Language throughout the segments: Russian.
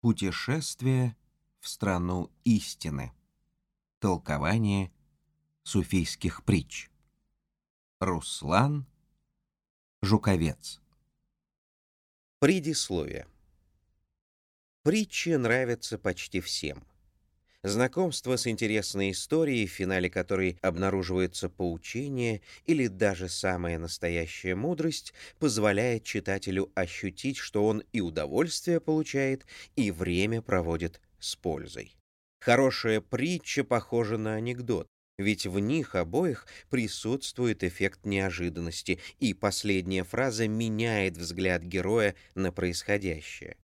Путешествие в страну истины. Толкование суфийских притч. Руслан Жуковец. Предисловие. Притчи нравятся почти всем. Знакомство с интересной историей, в финале которой обнаруживается поучение или даже самая настоящая мудрость, позволяет читателю ощутить, что он и удовольствие получает, и время проводит с пользой. Хорошая притча похожа на анекдот, ведь в них обоих присутствует эффект неожиданности, и последняя фраза меняет взгляд героя на происходящее.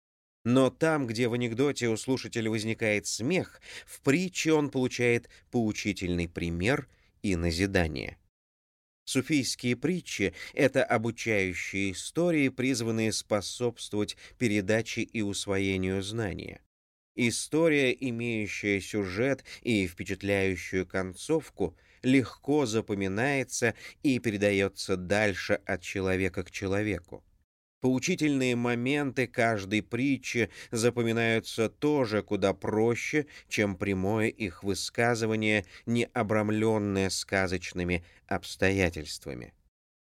Но там, где в анекдоте у слушателя возникает смех, в притче он получает поучительный пример и назидание. Суфийские притчи — это обучающие истории, призванные способствовать передаче и усвоению знания. История, имеющая сюжет и впечатляющую концовку, легко запоминается и передается дальше от человека к человеку. Поучительные моменты каждой притчи запоминаются тоже куда проще, чем прямое их высказывание, не обрамленное сказочными обстоятельствами.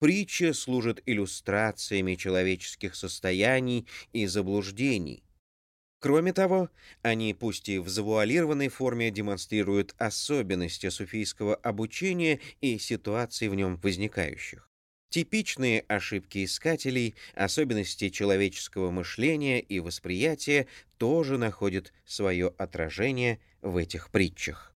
Притча служит иллюстрациями человеческих состояний и заблуждений. Кроме того, они, пусть и в завуалированной форме, демонстрируют особенности суфийского обучения и ситуаций в нем возникающих. Типичные ошибки искателей, особенности человеческого мышления и восприятия тоже находят свое отражение в этих притчах.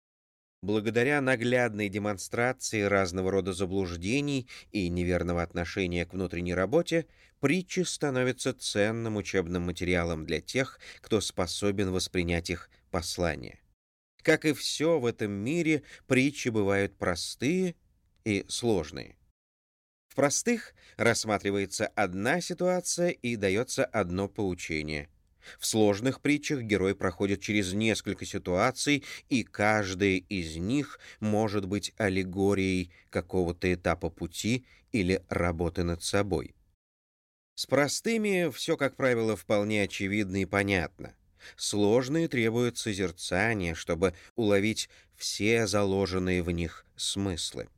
Благодаря наглядной демонстрации разного рода заблуждений и неверного отношения к внутренней работе, притчи становятся ценным учебным материалом для тех, кто способен воспринять их послание. Как и все в этом мире, притчи бывают простые и сложные. В простых рассматривается одна ситуация и дается одно поучение. В сложных притчах герой проходит через несколько ситуаций, и каждая из них может быть аллегорией какого-то этапа пути или работы над собой. С простыми все, как правило, вполне очевидно и понятно. Сложные требуют созерцания, чтобы уловить все заложенные в них смыслы.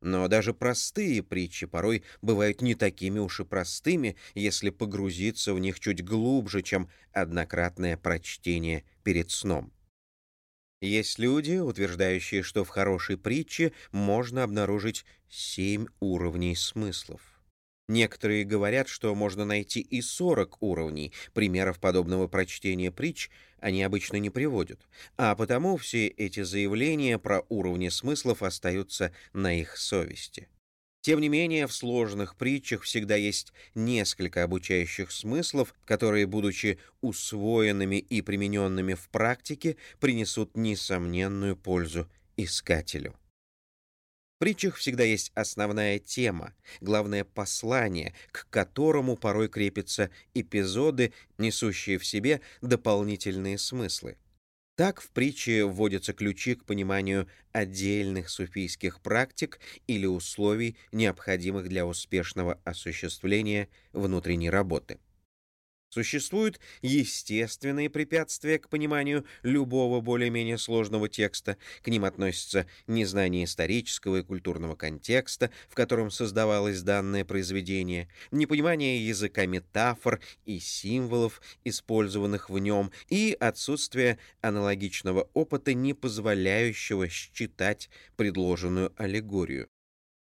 Но даже простые притчи порой бывают не такими уж и простыми, если погрузиться в них чуть глубже, чем однократное прочтение перед сном. Есть люди, утверждающие, что в хорошей притче можно обнаружить семь уровней смыслов. Некоторые говорят, что можно найти и 40 уровней. Примеров подобного прочтения притч они обычно не приводят. А потому все эти заявления про уровни смыслов остаются на их совести. Тем не менее, в сложных притчах всегда есть несколько обучающих смыслов, которые, будучи усвоенными и примененными в практике, принесут несомненную пользу искателю. Притчах всегда есть основная тема, главное послание, к которому порой крепятся эпизоды, несущие в себе дополнительные смыслы. Так в притче вводятся ключи к пониманию отдельных суфийских практик или условий, необходимых для успешного осуществления внутренней работы. Существуют естественные препятствия к пониманию любого более-менее сложного текста. К ним относятся незнание исторического и культурного контекста, в котором создавалось данное произведение, непонимание языка метафор и символов, использованных в нем, и отсутствие аналогичного опыта, не позволяющего считать предложенную аллегорию.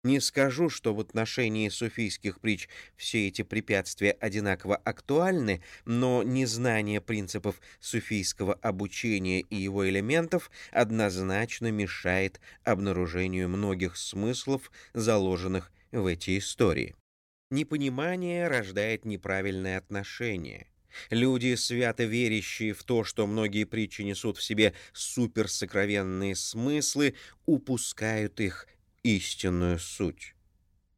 Не скажу, что в отношении суфийских притч все эти препятствия одинаково актуальны, но незнание принципов суфийского обучения и его элементов однозначно мешает обнаружению многих смыслов, заложенных в эти истории. Непонимание рождает неправильное отношение. Люди, свято верящие в то, что многие притчи несут в себе суперсокровенные смыслы, упускают их истинную суть.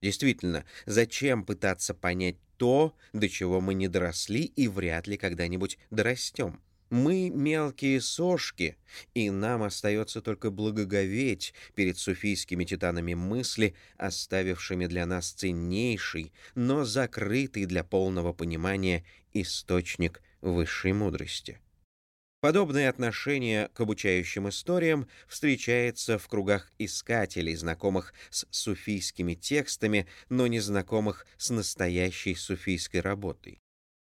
Действительно, зачем пытаться понять то, до чего мы не доросли и вряд ли когда-нибудь дорастем? Мы мелкие сошки, и нам остается только благоговеть перед суфийскими титанами мысли, оставившими для нас ценнейший, но закрытый для полного понимания источник высшей мудрости. Подобное отношение к обучающим историям встречается в кругах искателей, знакомых с суфийскими текстами, но не знакомых с настоящей суфийской работой.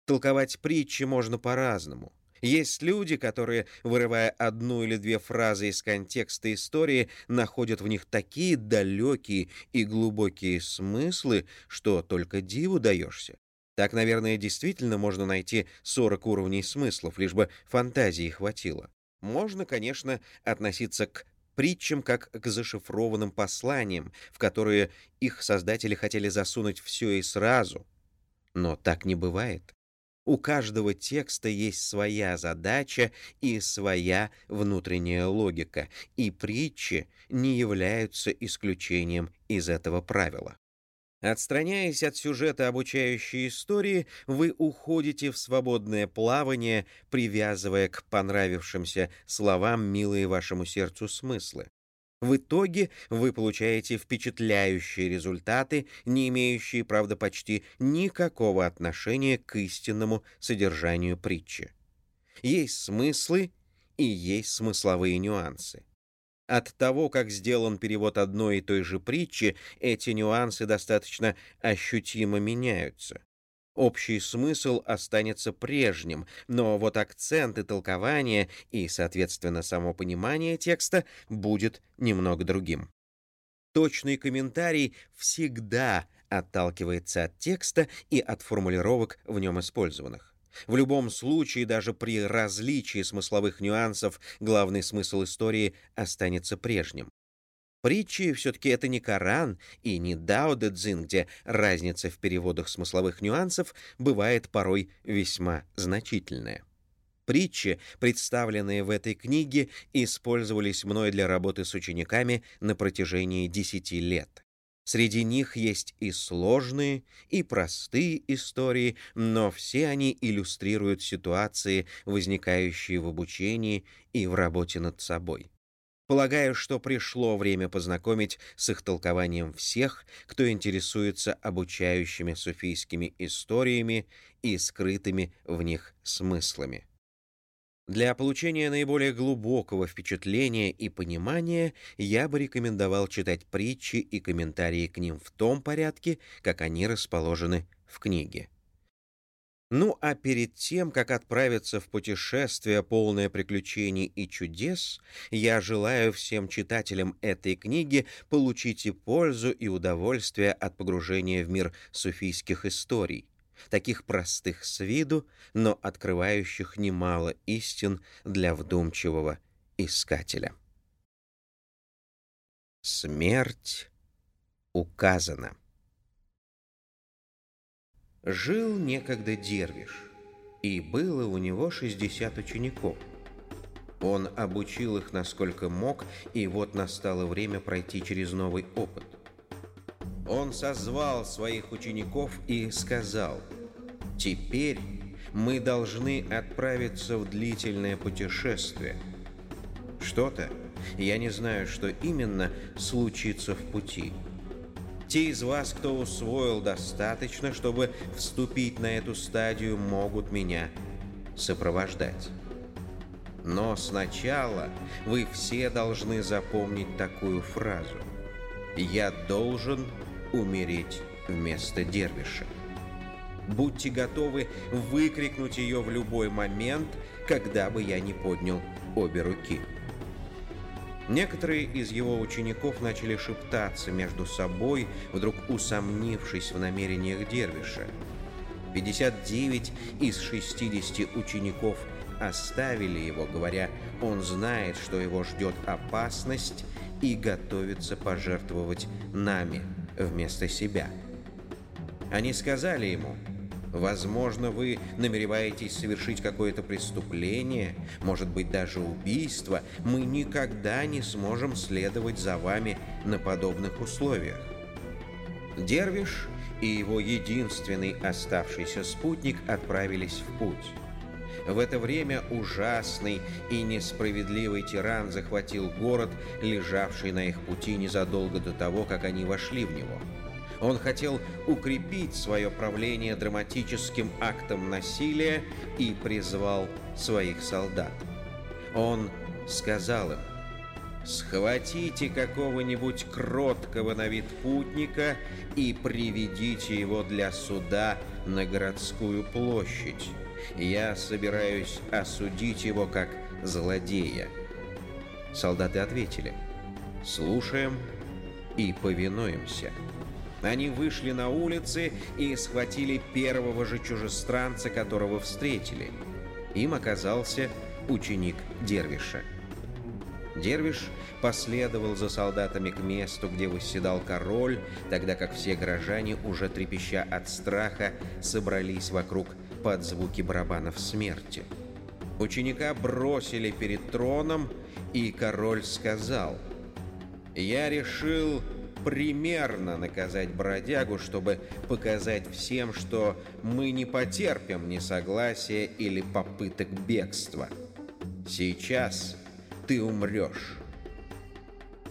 Толковать притчи можно по-разному. Есть люди, которые, вырывая одну или две фразы из контекста истории, находят в них такие далекие и глубокие смыслы, что только диву даешься. Так, наверное, действительно можно найти 40 уровней смыслов, лишь бы фантазии хватило. Можно, конечно, относиться к притчам как к зашифрованным посланиям, в которые их создатели хотели засунуть все и сразу. Но так не бывает. У каждого текста есть своя задача и своя внутренняя логика, и притчи не являются исключением из этого правила. Отстраняясь от сюжета обучающей истории, вы уходите в свободное плавание, привязывая к понравившимся словам милые вашему сердцу смыслы. В итоге вы получаете впечатляющие результаты, не имеющие, правда, почти никакого отношения к истинному содержанию притчи. Есть смыслы и есть смысловые нюансы. От того, как сделан перевод одной и той же притчи, эти нюансы достаточно ощутимо меняются. Общий смысл останется прежним, но вот акцент и толкование и, соответственно, само понимание текста будет немного другим. Точный комментарий всегда отталкивается от текста и от формулировок в нем использованных. В любом случае, даже при различии смысловых нюансов, главный смысл истории останется прежним. Притчи все-таки это не Коран и не Дао Дэ Цзин, где разница в переводах смысловых нюансов бывает порой весьма значительная. Притчи, представленные в этой книге, использовались мной для работы с учениками на протяжении десяти лет. Среди них есть и сложные, и простые истории, но все они иллюстрируют ситуации, возникающие в обучении и в работе над собой. Полагаю, что пришло время познакомить с их толкованием всех, кто интересуется обучающими суфийскими историями и скрытыми в них смыслами. Для получения наиболее глубокого впечатления и понимания я бы рекомендовал читать притчи и комментарии к ним в том порядке, как они расположены в книге. Ну а перед тем, как отправиться в путешествие, полное приключений и чудес, я желаю всем читателям этой книги получить и пользу, и удовольствие от погружения в мир суфийских историй таких простых с виду, но открывающих немало истин для вдумчивого искателя. Смерть указана. Жил некогда дервиш, и было у него 60 учеников. Он обучил их насколько мог, и вот настало время пройти через новый опыт — он созвал своих учеников и сказал, «Теперь мы должны отправиться в длительное путешествие. Что-то, я не знаю, что именно, случится в пути. Те из вас, кто усвоил достаточно, чтобы вступить на эту стадию, могут меня сопровождать. Но сначала вы все должны запомнить такую фразу. «Я должен умереть вместо дервиша. Будьте готовы выкрикнуть ее в любой момент, когда бы я не поднял обе руки. Некоторые из его учеников начали шептаться между собой, вдруг усомнившись в намерениях Дервиша. 59 из 60 учеников оставили его, говоря, он знает, что его ждет опасность и готовится пожертвовать нами – вместо себя. Они сказали ему, Возможно, вы намереваетесь совершить какое-то преступление, может быть, даже убийство. Мы никогда не сможем следовать за вами на подобных условиях. Дервиш и его единственный оставшийся спутник отправились в путь. В это время ужасный и несправедливый тиран захватил город, лежавший на их пути незадолго до того, как они вошли в него. Он хотел укрепить свое правление драматическим актом насилия и призвал своих солдат. Он сказал им, «Схватите какого-нибудь кроткого на вид путника и приведите его для суда на городскую площадь. Я собираюсь осудить его как злодея». Солдаты ответили, «Слушаем и повинуемся». Они вышли на улицы и схватили первого же чужестранца, которого встретили. Им оказался ученик Дервиша. Дервиш последовал за солдатами к месту, где восседал король, тогда как все горожане, уже трепеща от страха, собрались вокруг под звуки барабанов смерти. Ученика бросили перед троном, и король сказал, «Я решил примерно наказать бродягу, чтобы показать всем, что мы не потерпим несогласия или попыток бегства. Сейчас ты умрешь».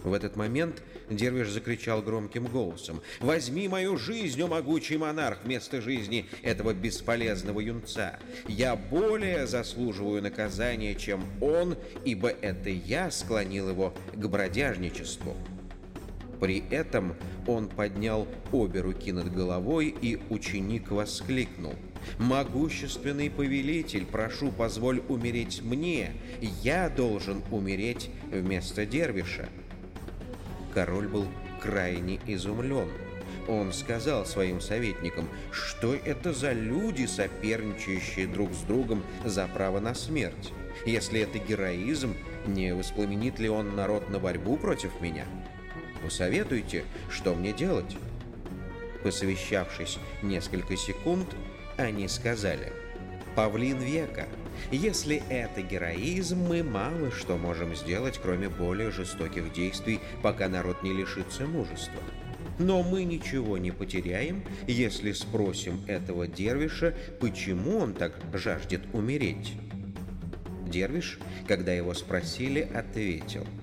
В этот момент Дервиш закричал громким голосом. «Возьми мою жизнь, о могучий монарх, вместо жизни этого бесполезного юнца! Я более заслуживаю наказания, чем он, ибо это я склонил его к бродяжничеству». При этом он поднял обе руки над головой, и ученик воскликнул. «Могущественный повелитель, прошу, позволь умереть мне. Я должен умереть вместо Дервиша». Король был крайне изумлен. Он сказал своим советникам, что это за люди, соперничающие друг с другом за право на смерть. Если это героизм, не воспламенит ли он народ на борьбу против меня? Посоветуйте, что мне делать?» Посовещавшись несколько секунд, они сказали, «Павлин века, если это героизм, мы мало что можем сделать, кроме более жестоких действий, пока народ не лишится мужества. Но мы ничего не потеряем, если спросим этого дервиша, почему он так жаждет умереть». Дервиш, когда его спросили, ответил –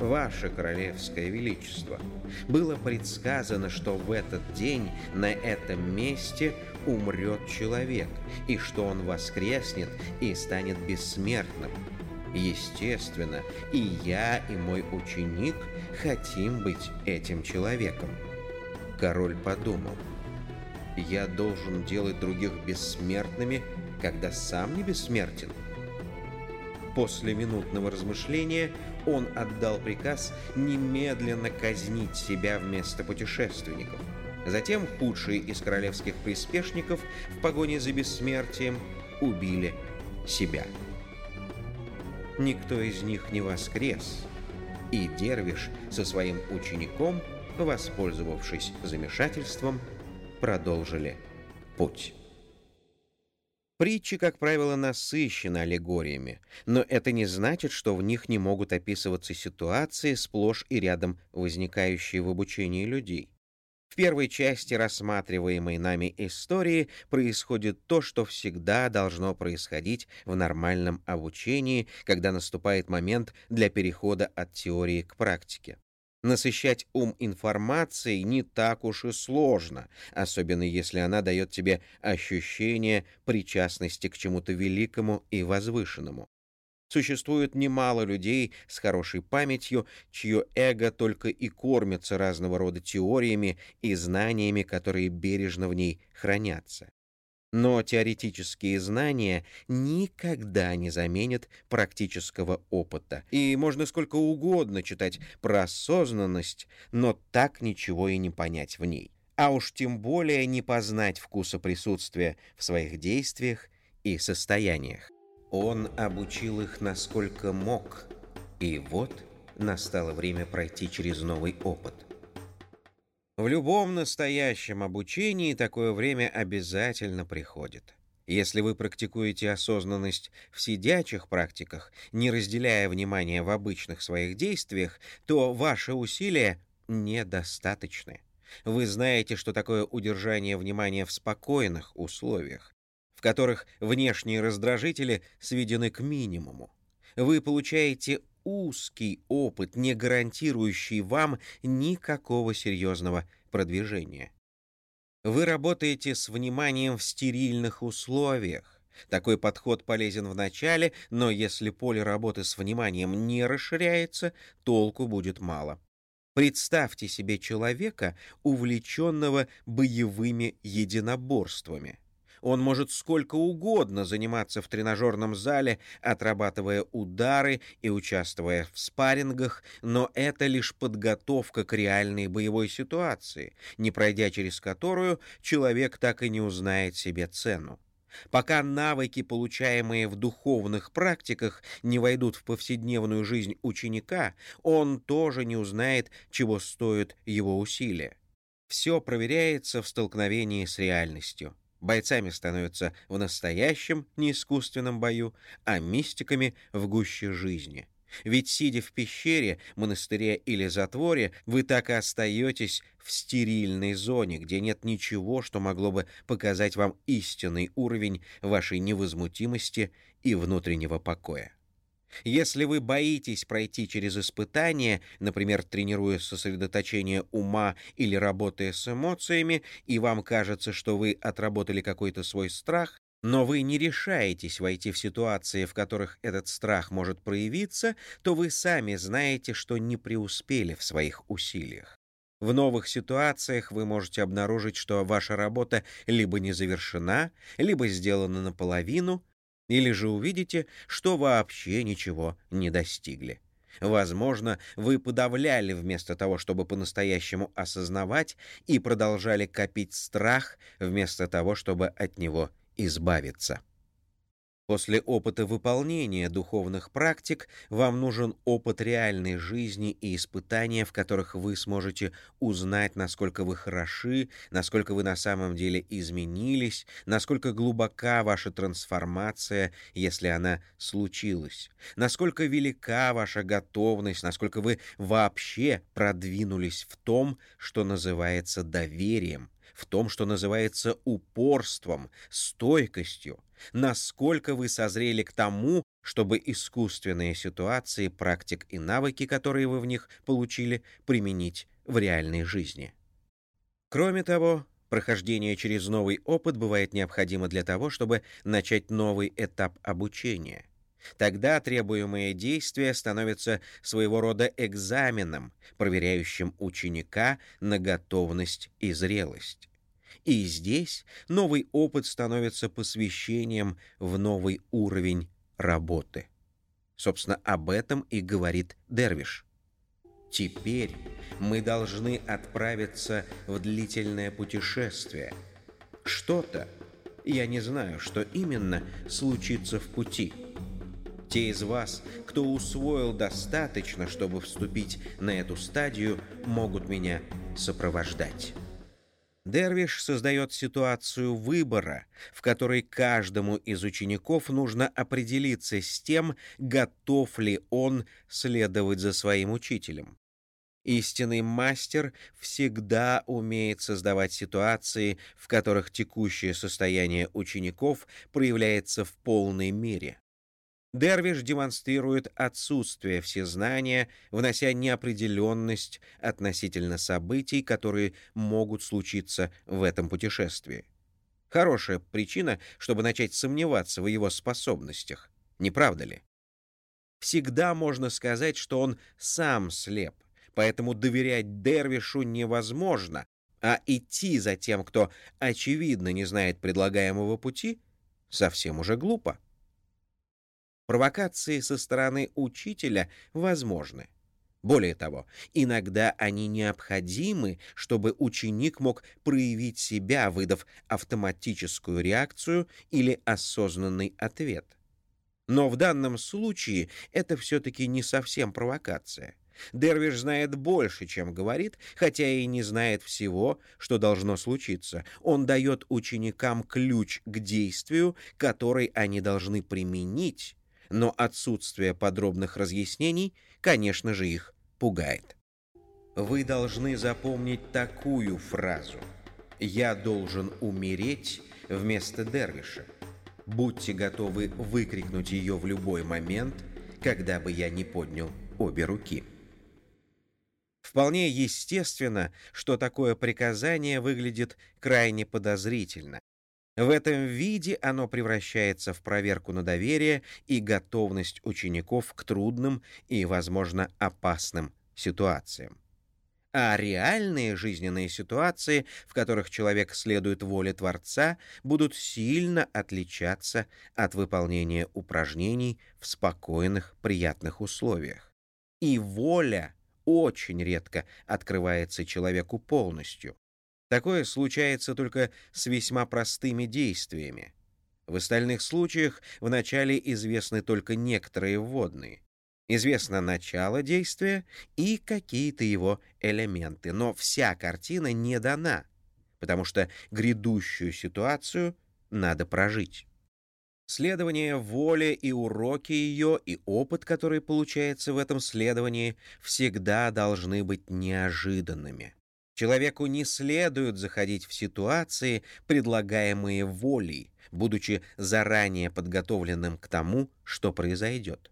Ваше Королевское Величество, было предсказано, что в этот день на этом месте умрет человек, и что он воскреснет и станет бессмертным. Естественно, и я, и мой ученик хотим быть этим человеком. Король подумал, я должен делать других бессмертными, когда сам не бессмертен. После минутного размышления он отдал приказ немедленно казнить себя вместо путешественников. Затем худшие из королевских приспешников в погоне за бессмертием убили себя. Никто из них не воскрес, и Дервиш со своим учеником, воспользовавшись замешательством, продолжили путь. Притчи, как правило, насыщены аллегориями, но это не значит, что в них не могут описываться ситуации, сплошь и рядом возникающие в обучении людей. В первой части рассматриваемой нами истории происходит то, что всегда должно происходить в нормальном обучении, когда наступает момент для перехода от теории к практике. Насыщать ум информацией не так уж и сложно, особенно если она дает тебе ощущение причастности к чему-то великому и возвышенному. Существует немало людей с хорошей памятью, чье эго только и кормится разного рода теориями и знаниями, которые бережно в ней хранятся. Но теоретические знания никогда не заменят практического опыта. И можно сколько угодно читать про осознанность, но так ничего и не понять в ней. А уж тем более не познать вкуса присутствия в своих действиях и состояниях. Он обучил их насколько мог, и вот настало время пройти через новый опыт — в любом настоящем обучении такое время обязательно приходит. Если вы практикуете осознанность в сидячих практиках, не разделяя внимания в обычных своих действиях, то ваши усилия недостаточны. Вы знаете, что такое удержание внимания в спокойных условиях, в которых внешние раздражители сведены к минимуму. Вы получаете узкий опыт, не гарантирующий вам никакого серьезного продвижения. Вы работаете с вниманием в стерильных условиях, Такой подход полезен в начале, но если поле работы с вниманием не расширяется, толку будет мало. Представьте себе человека, увлеченного боевыми единоборствами. Он может сколько угодно заниматься в тренажерном зале, отрабатывая удары и участвуя в спаррингах, но это лишь подготовка к реальной боевой ситуации, не пройдя через которую человек так и не узнает себе цену. Пока навыки, получаемые в духовных практиках, не войдут в повседневную жизнь ученика, он тоже не узнает, чего стоят его усилия. Все проверяется в столкновении с реальностью. Бойцами становятся в настоящем неискусственном бою, а мистиками в гуще жизни. Ведь, сидя в пещере, монастыре или затворе, вы так и остаетесь в стерильной зоне, где нет ничего, что могло бы показать вам истинный уровень вашей невозмутимости и внутреннего покоя. Если вы боитесь пройти через испытания, например, тренируя сосредоточение ума или работая с эмоциями, и вам кажется, что вы отработали какой-то свой страх, но вы не решаетесь войти в ситуации, в которых этот страх может проявиться, то вы сами знаете, что не преуспели в своих усилиях. В новых ситуациях вы можете обнаружить, что ваша работа либо не завершена, либо сделана наполовину, или же увидите, что вообще ничего не достигли. Возможно, вы подавляли вместо того, чтобы по-настоящему осознавать, и продолжали копить страх вместо того, чтобы от него избавиться. После опыта выполнения духовных практик вам нужен опыт реальной жизни и испытания, в которых вы сможете узнать, насколько вы хороши, насколько вы на самом деле изменились, насколько глубока ваша трансформация, если она случилась, насколько велика ваша готовность, насколько вы вообще продвинулись в том, что называется доверием, в том, что называется упорством, стойкостью, насколько вы созрели к тому, чтобы искусственные ситуации, практик и навыки, которые вы в них получили, применить в реальной жизни. Кроме того, прохождение через новый опыт бывает необходимо для того, чтобы начать новый этап обучения. Тогда требуемые действия становятся своего рода экзаменом, проверяющим ученика на готовность и зрелость. И здесь новый опыт становится посвящением в новый уровень работы. Собственно, об этом и говорит Дервиш. Теперь мы должны отправиться в длительное путешествие. Что-то, я не знаю, что именно, случится в пути. Те из вас, кто усвоил достаточно, чтобы вступить на эту стадию, могут меня сопровождать. Дервиш создает ситуацию выбора, в которой каждому из учеников нужно определиться с тем, готов ли он следовать за своим учителем. Истинный мастер всегда умеет создавать ситуации, в которых текущее состояние учеников проявляется в полной мере. Дервиш демонстрирует отсутствие всезнания, внося неопределенность относительно событий, которые могут случиться в этом путешествии. Хорошая причина, чтобы начать сомневаться в его способностях, не правда ли? Всегда можно сказать, что он сам слеп, поэтому доверять Дервишу невозможно, а идти за тем, кто очевидно не знает предлагаемого пути, совсем уже глупо. Провокации со стороны учителя возможны. Более того, иногда они необходимы, чтобы ученик мог проявить себя, выдав автоматическую реакцию или осознанный ответ. Но в данном случае это все-таки не совсем провокация. Дервиш знает больше, чем говорит, хотя и не знает всего, что должно случиться. Он дает ученикам ключ к действию, который они должны применить, но отсутствие подробных разъяснений, конечно же, их пугает. Вы должны запомнить такую фразу «Я должен умереть вместо Дервиша». Будьте готовы выкрикнуть ее в любой момент, когда бы я не поднял обе руки. Вполне естественно, что такое приказание выглядит крайне подозрительно, В этом виде оно превращается в проверку на доверие и готовность учеников к трудным и, возможно, опасным ситуациям. А реальные жизненные ситуации, в которых человек следует воле Творца, будут сильно отличаться от выполнения упражнений в спокойных, приятных условиях. И воля очень редко открывается человеку полностью. Такое случается только с весьма простыми действиями. В остальных случаях вначале известны только некоторые вводные. Известно начало действия и какие-то его элементы, но вся картина не дана, потому что грядущую ситуацию надо прожить. Следование воле и уроки ее, и опыт, который получается в этом следовании, всегда должны быть неожиданными. Человеку не следует заходить в ситуации, предлагаемые волей, будучи заранее подготовленным к тому, что произойдет.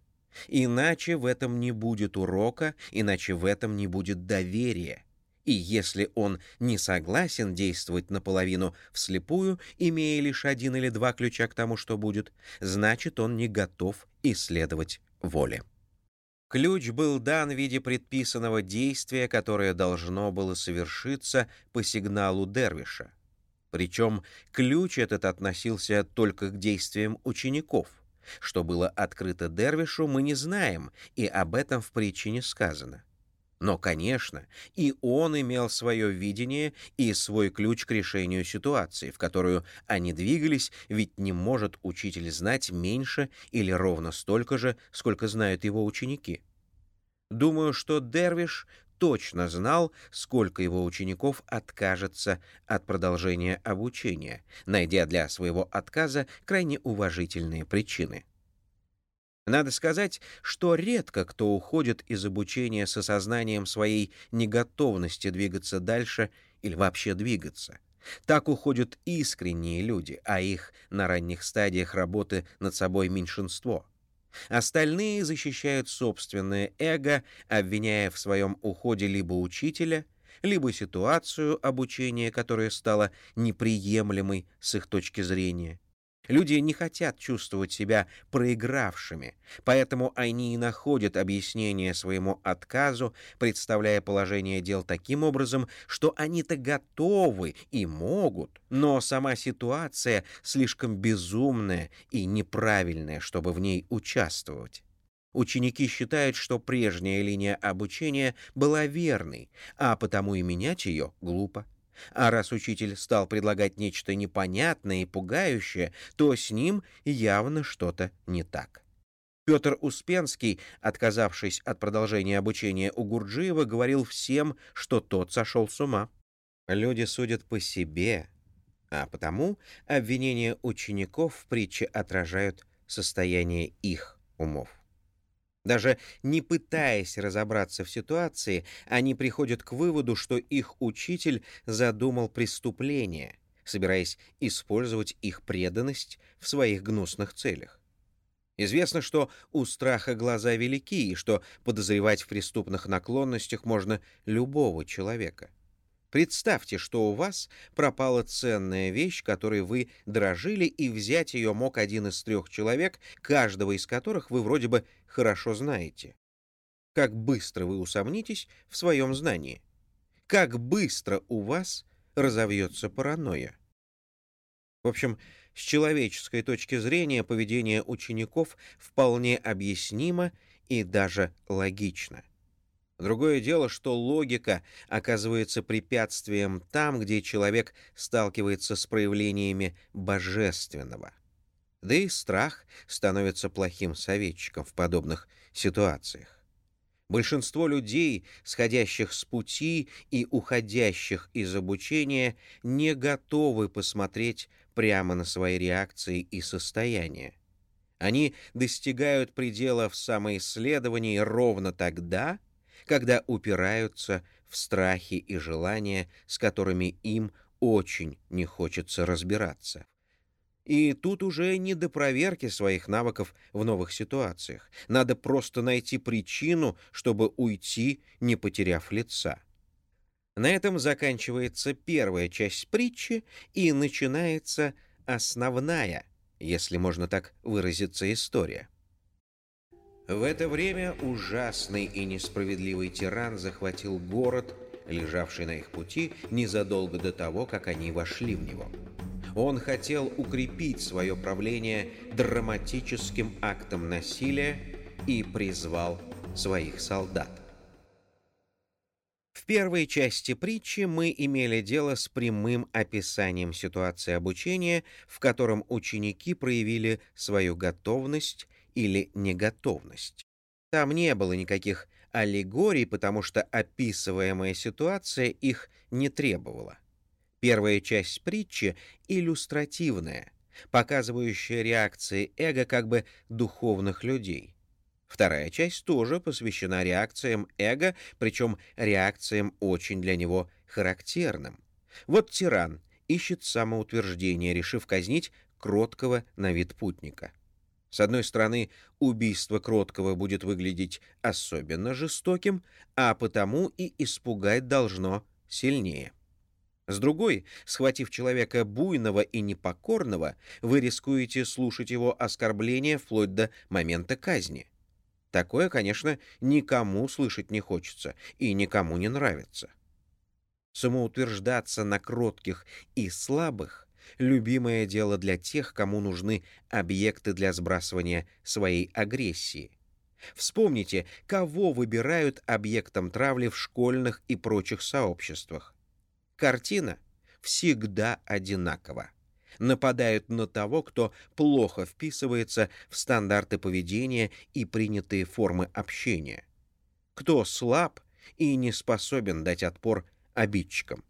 Иначе в этом не будет урока, иначе в этом не будет доверия. И если он не согласен действовать наполовину вслепую, имея лишь один или два ключа к тому, что будет, значит, он не готов исследовать воле. Ключ был дан в виде предписанного действия, которое должно было совершиться по сигналу Дервиша. Причем ключ этот относился только к действиям учеников. Что было открыто Дервишу, мы не знаем, и об этом в притче сказано. Но, конечно, и он имел свое видение и свой ключ к решению ситуации, в которую они двигались, ведь не может учитель знать меньше или ровно столько же, сколько знают его ученики. Думаю, что Дервиш точно знал, сколько его учеников откажется от продолжения обучения, найдя для своего отказа крайне уважительные причины. Надо сказать, что редко кто уходит из обучения с осознанием своей неготовности двигаться дальше или вообще двигаться. Так уходят искренние люди, а их на ранних стадиях работы над собой меньшинство. Остальные защищают собственное эго, обвиняя в своем уходе либо учителя, либо ситуацию обучения, которая стала неприемлемой с их точки зрения. Люди не хотят чувствовать себя проигравшими, поэтому они и находят объяснение своему отказу, представляя положение дел таким образом, что они-то готовы и могут, но сама ситуация слишком безумная и неправильная, чтобы в ней участвовать. Ученики считают, что прежняя линия обучения была верной, а потому и менять ее глупо. А раз учитель стал предлагать нечто непонятное и пугающее, то с ним явно что-то не так. Петр Успенский, отказавшись от продолжения обучения у Гурджиева, говорил всем, что тот сошел с ума. Люди судят по себе, а потому обвинения учеников в притче отражают состояние их умов. Даже не пытаясь разобраться в ситуации, они приходят к выводу, что их учитель задумал преступление, собираясь использовать их преданность в своих гнусных целях. Известно, что у страха глаза велики, и что подозревать в преступных наклонностях можно любого человека. Представьте, что у вас пропала ценная вещь, которой вы дрожили, и взять ее мог один из трех человек, каждого из которых вы вроде бы хорошо знаете. Как быстро вы усомнитесь в своем знании? Как быстро у вас разовьется паранойя? В общем, с человеческой точки зрения поведение учеников вполне объяснимо и даже логично. Другое дело, что логика оказывается препятствием там, где человек сталкивается с проявлениями божественного. Да и страх становится плохим советчиком в подобных ситуациях. Большинство людей, сходящих с пути и уходящих из обучения, не готовы посмотреть прямо на свои реакции и состояния. Они достигают предела в самоисследовании ровно тогда, когда упираются в страхи и желания, с которыми им очень не хочется разбираться. И тут уже не до проверки своих навыков в новых ситуациях. Надо просто найти причину, чтобы уйти, не потеряв лица. На этом заканчивается первая часть притчи и начинается основная, если можно так выразиться, история. В это время ужасный и несправедливый тиран захватил город, лежавший на их пути незадолго до того, как они вошли в него. Он хотел укрепить свое правление драматическим актом насилия и призвал своих солдат. В первой части притчи мы имели дело с прямым описанием ситуации обучения, в котором ученики проявили свою готовность или неготовность. Там не было никаких аллегорий, потому что описываемая ситуация их не требовала. Первая часть притчи иллюстративная, показывающая реакции эго как бы духовных людей. Вторая часть тоже посвящена реакциям эго, причем реакциям очень для него характерным. Вот тиран ищет самоутверждение, решив казнить кроткого на вид путника. С одной стороны, убийство кроткого будет выглядеть особенно жестоким, а потому и испугать должно сильнее. С другой, схватив человека буйного и непокорного, вы рискуете слушать его оскорбления вплоть до момента казни. Такое, конечно, никому слышать не хочется и никому не нравится. Самоутверждаться на кротких и слабых — любимое дело для тех, кому нужны объекты для сбрасывания своей агрессии. Вспомните, кого выбирают объектом травли в школьных и прочих сообществах. Картина всегда одинакова. Нападают на того, кто плохо вписывается в стандарты поведения и принятые формы общения. Кто слаб и не способен дать отпор обидчикам.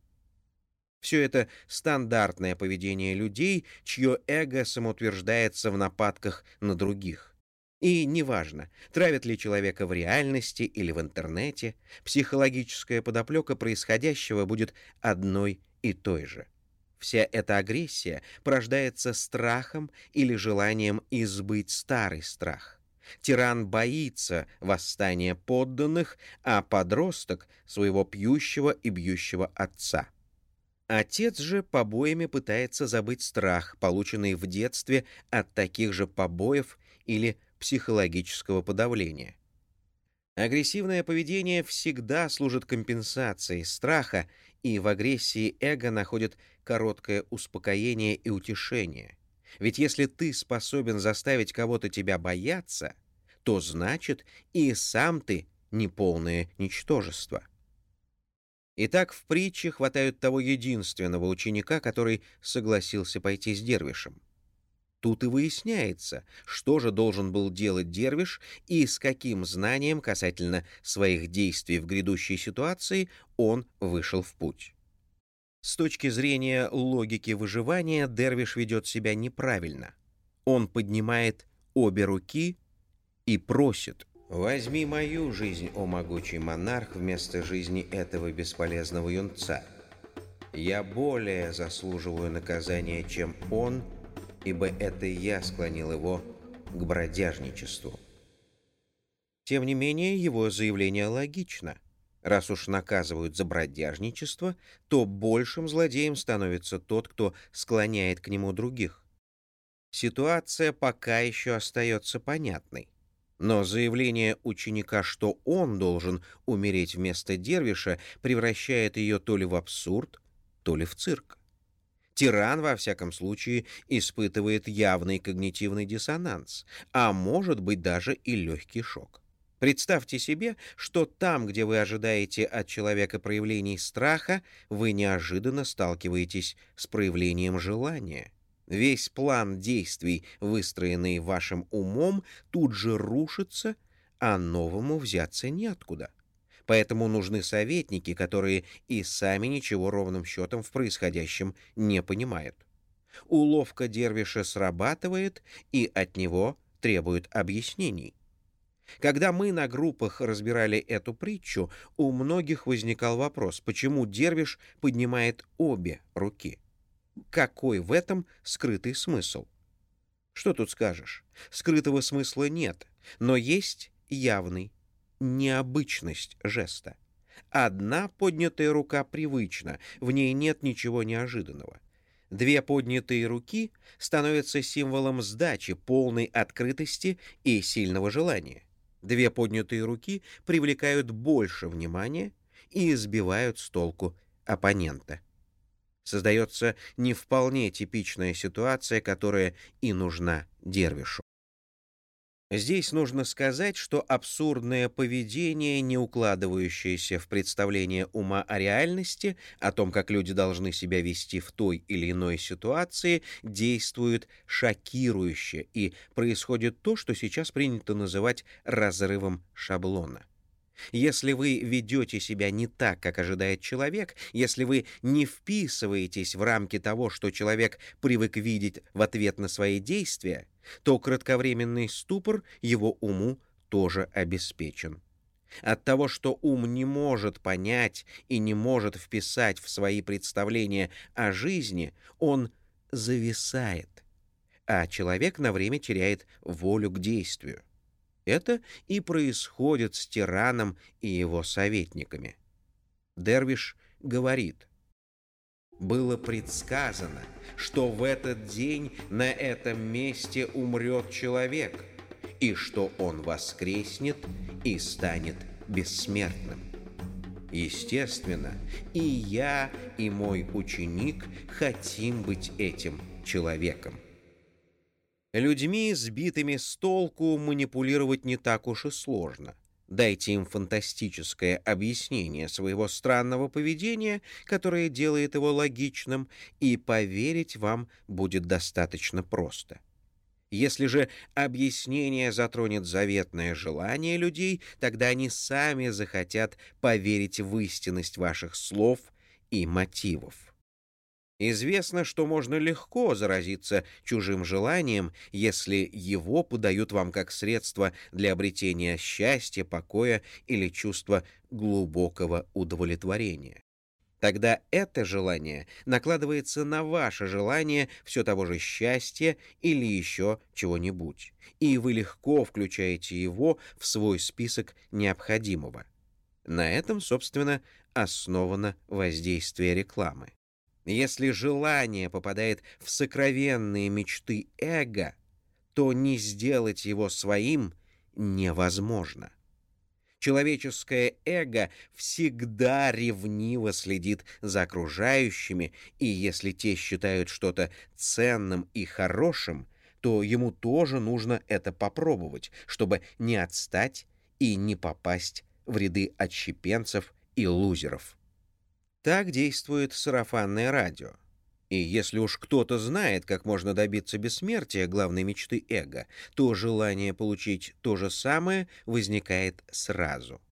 Все это стандартное поведение людей, чье эго самоутверждается в нападках на других. И неважно, травят ли человека в реальности или в интернете, психологическая подоплека происходящего будет одной и той же. Вся эта агрессия порождается страхом или желанием избыть старый страх. Тиран боится восстания подданных, а подросток — своего пьющего и бьющего отца. Отец же побоями пытается забыть страх, полученный в детстве от таких же побоев или психологического подавления. Агрессивное поведение всегда служит компенсацией страха, и в агрессии эго находит короткое успокоение и утешение. Ведь если ты способен заставить кого-то тебя бояться, то значит и сам ты неполное ничтожество. Итак, в притче хватает того единственного ученика, который согласился пойти с дервишем. Тут и выясняется, что же должен был делать Дервиш и с каким знанием касательно своих действий в грядущей ситуации он вышел в путь. С точки зрения логики выживания Дервиш ведет себя неправильно. Он поднимает обе руки и просит «Возьми мою жизнь, о могучий монарх, вместо жизни этого бесполезного юнца. Я более заслуживаю наказания, чем он, — ибо это я склонил его к бродяжничеству. Тем не менее, его заявление логично. Раз уж наказывают за бродяжничество, то большим злодеем становится тот, кто склоняет к нему других. Ситуация пока еще остается понятной. Но заявление ученика, что он должен умереть вместо дервиша, превращает ее то ли в абсурд, то ли в цирк. Тиран, во всяком случае, испытывает явный когнитивный диссонанс, а может быть даже и легкий шок. Представьте себе, что там, где вы ожидаете от человека проявлений страха, вы неожиданно сталкиваетесь с проявлением желания. Весь план действий, выстроенный вашим умом, тут же рушится, а новому взяться неоткуда. Поэтому нужны советники, которые и сами ничего ровным счетом в происходящем не понимают. Уловка Дервиша срабатывает, и от него требуют объяснений. Когда мы на группах разбирали эту притчу, у многих возникал вопрос, почему Дервиш поднимает обе руки. Какой в этом скрытый смысл? Что тут скажешь? Скрытого смысла нет, но есть явный необычность жеста. Одна поднятая рука привычна, в ней нет ничего неожиданного. Две поднятые руки становятся символом сдачи, полной открытости и сильного желания. Две поднятые руки привлекают больше внимания и сбивают с толку оппонента. Создается не вполне типичная ситуация, которая и нужна дервишу. Здесь нужно сказать, что абсурдное поведение, не укладывающееся в представление ума о реальности, о том, как люди должны себя вести в той или иной ситуации, действует шокирующе, и происходит то, что сейчас принято называть разрывом шаблона. Если вы ведете себя не так, как ожидает человек, если вы не вписываетесь в рамки того, что человек привык видеть в ответ на свои действия, то кратковременный ступор его уму тоже обеспечен. От того, что ум не может понять и не может вписать в свои представления о жизни, он зависает, а человек на время теряет волю к действию. Это и происходит с тираном и его советниками. Дервиш говорит, «Было предсказано, что в этот день на этом месте умрет человек, и что он воскреснет и станет бессмертным. Естественно, и я, и мой ученик хотим быть этим человеком. Людьми, сбитыми с толку, манипулировать не так уж и сложно. Дайте им фантастическое объяснение своего странного поведения, которое делает его логичным, и поверить вам будет достаточно просто. Если же объяснение затронет заветное желание людей, тогда они сами захотят поверить в истинность ваших слов и мотивов. Известно, что можно легко заразиться чужим желанием, если его подают вам как средство для обретения счастья, покоя или чувства глубокого удовлетворения. Тогда это желание накладывается на ваше желание все того же счастья или еще чего-нибудь, и вы легко включаете его в свой список необходимого. На этом, собственно, основано воздействие рекламы. Если желание попадает в сокровенные мечты эго, то не сделать его своим невозможно. Человеческое эго всегда ревниво следит за окружающими, и если те считают что-то ценным и хорошим, то ему тоже нужно это попробовать, чтобы не отстать и не попасть в ряды отщепенцев и лузеров. Так действует сарафанное радио. И если уж кто-то знает, как можно добиться бессмертия главной мечты эго, то желание получить то же самое возникает сразу.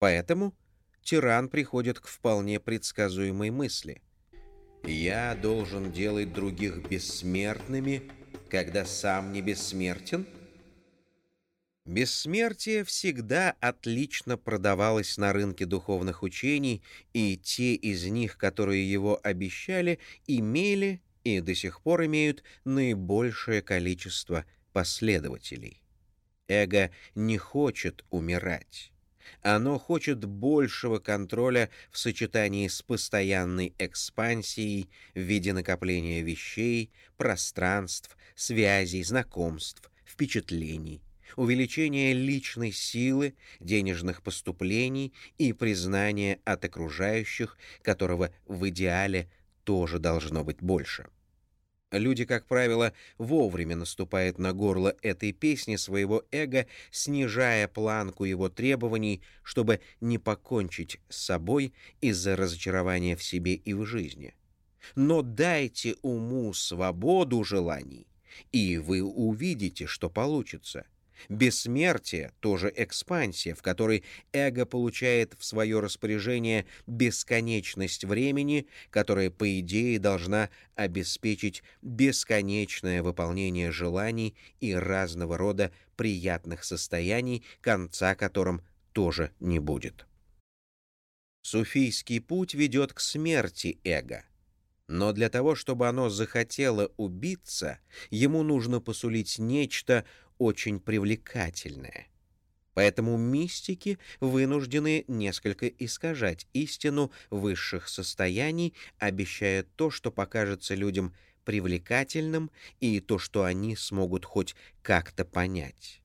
Поэтому тиран приходит к вполне предсказуемой мысли. «Я должен делать других бессмертными, когда сам не бессмертен?» Бессмертие всегда отлично продавалось на рынке духовных учений, и те из них, которые его обещали, имели и до сих пор имеют наибольшее количество последователей. Эго не хочет умирать. Оно хочет большего контроля в сочетании с постоянной экспансией в виде накопления вещей, пространств, связей, знакомств, впечатлений увеличение личной силы, денежных поступлений и признание от окружающих, которого в идеале тоже должно быть больше. Люди, как правило, вовремя наступают на горло этой песни своего эго, снижая планку его требований, чтобы не покончить с собой из-за разочарования в себе и в жизни. Но дайте уму свободу желаний, и вы увидите, что получится — Бессмертие — тоже экспансия, в которой эго получает в свое распоряжение бесконечность времени, которая, по идее, должна обеспечить бесконечное выполнение желаний и разного рода приятных состояний, конца которым тоже не будет. Суфийский путь ведет к смерти эго. Но для того, чтобы оно захотело убиться, ему нужно посулить нечто, очень привлекательное. Поэтому мистики вынуждены несколько искажать истину высших состояний, обещая то, что покажется людям привлекательным и то, что они смогут хоть как-то понять.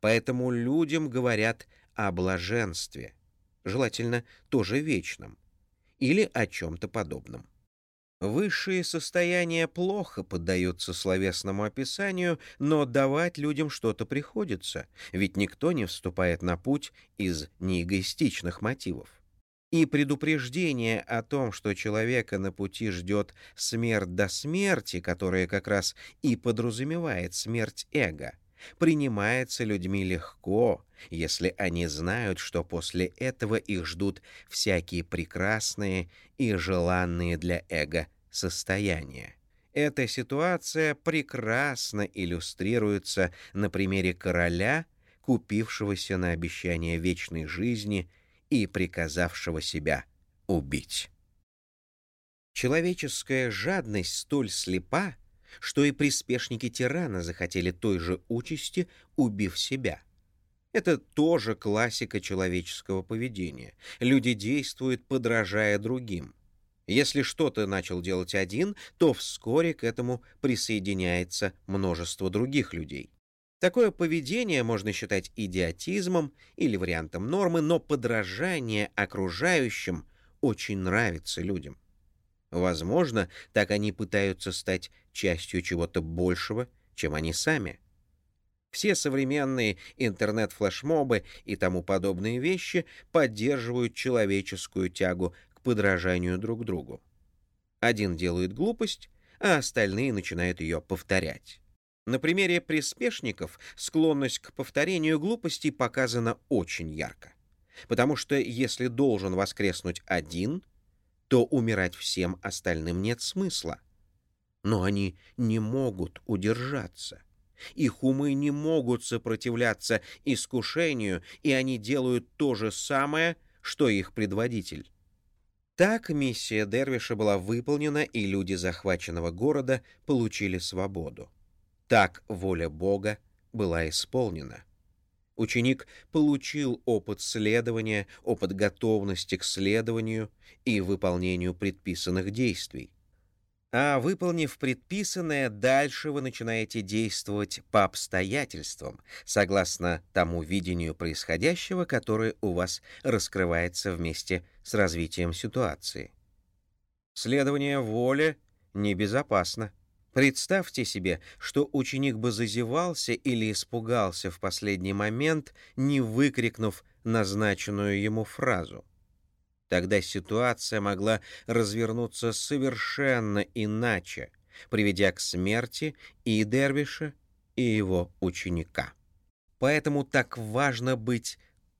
Поэтому людям говорят о блаженстве, желательно тоже вечном, или о чем-то подобном. Высшие состояния плохо поддаются словесному описанию, но давать людям что-то приходится, ведь никто не вступает на путь из неэгоистичных мотивов. И предупреждение о том, что человека на пути ждет смерть до смерти, которая как раз и подразумевает смерть эго, принимается людьми легко, если они знают, что после этого их ждут всякие прекрасные и желанные для эго состояния. Эта ситуация прекрасно иллюстрируется на примере короля, купившегося на обещание вечной жизни и приказавшего себя убить. Человеческая жадность столь слепа, что и приспешники тирана захотели той же участи, убив себя. Это тоже классика человеческого поведения. Люди действуют, подражая другим. Если что-то начал делать один, то вскоре к этому присоединяется множество других людей. Такое поведение можно считать идиотизмом или вариантом нормы, но подражание окружающим очень нравится людям. Возможно, так они пытаются стать частью чего-то большего, чем они сами. Все современные интернет-флешмобы и тому подобные вещи поддерживают человеческую тягу к подражанию друг другу. Один делает глупость, а остальные начинают ее повторять. На примере приспешников склонность к повторению глупостей показана очень ярко. Потому что если должен воскреснуть один, то умирать всем остальным нет смысла. Но они не могут удержаться. Их умы не могут сопротивляться искушению, и они делают то же самое, что их предводитель. Так миссия Дервиша была выполнена, и люди захваченного города получили свободу. Так воля Бога была исполнена. Ученик получил опыт следования, опыт готовности к следованию и выполнению предписанных действий. А выполнив предписанное, дальше вы начинаете действовать по обстоятельствам, согласно тому видению происходящего, которое у вас раскрывается вместе с развитием ситуации. Следование воле небезопасно. Представьте себе, что ученик бы зазевался или испугался в последний момент, не выкрикнув назначенную ему фразу. Тогда ситуация могла развернуться совершенно иначе, приведя к смерти и Дервиша, и его ученика. Поэтому так важно быть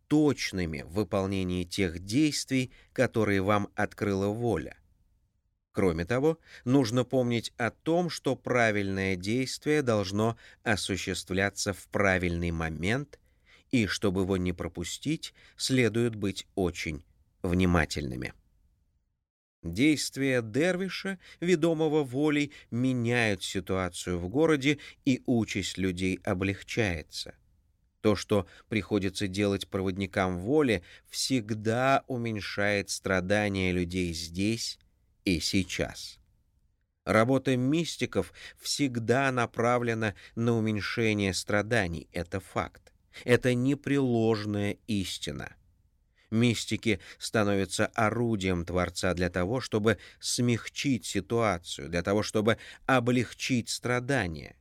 точными в выполнении тех действий, которые вам открыла воля. Кроме того, нужно помнить о том, что правильное действие должно осуществляться в правильный момент, и чтобы его не пропустить, следует быть очень внимательными. Действия Дервиша, ведомого волей, меняют ситуацию в городе, и участь людей облегчается. То, что приходится делать проводникам воли, всегда уменьшает страдания людей здесь и сейчас. Работа мистиков всегда направлена на уменьшение страданий, это факт. Это непреложная истина — Мистики становятся орудием Творца для того, чтобы смягчить ситуацию, для того, чтобы облегчить страдания.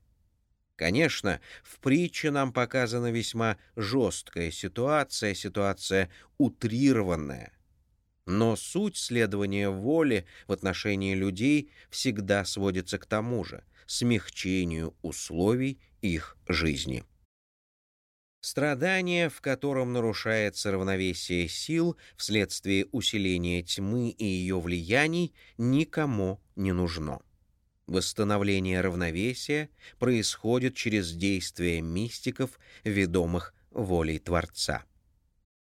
Конечно, в притче нам показана весьма жесткая ситуация, ситуация утрированная. Но суть следования воли в отношении людей всегда сводится к тому же — смягчению условий их жизни. Страдание, в котором нарушается равновесие сил вследствие усиления тьмы и ее влияний, никому не нужно. Восстановление равновесия происходит через действие мистиков, ведомых волей Творца.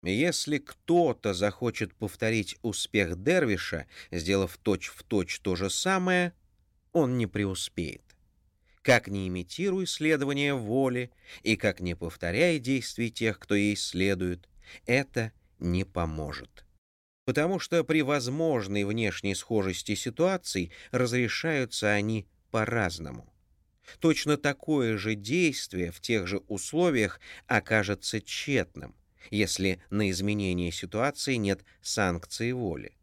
Если кто-то захочет повторить успех Дервиша, сделав точь-в-точь точь то же самое, он не преуспеет. Как не имитируй следование воли и как не повторяй действий тех, кто ей следует, это не поможет. Потому что при возможной внешней схожести ситуаций разрешаются они по-разному. Точно такое же действие в тех же условиях окажется тщетным, если на изменение ситуации нет санкции воли.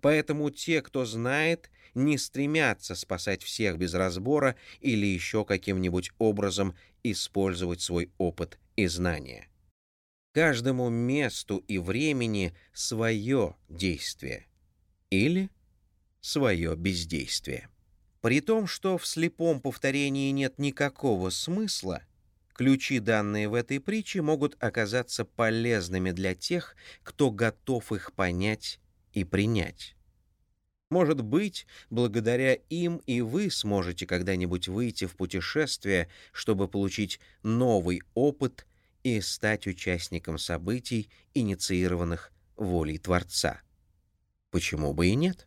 Поэтому те, кто знает, не стремятся спасать всех без разбора или еще каким-нибудь образом использовать свой опыт и знания. Каждому месту и времени свое действие или свое бездействие. При том, что в слепом повторении нет никакого смысла, ключи, данные в этой притче, могут оказаться полезными для тех, кто готов их понять и принять. Может быть, благодаря им и вы сможете когда-нибудь выйти в путешествие, чтобы получить новый опыт и стать участником событий, инициированных волей Творца. Почему бы и нет?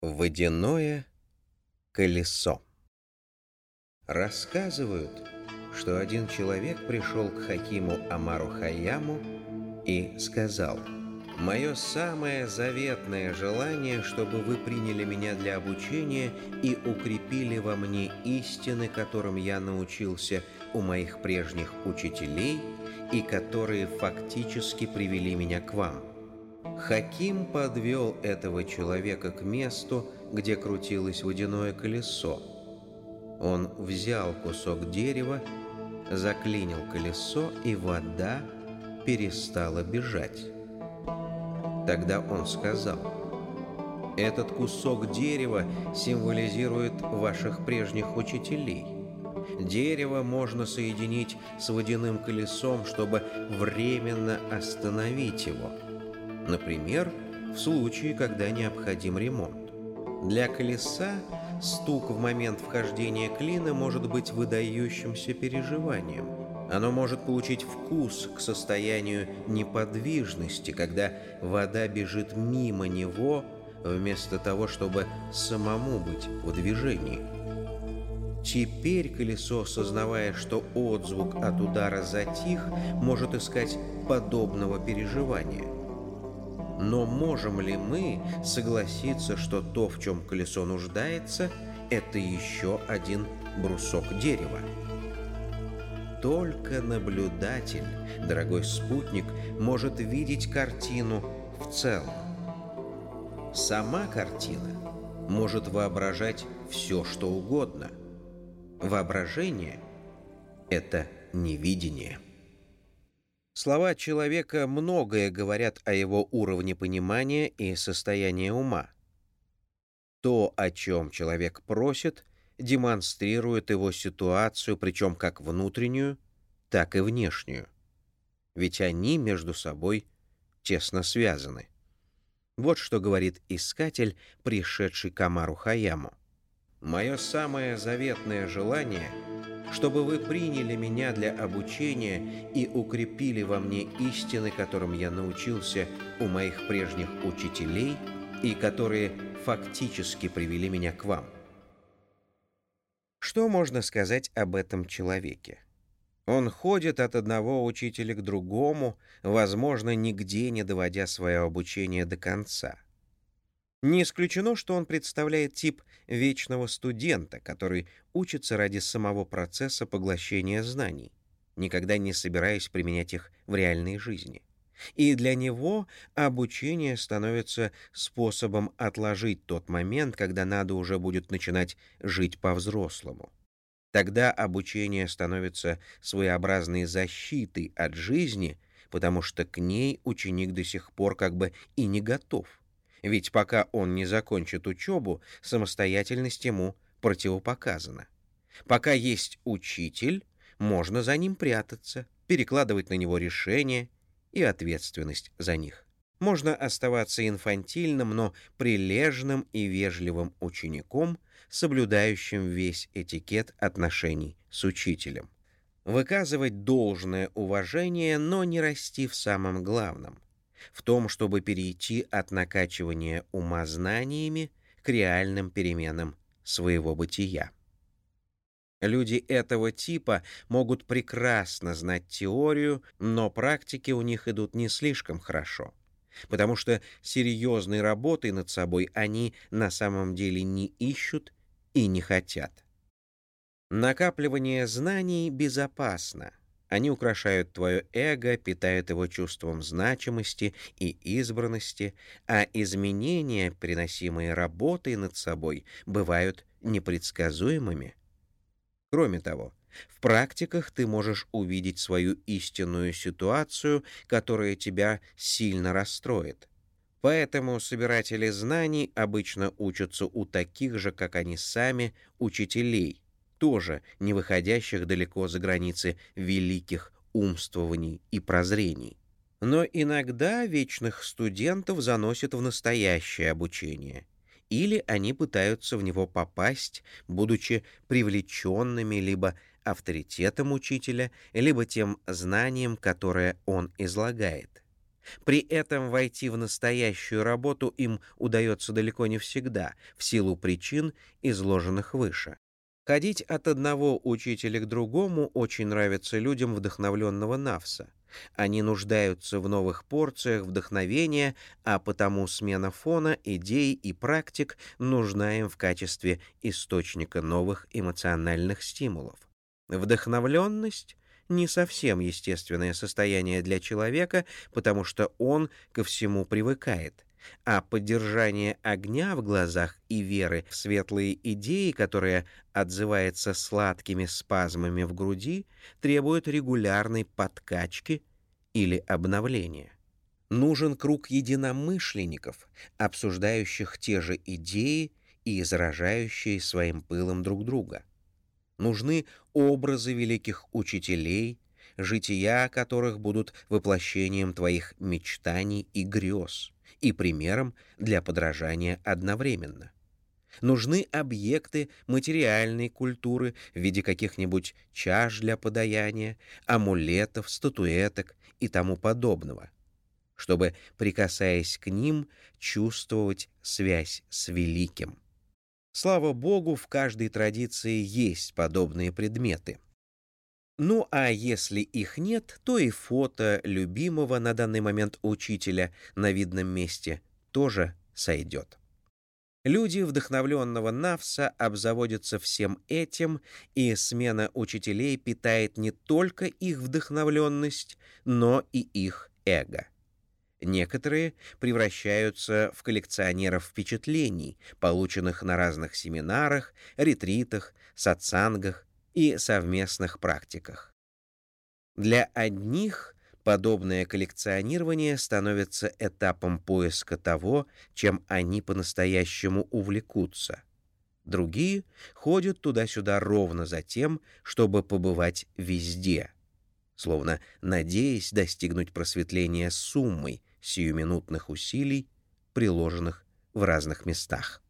Водяное колесо. Рассказывают, что один человек пришел к Хакиму Амару Хаяму и сказал, «Мое самое заветное желание, чтобы вы приняли меня для обучения и укрепили во мне истины, которым я научился у моих прежних учителей и которые фактически привели меня к вам». Хаким подвел этого человека к месту, где крутилось водяное колесо. Он взял кусок дерева, заклинил колесо, и вода перестала бежать. Тогда он сказал, «Этот кусок дерева символизирует ваших прежних учителей. Дерево можно соединить с водяным колесом, чтобы временно остановить его» например, в случае, когда необходим ремонт. Для колеса стук в момент вхождения клина может быть выдающимся переживанием. Оно может получить вкус к состоянию неподвижности, когда вода бежит мимо него, вместо того, чтобы самому быть в движении. Теперь колесо, сознавая, что отзвук от удара затих, может искать подобного переживания. Но можем ли мы согласиться, что то, в чем колесо нуждается, это еще один брусок дерева? Только наблюдатель, дорогой спутник, может видеть картину в целом. Сама картина может воображать все, что угодно. Воображение — это невидение. Слова человека многое говорят о его уровне понимания и состоянии ума. То, о чем человек просит, демонстрирует его ситуацию, причем как внутреннюю, так и внешнюю. Ведь они между собой тесно связаны. Вот что говорит искатель, пришедший к Амару Хаяму. «Мое самое заветное желание — чтобы вы приняли меня для обучения и укрепили во мне истины, которым я научился у моих прежних учителей и которые фактически привели меня к вам. Что можно сказать об этом человеке? Он ходит от одного учителя к другому, возможно, нигде не доводя свое обучение до конца. Не исключено, что он представляет тип вечного студента, который учится ради самого процесса поглощения знаний, никогда не собираясь применять их в реальной жизни. И для него обучение становится способом отложить тот момент, когда надо уже будет начинать жить по-взрослому. Тогда обучение становится своеобразной защитой от жизни, потому что к ней ученик до сих пор как бы и не готов ведь пока он не закончит учебу, самостоятельность ему противопоказана. Пока есть учитель, можно за ним прятаться, перекладывать на него решения и ответственность за них. Можно оставаться инфантильным, но прилежным и вежливым учеником, соблюдающим весь этикет отношений с учителем. Выказывать должное уважение, но не расти в самом главном в том, чтобы перейти от накачивания ума знаниями к реальным переменам своего бытия. Люди этого типа могут прекрасно знать теорию, но практики у них идут не слишком хорошо, потому что серьезной работы над собой они на самом деле не ищут и не хотят. Накапливание знаний безопасно. Они украшают твое эго, питают его чувством значимости и избранности, а изменения, приносимые работой над собой, бывают непредсказуемыми. Кроме того, в практиках ты можешь увидеть свою истинную ситуацию, которая тебя сильно расстроит. Поэтому собиратели знаний обычно учатся у таких же, как они сами, учителей, тоже не выходящих далеко за границы великих умствований и прозрений. Но иногда вечных студентов заносят в настоящее обучение, или они пытаются в него попасть, будучи привлеченными либо авторитетом учителя, либо тем знанием, которое он излагает. При этом войти в настоящую работу им удается далеко не всегда, в силу причин, изложенных выше. Ходить от одного учителя к другому очень нравится людям вдохновленного Навса. Они нуждаются в новых порциях вдохновения, а потому смена фона, идей и практик нужна им в качестве источника новых эмоциональных стимулов. Вдохновленность — не совсем естественное состояние для человека, потому что он ко всему привыкает. А поддержание огня в глазах и веры в светлые идеи, которая отзывается сладкими спазмами в груди, требует регулярной подкачки или обновления. Нужен круг единомышленников, обсуждающих те же идеи и заражающие своим пылом друг друга. Нужны образы великих учителей, жития которых будут воплощением твоих мечтаний и грез, и примером для подражания одновременно. Нужны объекты материальной культуры в виде каких-нибудь чаш для подаяния, амулетов, статуэток и тому подобного, чтобы, прикасаясь к ним, чувствовать связь с великим. Слава богу, в каждой традиции есть подобные предметы. Ну а если их нет, то и фото любимого на данный момент учителя на видном месте тоже сойдет. Люди вдохновленного Навса обзаводятся всем этим, и смена учителей питает не только их вдохновленность, но и их эго. Некоторые превращаются в коллекционеров впечатлений, полученных на разных семинарах, ретритах, сатсангах и совместных практиках. Для одних подобное коллекционирование становится этапом поиска того, чем они по-настоящему увлекутся. Другие ходят туда-сюда ровно за тем, чтобы побывать везде, словно надеясь достигнуть просветления суммой, сиюминутных усилий, приложенных в разных местах.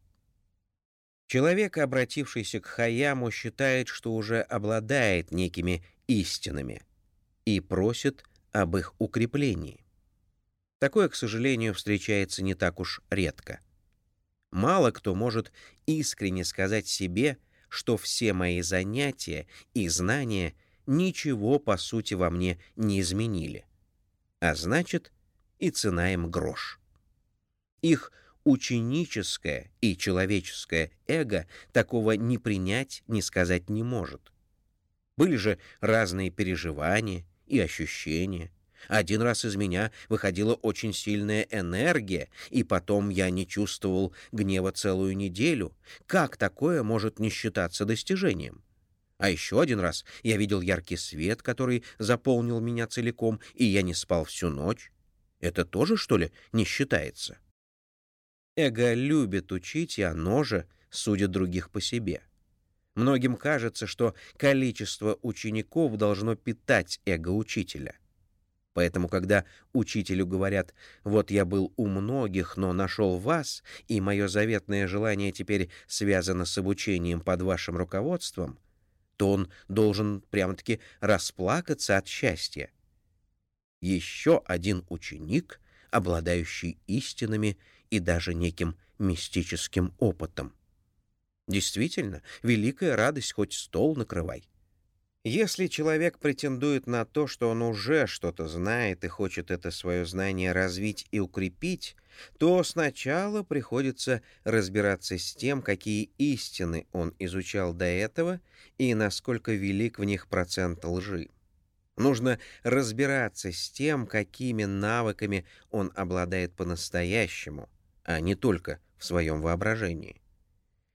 Человек, обратившийся к Хаяму, считает, что уже обладает некими истинами и просит об их укреплении. Такое, к сожалению, встречается не так уж редко. Мало кто может искренне сказать себе, что все мои занятия и знания ничего, по сути, во мне не изменили. А значит, и цена им грош. Их ученическое и человеческое эго такого не принять, не сказать не может. Были же разные переживания и ощущения. Один раз из меня выходила очень сильная энергия, и потом я не чувствовал гнева целую неделю. Как такое может не считаться достижением? А еще один раз я видел яркий свет, который заполнил меня целиком, и я не спал всю ночь. Это тоже, что ли, не считается? Эго любит учить, и оно же судит других по себе. Многим кажется, что количество учеников должно питать эго учителя. Поэтому, когда учителю говорят «вот я был у многих, но нашел вас, и мое заветное желание теперь связано с обучением под вашим руководством», то он должен прямо-таки расплакаться от счастья еще один ученик, обладающий истинами и даже неким мистическим опытом. Действительно, великая радость, хоть стол накрывай. Если человек претендует на то, что он уже что-то знает и хочет это свое знание развить и укрепить, то сначала приходится разбираться с тем, какие истины он изучал до этого и насколько велик в них процент лжи. Нужно разбираться с тем, какими навыками он обладает по-настоящему, а не только в своем воображении.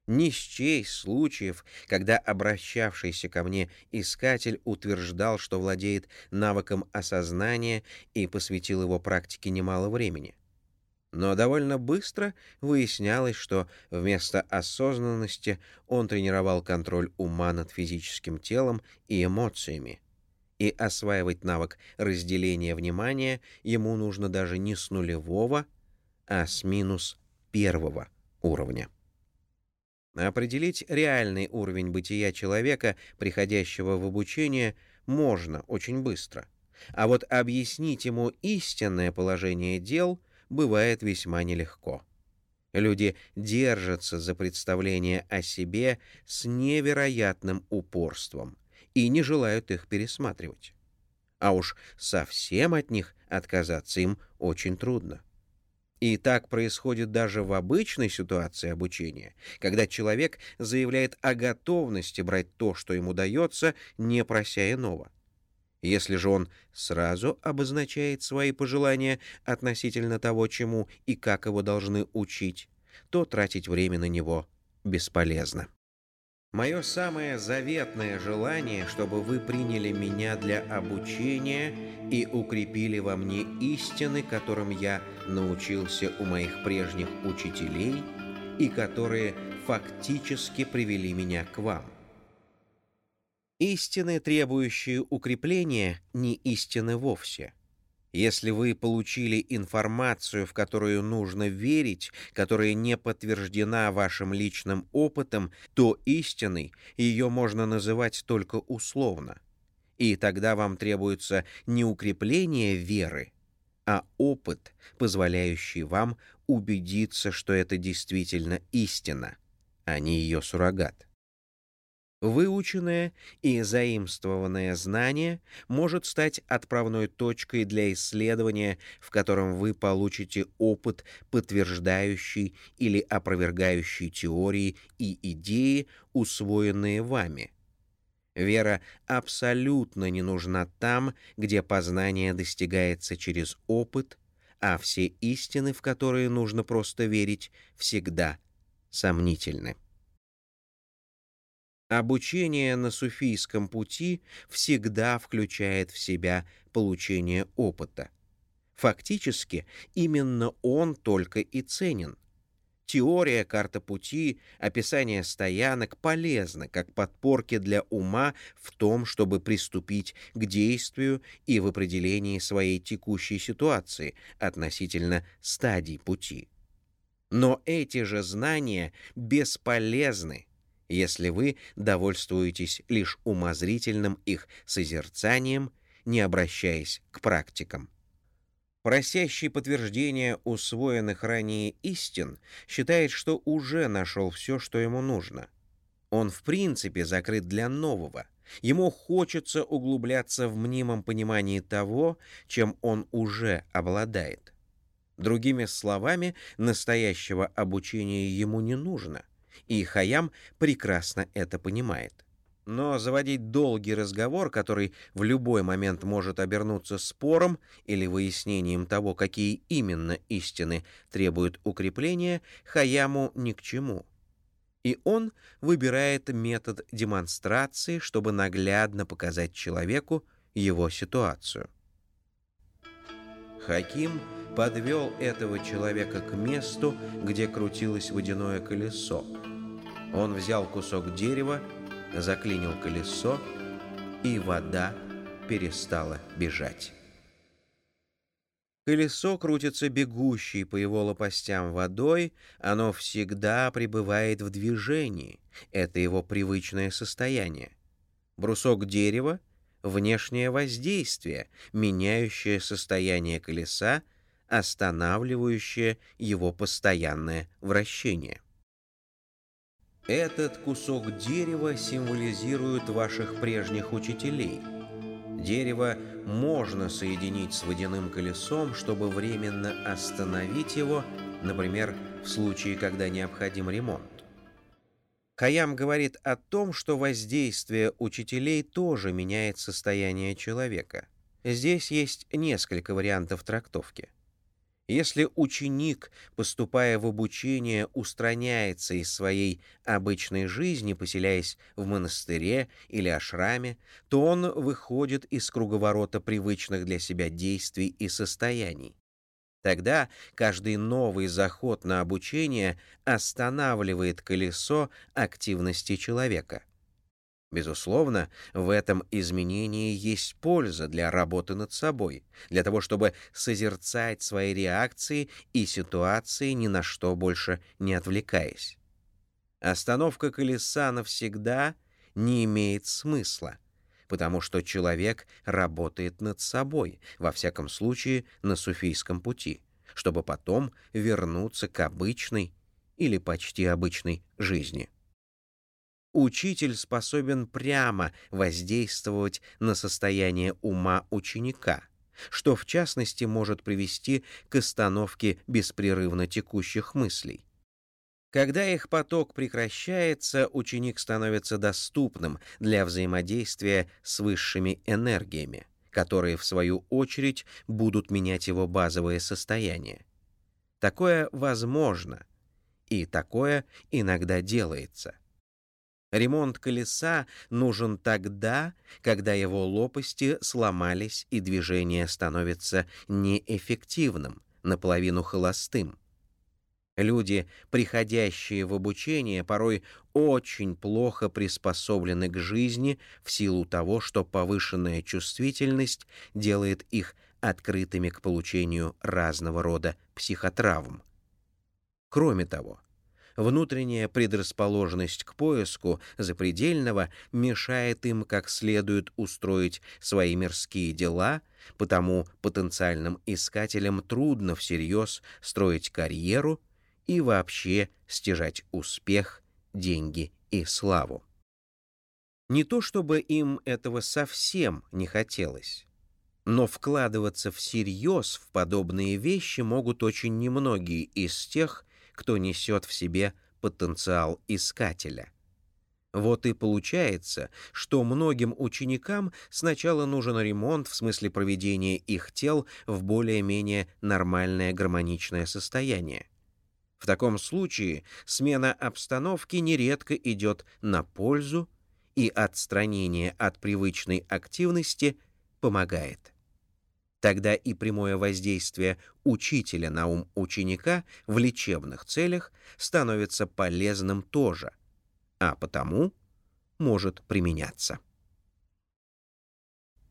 Не счесть случаев, когда обращавшийся ко мне искатель утверждал, что владеет навыком осознания и посвятил его практике немало времени. Но довольно быстро выяснялось, что вместо осознанности он тренировал контроль ума над физическим телом и эмоциями, и осваивать навык разделения внимания ему нужно даже не с нулевого, а с минус первого уровня. Определить реальный уровень бытия человека, приходящего в обучение, можно очень быстро. А вот объяснить ему истинное положение дел бывает весьма нелегко. Люди держатся за представление о себе с невероятным упорством — и не желают их пересматривать. А уж совсем от них отказаться им очень трудно. И так происходит даже в обычной ситуации обучения, когда человек заявляет о готовности брать то, что ему дается, не прося иного. Если же он сразу обозначает свои пожелания относительно того, чему и как его должны учить, то тратить время на него бесполезно. Мое самое заветное желание, чтобы вы приняли меня для обучения и укрепили во мне истины, которым я научился у моих прежних учителей и которые фактически привели меня к вам. Истины, требующие укрепления, не истины вовсе. Если вы получили информацию, в которую нужно верить, которая не подтверждена вашим личным опытом, то истиной ее можно называть только условно. И тогда вам требуется не укрепление веры, а опыт, позволяющий вам убедиться, что это действительно истина, а не ее суррогат. Выученное и заимствованное знание может стать отправной точкой для исследования, в котором вы получите опыт, подтверждающий или опровергающий теории и идеи, усвоенные вами. Вера абсолютно не нужна там, где познание достигается через опыт, а все истины, в которые нужно просто верить, всегда сомнительны. Обучение на суфийском пути всегда включает в себя получение опыта. Фактически, именно он только и ценен. Теория, карта пути, описание стоянок полезны как подпорки для ума в том, чтобы приступить к действию и в определении своей текущей ситуации относительно стадий пути. Но эти же знания бесполезны, если вы довольствуетесь лишь умозрительным их созерцанием, не обращаясь к практикам. Просящий подтверждения усвоенных ранее истин считает, что уже нашел все, что ему нужно. Он в принципе закрыт для нового. Ему хочется углубляться в мнимом понимании того, чем он уже обладает. Другими словами, настоящего обучения ему не нужно — и Хаям прекрасно это понимает. Но заводить долгий разговор, который в любой момент может обернуться спором или выяснением того, какие именно истины требуют укрепления, Хаяму ни к чему. И он выбирает метод демонстрации, чтобы наглядно показать человеку его ситуацию. Хаким подвел этого человека к месту, где крутилось водяное колесо, он взял кусок дерева, заклинил колесо, и вода перестала бежать. Колесо крутится бегущей по его лопастям водой, оно всегда пребывает в движении, это его привычное состояние. Брусок дерева — внешнее воздействие, меняющее состояние колеса, останавливающее его постоянное вращение. Этот кусок дерева символизирует ваших прежних учителей. Дерево можно соединить с водяным колесом, чтобы временно остановить его, например, в случае, когда необходим ремонт. Хаям говорит о том, что воздействие учителей тоже меняет состояние человека. Здесь есть несколько вариантов трактовки. Если ученик, поступая в обучение, устраняется из своей обычной жизни, поселяясь в монастыре или ашраме, то он выходит из круговорота привычных для себя действий и состояний. Тогда каждый новый заход на обучение останавливает колесо активности человека. Безусловно, в этом изменении есть польза для работы над собой, для того, чтобы созерцать свои реакции и ситуации, ни на что больше не отвлекаясь. Остановка колеса навсегда не имеет смысла, потому что человек работает над собой, во всяком случае на суфийском пути, чтобы потом вернуться к обычной или почти обычной жизни. Учитель способен прямо воздействовать на состояние ума ученика, что в частности может привести к остановке беспрерывно текущих мыслей. Когда их поток прекращается, ученик становится доступным для взаимодействия с высшими энергиями, которые, в свою очередь, будут менять его базовое состояние. Такое возможно, и такое иногда делается — Ремонт колеса нужен тогда, когда его лопасти сломались и движение становится неэффективным, наполовину холостым. Люди, приходящие в обучение, порой очень плохо приспособлены к жизни в силу того, что повышенная чувствительность делает их открытыми к получению разного рода психотравм. Кроме того, Внутренняя предрасположенность к поиску запредельного мешает им как следует устроить свои мирские дела, потому потенциальным искателям трудно всерьез строить карьеру и вообще стяжать успех, деньги и славу. Не то чтобы им этого совсем не хотелось, но вкладываться всерьез в подобные вещи могут очень немногие из тех, кто несет в себе потенциал искателя. Вот и получается, что многим ученикам сначала нужен ремонт в смысле проведения их тел в более-менее нормальное гармоничное состояние. В таком случае смена обстановки нередко идет на пользу, и отстранение от привычной активности помогает. Тогда и прямое воздействие учителя на ум ученика в лечебных целях становится полезным тоже, а потому может применяться.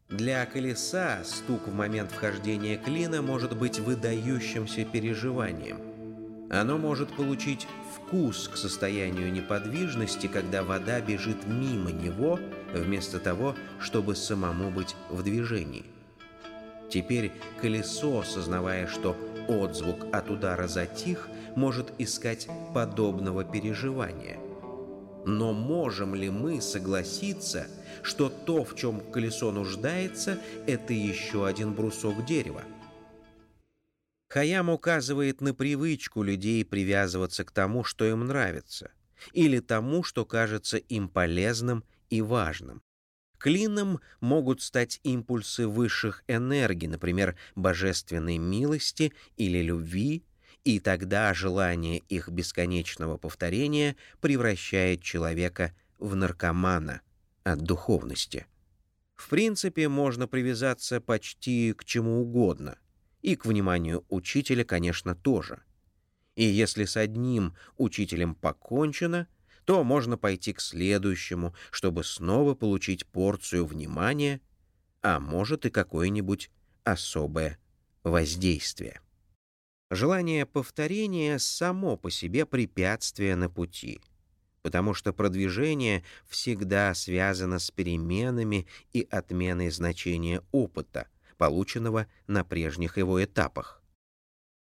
Для колеса стук в момент вхождения клина может быть выдающимся переживанием. Оно может получить вкус к состоянию неподвижности, когда вода бежит мимо него, вместо того, чтобы самому быть в движении. Теперь колесо, сознавая, что отзвук от удара затих, может искать подобного переживания. Но можем ли мы согласиться, что то, в чем колесо нуждается, это еще один брусок дерева? Хаям указывает на привычку людей привязываться к тому, что им нравится, или тому, что кажется им полезным и важным. Клином могут стать импульсы высших энергий, например, божественной милости или любви, и тогда желание их бесконечного повторения превращает человека в наркомана от духовности. В принципе, можно привязаться почти к чему угодно, и к вниманию учителя, конечно, тоже. И если с одним учителем покончено — то можно пойти к следующему, чтобы снова получить порцию внимания, а может и какое-нибудь особое воздействие. Желание повторения само по себе препятствие на пути, потому что продвижение всегда связано с переменами и отменой значения опыта, полученного на прежних его этапах.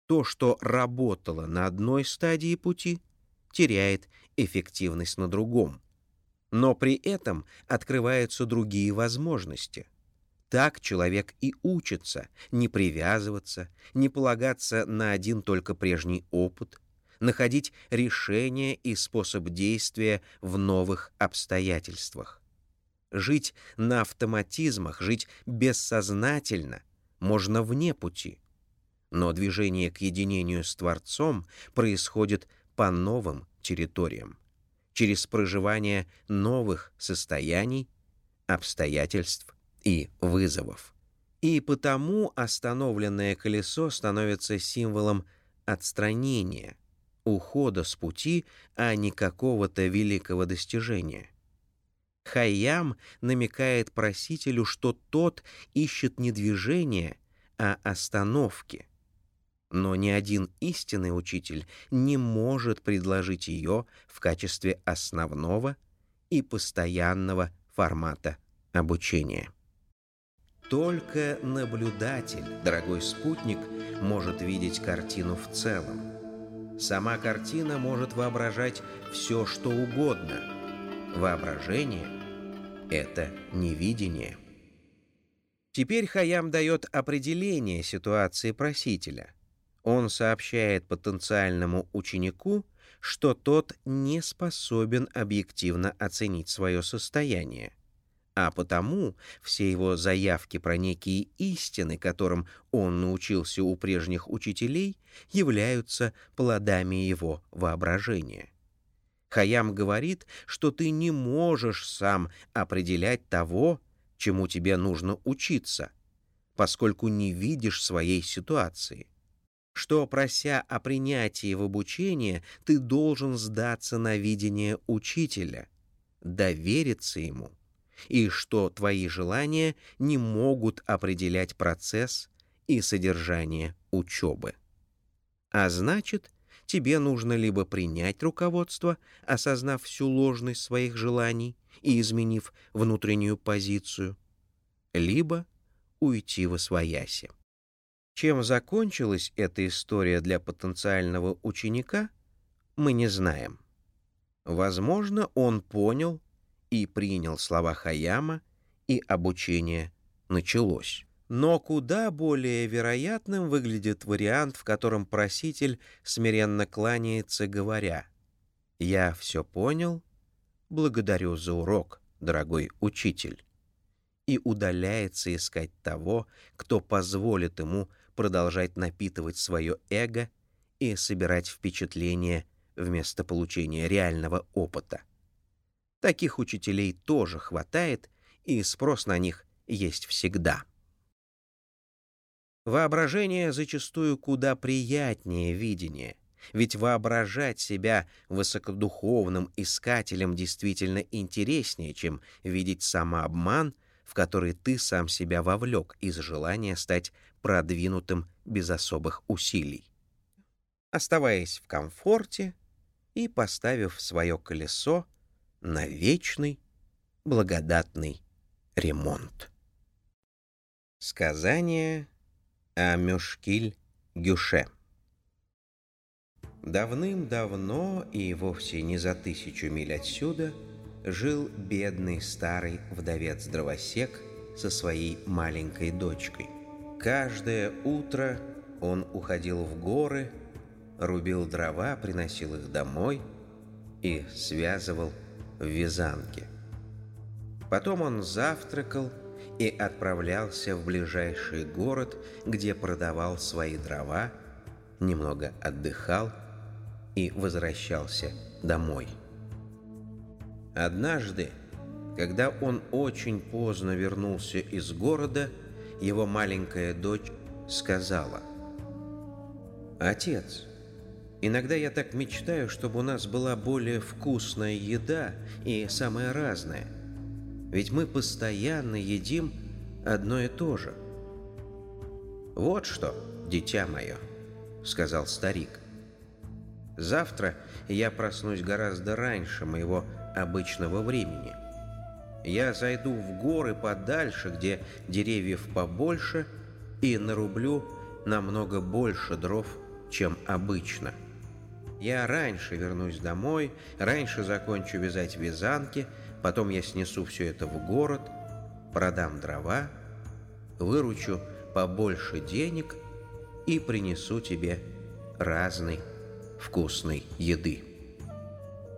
То, что работало на одной стадии пути — теряет эффективность на другом. Но при этом открываются другие возможности. Так человек и учится не привязываться, не полагаться на один только прежний опыт, находить решение и способ действия в новых обстоятельствах. Жить на автоматизмах, жить бессознательно можно вне пути. Но движение к единению с Творцом происходит по новым территориям, через проживание новых состояний, обстоятельств и вызовов. И потому остановленное колесо становится символом отстранения, ухода с пути, а не какого-то великого достижения. Хайям намекает просителю, что тот ищет не движение, а остановки. Но ни один истинный учитель не может предложить ее в качестве основного и постоянного формата обучения. Только наблюдатель, дорогой спутник, может видеть картину в целом. Сама картина может воображать все, что угодно. Воображение — это невидение. Теперь Хаям дает определение ситуации просителя. Он сообщает потенциальному ученику, что тот не способен объективно оценить свое состояние а потому все его заявки про некие истины, которым он научился у прежних учителей, являются плодами его воображения. Хаям говорит, что ты не можешь сам определять того, чему тебе нужно учиться, поскольку не видишь своей ситуации. Что, прося о принятии в обучение, ты должен сдаться на видение учителя, довериться ему — и что твои желания не могут определять процесс и содержание учебы. А значит, тебе нужно либо принять руководство, осознав всю ложность своих желаний и изменив внутреннюю позицию, либо уйти во свояси. Чем закончилась эта история для потенциального ученика, мы не знаем. Возможно, он понял, и принял слова Хаяма, и обучение началось. Но куда более вероятным выглядит вариант, в котором проситель смиренно кланяется, говоря «Я все понял, благодарю за урок, дорогой учитель», и удаляется искать того, кто позволит ему продолжать напитывать свое эго и собирать впечатления вместо получения реального опыта. Таких учителей тоже хватает, и спрос на них есть всегда. Воображение зачастую куда приятнее видения, ведь воображать себя высокодуховным искателем действительно интереснее, чем видеть самообман, в который ты сам себя вовлек из желания стать продвинутым без особых усилий. Оставаясь в комфорте и поставив свое колесо на вечный благодатный ремонт. Сказание о Мюшкиль-Гюше Давным-давно и вовсе не за тысячу миль отсюда жил бедный старый вдовец-дровосек со своей маленькой дочкой. Каждое утро он уходил в горы, рубил дрова, приносил их домой и связывал в Вязанке. Потом он завтракал и отправлялся в ближайший город, где продавал свои дрова, немного отдыхал и возвращался домой. Однажды, когда он очень поздно вернулся из города, его маленькая дочь сказала, «Отец, Иногда я так мечтаю, чтобы у нас была более вкусная еда и самая разная. Ведь мы постоянно едим одно и то же. «Вот что, дитя мое», — сказал старик. «Завтра я проснусь гораздо раньше моего обычного времени. Я зайду в горы подальше, где деревьев побольше, и нарублю намного больше дров, чем обычно». Я раньше вернусь домой, раньше закончу вязать вязанки, потом я снесу все это в город, продам дрова, выручу побольше денег и принесу тебе разной вкусной еды.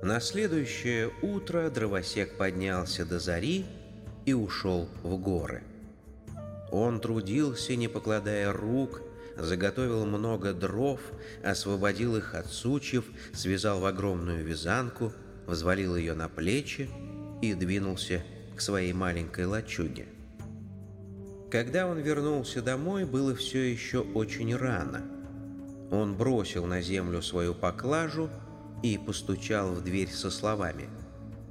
На следующее утро дровосек поднялся до зари и ушел в горы. Он трудился, не покладая рук, заготовил много дров, освободил их от сучьев, связал в огромную вязанку, взвалил ее на плечи и двинулся к своей маленькой лачуге. Когда он вернулся домой, было все еще очень рано. Он бросил на землю свою поклажу и постучал в дверь со словами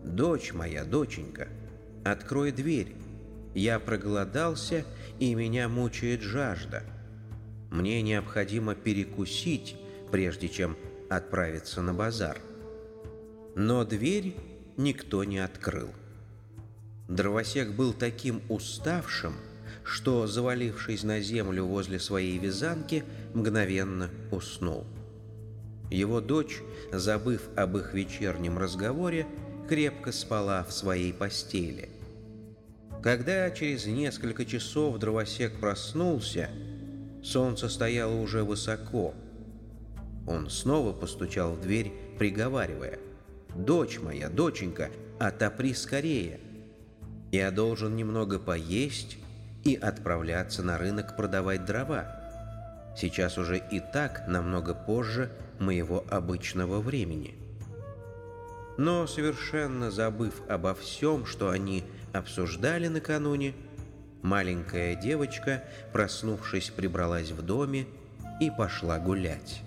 «Дочь моя, доченька, открой дверь, я проголодался, и меня мучает жажда. Мне необходимо перекусить, прежде чем отправиться на базар». Но дверь никто не открыл. Дровосек был таким уставшим, что, завалившись на землю возле своей вязанки, мгновенно уснул. Его дочь, забыв об их вечернем разговоре, крепко спала в своей постели. Когда через несколько часов дровосек проснулся, солнце стояло уже высоко. Он снова постучал в дверь, приговаривая, «Дочь моя, доченька, отопри скорее! Я должен немного поесть и отправляться на рынок продавать дрова. Сейчас уже и так намного позже моего обычного времени. Но совершенно забыв обо всем, что они обсуждали накануне, маленькая девочка, проснувшись, прибралась в доме и пошла гулять.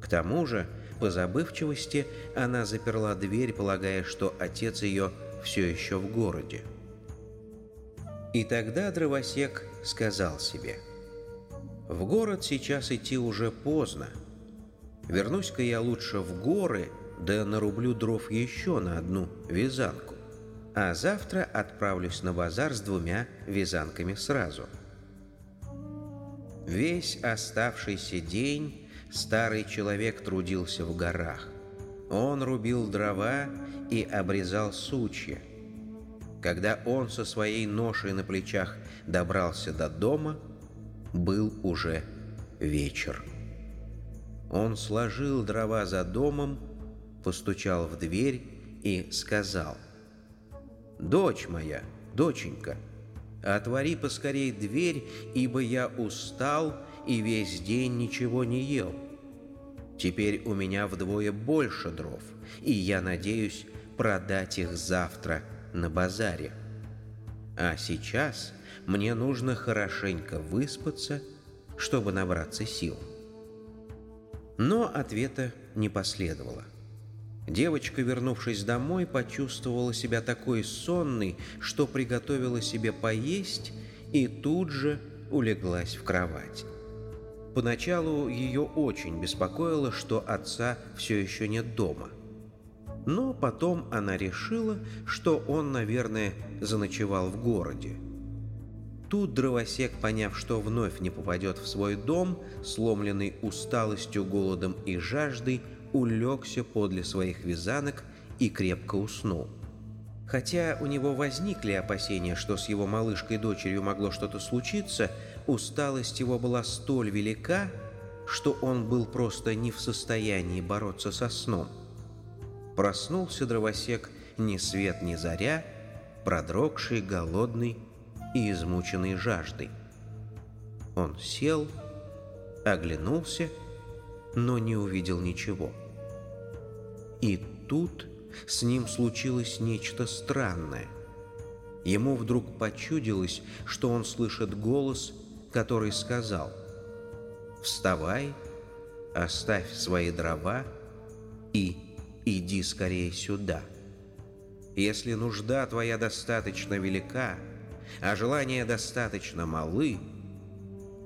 К тому же, по забывчивости, она заперла дверь, полагая, что отец ее все еще в городе. И тогда дровосек сказал себе, «В город сейчас идти уже поздно. Вернусь-ка я лучше в горы, да нарублю дров еще на одну вязанку. А завтра отправлюсь на базар с двумя вязанками сразу». Весь оставшийся день старый человек трудился в горах. Он рубил дрова и обрезал сучья – когда он со своей ношей на плечах добрался до дома, был уже вечер. Он сложил дрова за домом, постучал в дверь и сказал, «Дочь моя, доченька, отвори поскорей дверь, ибо я устал и весь день ничего не ел. Теперь у меня вдвое больше дров, и я надеюсь продать их завтра на базаре. А сейчас мне нужно хорошенько выспаться, чтобы набраться сил. Но ответа не последовало. Девочка, вернувшись домой, почувствовала себя такой сонной, что приготовила себе поесть и тут же улеглась в кровать. Поначалу ее очень беспокоило, что отца все еще нет дома – но потом она решила, что он, наверное, заночевал в городе. Тут дровосек, поняв, что вновь не попадет в свой дом, сломленный усталостью, голодом и жаждой, улегся подле своих вязанок и крепко уснул. Хотя у него возникли опасения, что с его малышкой-дочерью могло что-то случиться, усталость его была столь велика, что он был просто не в состоянии бороться со сном. Проснулся дровосек ни свет ни заря, продрогший, голодный и измученный жаждой. Он сел, оглянулся, но не увидел ничего. И тут с ним случилось нечто странное. Ему вдруг почудилось, что он слышит голос, который сказал «Вставай, оставь свои дрова и иди скорее сюда. Если нужда твоя достаточно велика, а желания достаточно малы,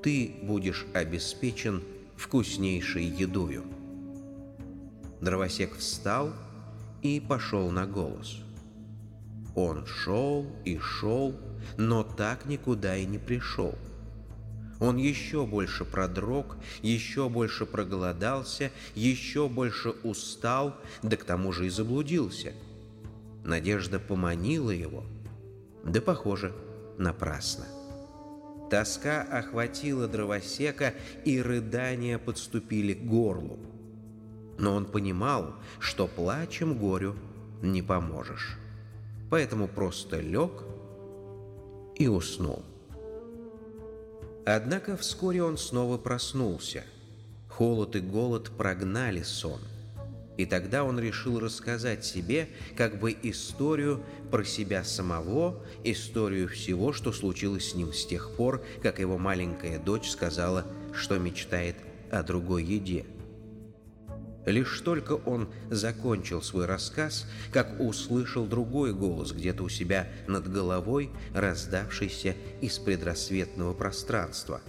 ты будешь обеспечен вкуснейшей едою. Дровосек встал и пошел на голос. Он шел и шел, но так никуда и не пришел. Он еще больше продрог, еще больше проголодался, еще больше устал, да к тому же и заблудился. Надежда поманила его, да, похоже, напрасно. Тоска охватила дровосека, и рыдания подступили к горлу. Но он понимал, что плачем горю не поможешь. Поэтому просто лег и уснул. Однако вскоре он снова проснулся. Холод и голод прогнали сон. И тогда он решил рассказать себе как бы историю про себя самого, историю всего, что случилось с ним с тех пор, как его маленькая дочь сказала, что мечтает о другой еде. Лишь только он закончил свой рассказ, как услышал другой голос где-то у себя над головой, раздавшийся из предрассветного пространства.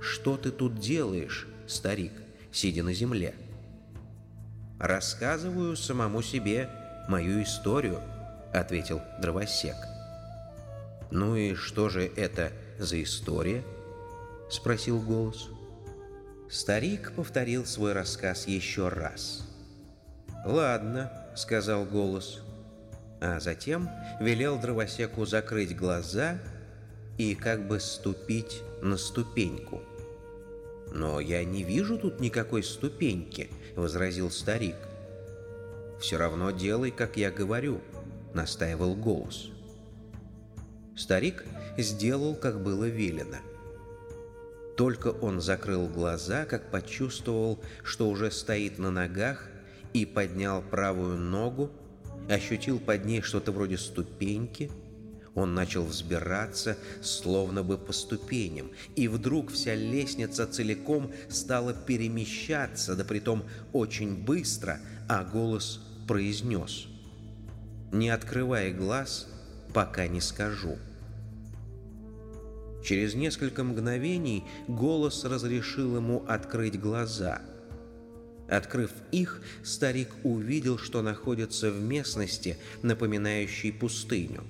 «Что ты тут делаешь, старик, сидя на земле?» «Рассказываю самому себе мою историю», — ответил дровосек. «Ну и что же это за история?» — спросил голос. Старик повторил свой рассказ еще раз. «Ладно», — сказал голос, а затем велел дровосеку закрыть глаза и как бы ступить на ступеньку. «Но я не вижу тут никакой ступеньки», — возразил старик. «Все равно делай, как я говорю», — настаивал голос. Старик сделал, как было велено — только он закрыл глаза, как почувствовал, что уже стоит на ногах, и поднял правую ногу, ощутил под ней что-то вроде ступеньки. Он начал взбираться, словно бы по ступеням, и вдруг вся лестница целиком стала перемещаться, да притом очень быстро, а голос произнес. «Не открывая глаз, пока не скажу». Через несколько мгновений голос разрешил ему открыть глаза. Открыв их, старик увидел, что находится в местности, напоминающей пустыню.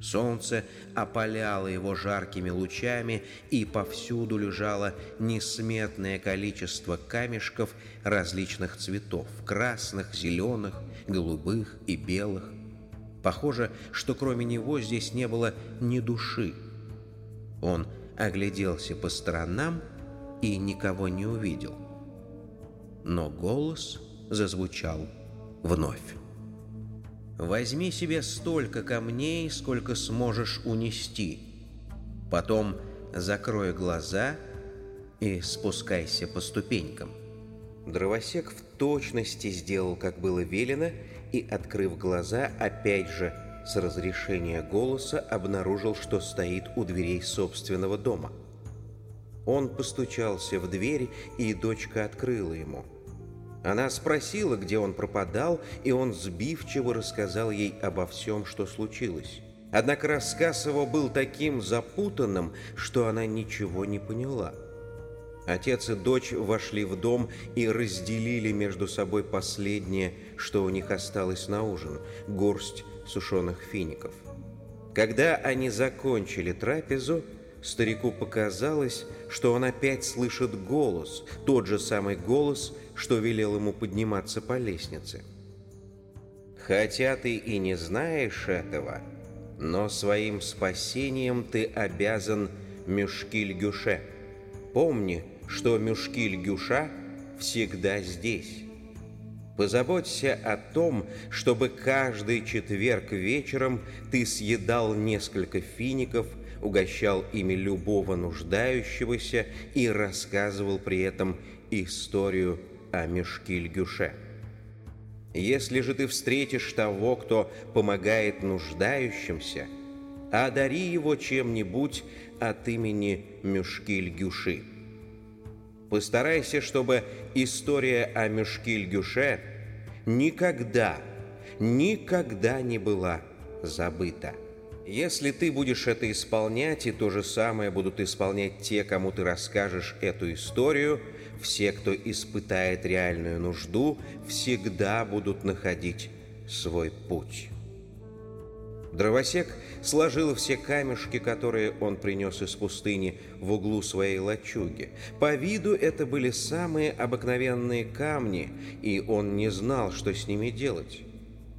Солнце опаляло его жаркими лучами, и повсюду лежало несметное количество камешков различных цветов – красных, зеленых, голубых и белых. Похоже, что кроме него здесь не было ни души – он огляделся по сторонам и никого не увидел. Но голос зазвучал вновь. «Возьми себе столько камней, сколько сможешь унести. Потом закрой глаза и спускайся по ступенькам». Дровосек в точности сделал, как было велено, и, открыв глаза, опять же с разрешения голоса обнаружил, что стоит у дверей собственного дома. Он постучался в дверь, и дочка открыла ему. Она спросила, где он пропадал, и он сбивчиво рассказал ей обо всем, что случилось. Однако рассказ его был таким запутанным, что она ничего не поняла. Отец и дочь вошли в дом и разделили между собой последнее, что у них осталось на ужин – горсть сушеных фиников. Когда они закончили трапезу, старику показалось, что он опять слышит голос, тот же самый голос, что велел ему подниматься по лестнице. «Хотя ты и не знаешь этого, но своим спасением ты обязан Мюшкиль-Гюше. Помни, что Мюшкиль-Гюша всегда здесь». Позаботься о том, чтобы каждый четверг вечером ты съедал несколько фиников, угощал ими любого нуждающегося и рассказывал при этом историю о Мешкильгюше. Если же ты встретишь того, кто помогает нуждающимся, одари его чем-нибудь от имени Мюшкиль-Гюши. Постарайся, чтобы история о Мюшкиль-Гюше никогда, никогда не была забыта. Если ты будешь это исполнять, и то же самое будут исполнять те, кому ты расскажешь эту историю, все, кто испытает реальную нужду, всегда будут находить свой путь. Дровосек сложил все камешки, которые он принес из пустыни, в углу своей лачуги. По виду это были самые обыкновенные камни, и он не знал, что с ними делать.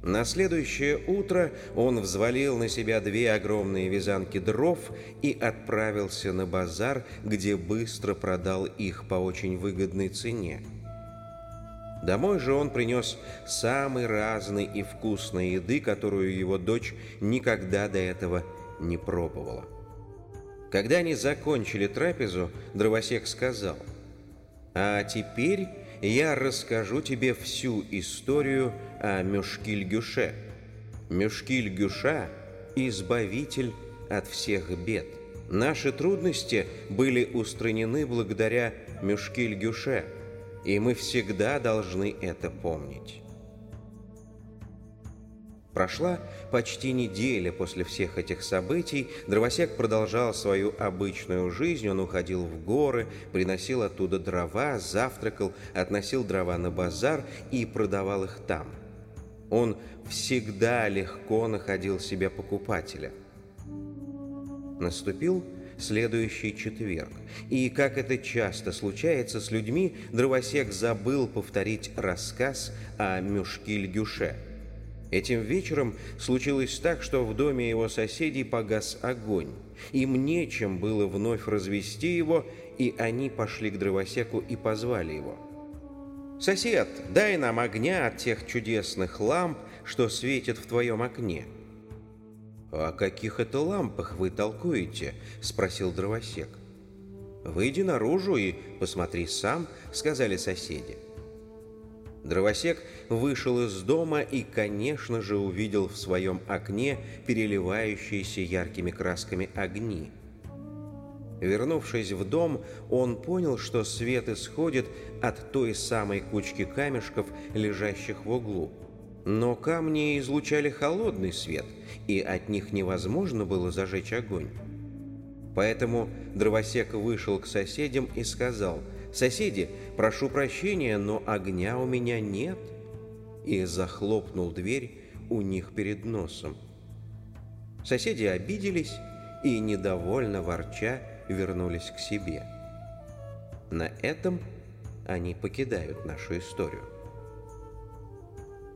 На следующее утро он взвалил на себя две огромные вязанки дров и отправился на базар, где быстро продал их по очень выгодной цене. Домой же он принес самой разной и вкусной еды, которую его дочь никогда до этого не пробовала. Когда они закончили трапезу, дровосек сказал, «А теперь я расскажу тебе всю историю о Мюшкиль-Гюше. Мюшкиль-Гюша – избавитель от всех бед. Наши трудности были устранены благодаря Мюшкиль-Гюше – и мы всегда должны это помнить. Прошла почти неделя после всех этих событий. Дровосек продолжал свою обычную жизнь. Он уходил в горы, приносил оттуда дрова, завтракал, относил дрова на базар и продавал их там. Он всегда легко находил себе покупателя. Наступил следующий четверг. И, как это часто случается с людьми, дровосек забыл повторить рассказ о Мюшкиль-Гюше. Этим вечером случилось так, что в доме его соседей погас огонь. Им нечем было вновь развести его, и они пошли к дровосеку и позвали его. «Сосед, дай нам огня от тех чудесных ламп, что светят в твоем окне». «О каких это лампах вы толкуете?» — спросил дровосек. «Выйди наружу и посмотри сам», — сказали соседи. Дровосек вышел из дома и, конечно же, увидел в своем окне переливающиеся яркими красками огни. Вернувшись в дом, он понял, что свет исходит от той самой кучки камешков, лежащих в углу. Но камни излучали холодный свет, и от них невозможно было зажечь огонь. Поэтому дровосек вышел к соседям и сказал, «Соседи, прошу прощения, но огня у меня нет», и захлопнул дверь у них перед носом. Соседи обиделись и, недовольно ворча, вернулись к себе. На этом они покидают нашу историю.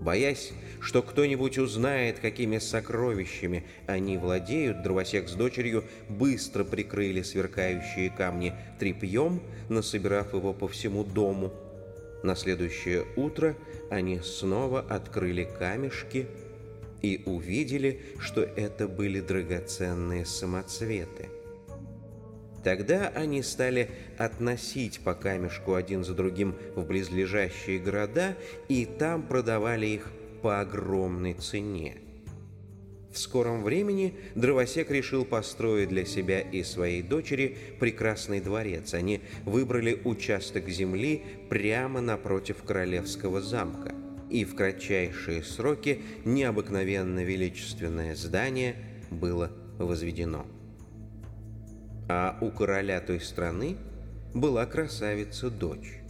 Боясь, что кто-нибудь узнает, какими сокровищами они владеют, дровосек с дочерью быстро прикрыли сверкающие камни тряпьем, насобирав его по всему дому. На следующее утро они снова открыли камешки и увидели, что это были драгоценные самоцветы. Тогда они стали относить по камешку один за другим в близлежащие города и там продавали их по огромной цене. В скором времени дровосек решил построить для себя и своей дочери прекрасный дворец. Они выбрали участок земли прямо напротив королевского замка. И в кратчайшие сроки необыкновенно величественное здание было возведено. А у короля той страны была красавица-дочь.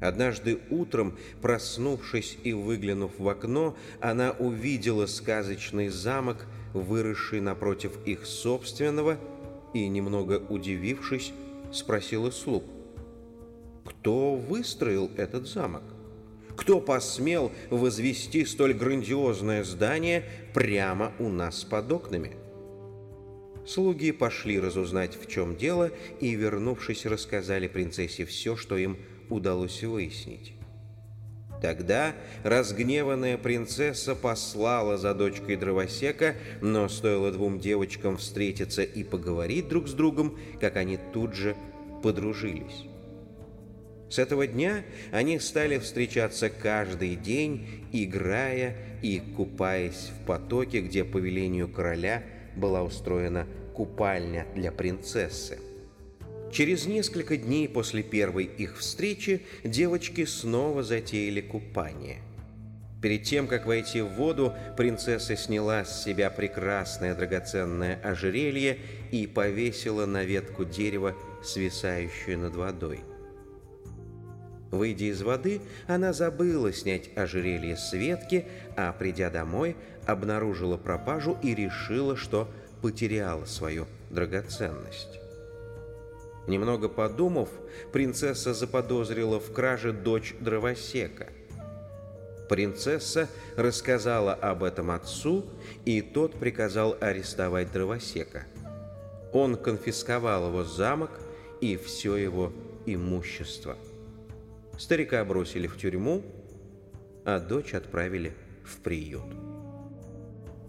Однажды утром, проснувшись и выглянув в окно, она увидела сказочный замок, выросший напротив их собственного, и, немного удивившись, спросила слуг, «Кто выстроил этот замок? Кто посмел возвести столь грандиозное здание прямо у нас под окнами?» Слуги пошли разузнать, в чем дело, и, вернувшись, рассказали принцессе все, что им удалось выяснить. Тогда разгневанная принцесса послала за дочкой дровосека, но стоило двум девочкам встретиться и поговорить друг с другом, как они тут же подружились. С этого дня они стали встречаться каждый день, играя и купаясь в потоке, где по велению короля – была устроена купальня для принцессы. Через несколько дней после первой их встречи девочки снова затеяли купание. Перед тем, как войти в воду, принцесса сняла с себя прекрасное драгоценное ожерелье и повесила на ветку дерева, свисающую над водой. Выйдя из воды, она забыла снять ожерелье с ветки, а придя домой, обнаружила пропажу и решила, что потеряла свою драгоценность. Немного подумав, принцесса заподозрила в краже дочь дровосека. Принцесса рассказала об этом отцу, и тот приказал арестовать дровосека. Он конфисковал его замок и все его имущество. Старика бросили в тюрьму, а дочь отправили в приют.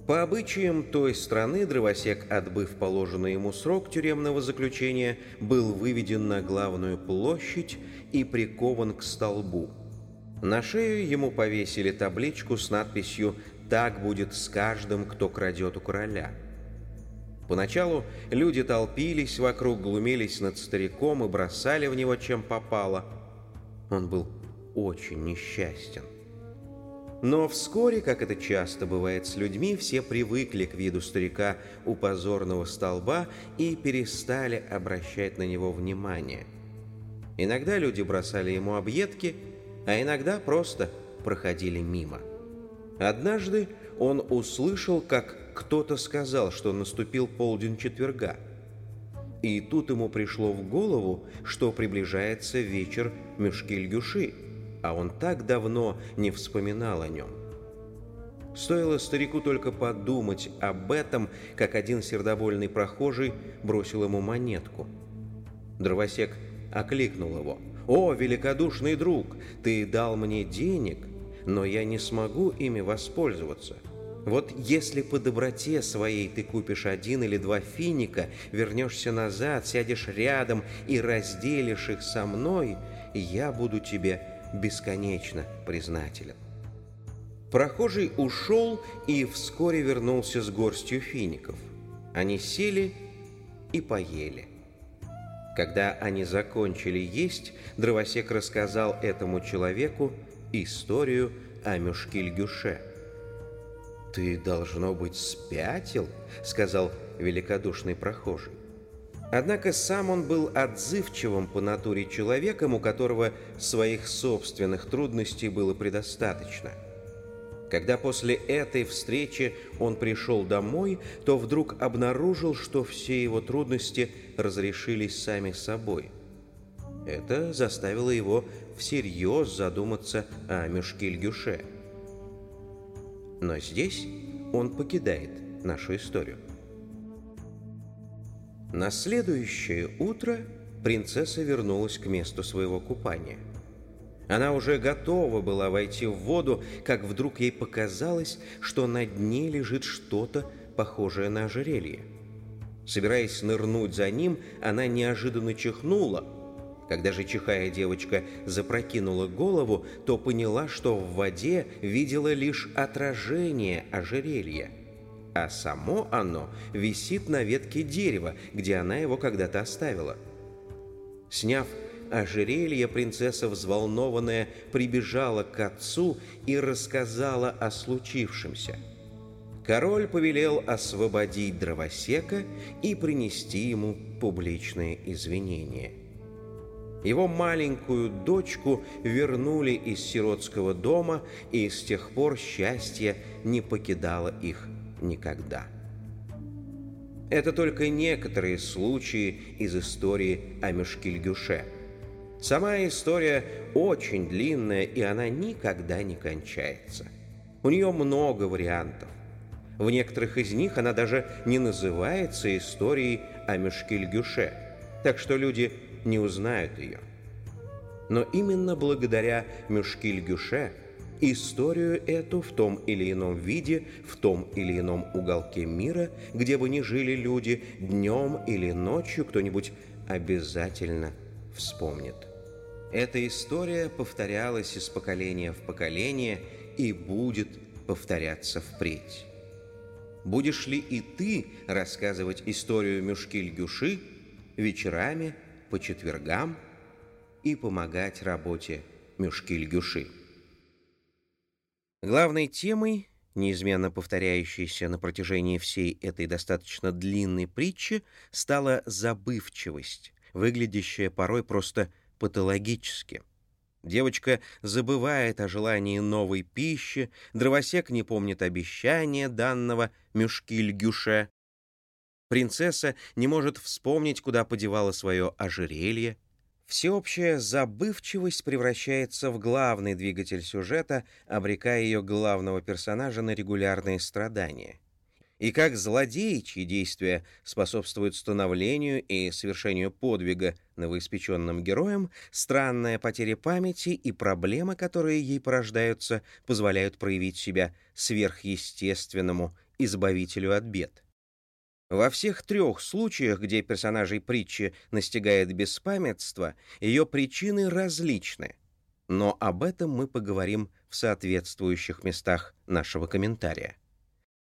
По обычаям той страны дровосек, отбыв положенный ему срок тюремного заключения, был выведен на главную площадь и прикован к столбу. На шею ему повесили табличку с надписью «Так будет с каждым, кто крадет у короля». Поначалу люди толпились вокруг, глумились над стариком и бросали в него чем попало. Он был очень несчастен. Но вскоре, как это часто бывает с людьми, все привыкли к виду старика у позорного столба и перестали обращать на него внимание. Иногда люди бросали ему объедки, а иногда просто проходили мимо. Однажды он услышал, как кто-то сказал, что наступил полдень четверга. И тут ему пришло в голову, что приближается вечер Мюшкильгюши – а он так давно не вспоминал о нем. Стоило старику только подумать об этом, как один сердобольный прохожий бросил ему монетку. Дровосек окликнул его. «О, великодушный друг, ты дал мне денег, но я не смогу ими воспользоваться. Вот если по доброте своей ты купишь один или два финика, вернешься назад, сядешь рядом и разделишь их со мной, я буду тебе бесконечно признателен. Прохожий ушел и вскоре вернулся с горстью фиников. Они сели и поели. Когда они закончили есть, дровосек рассказал этому человеку историю о Мюшкильгюше. «Ты, должно быть, спятил?» — сказал великодушный прохожий. Однако сам он был отзывчивым по натуре человеком, у которого своих собственных трудностей было предостаточно. Когда после этой встречи он пришел домой, то вдруг обнаружил, что все его трудности разрешились сами собой. Это заставило его всерьез задуматься о Мюшкильгюше. Но здесь он покидает нашу историю. На следующее утро принцесса вернулась к месту своего купания. Она уже готова была войти в воду, как вдруг ей показалось, что на дне лежит что-то похожее на ожерелье. Собираясь нырнуть за ним, она неожиданно чихнула. Когда же чихая девочка запрокинула голову, то поняла, что в воде видела лишь отражение ожерелья – а само оно висит на ветке дерева, где она его когда-то оставила. Сняв ожерелье, принцесса, взволнованная, прибежала к отцу и рассказала о случившемся. Король повелел освободить дровосека и принести ему публичные извинения. Его маленькую дочку вернули из сиротского дома, и с тех пор счастье не покидало их никогда. Это только некоторые случаи из истории о Мешкильгюше. Сама история очень длинная, и она никогда не кончается. У нее много вариантов. В некоторых из них она даже не называется историей о Мешкильгюше, так что люди не узнают ее. Но именно благодаря Мешкильгюше – Историю эту в том или ином виде, в том или ином уголке мира, где бы ни жили люди, днем или ночью кто-нибудь обязательно вспомнит. Эта история повторялась из поколения в поколение и будет повторяться впредь. Будешь ли и ты рассказывать историю Мюшкиль-Гюши вечерами, по четвергам и помогать работе Мюшкиль-Гюши? Главной темой, неизменно повторяющейся на протяжении всей этой достаточно длинной притчи, стала забывчивость, выглядящая порой просто патологически. Девочка забывает о желании новой пищи, дровосек не помнит обещания данного Мюшкиль-Гюше. Принцесса не может вспомнить, куда подевала свое ожерелье. Всеобщая забывчивость превращается в главный двигатель сюжета, обрекая ее главного персонажа на регулярные страдания. И как злодей, чьи действия способствуют становлению и совершению подвига новоиспеченным героем, странная потеря памяти и проблемы, которые ей порождаются, позволяют проявить себя сверхъестественному избавителю от бед. Во всех трех случаях, где персонажей притчи настигает беспамятство, ее причины различны. Но об этом мы поговорим в соответствующих местах нашего комментария.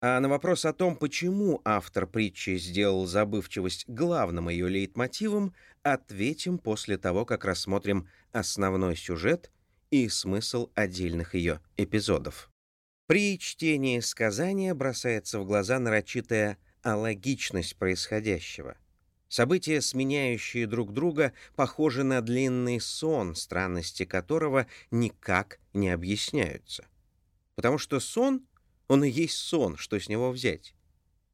А на вопрос о том, почему автор притчи сделал забывчивость главным ее лейтмотивом, ответим после того, как рассмотрим основной сюжет и смысл отдельных ее эпизодов. При чтении сказания бросается в глаза нарочитая а логичность происходящего. События, сменяющие друг друга, похожи на длинный сон, странности которого никак не объясняются. Потому что сон, он и есть сон, что с него взять.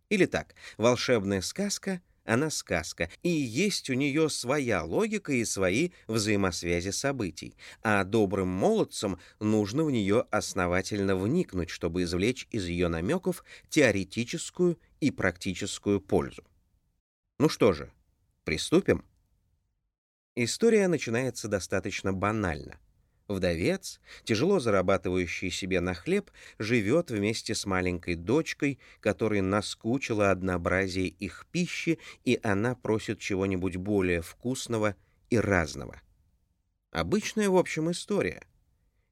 Или так, волшебная сказка, она сказка, и есть у нее своя логика и свои взаимосвязи событий, а добрым молодцам нужно в нее основательно вникнуть, чтобы извлечь из ее намеков теоретическую и практическую пользу. Ну что же, приступим? История начинается достаточно банально. Вдовец, тяжело зарабатывающий себе на хлеб, живет вместе с маленькой дочкой, которой наскучило однообразие их пищи, и она просит чего-нибудь более вкусного и разного. Обычная, в общем, история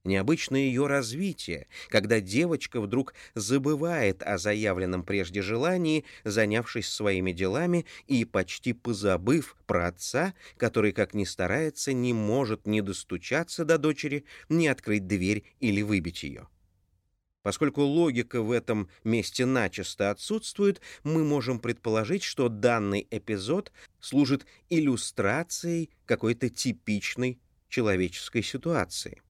необычное ее развитие, когда девочка вдруг забывает о заявленном прежде желании, занявшись своими делами и почти позабыв про отца, который, как ни старается, не может ни достучаться до дочери, ни открыть дверь или выбить ее. Поскольку логика в этом месте начисто отсутствует, мы можем предположить, что данный эпизод служит иллюстрацией какой-то типичной человеческой ситуации.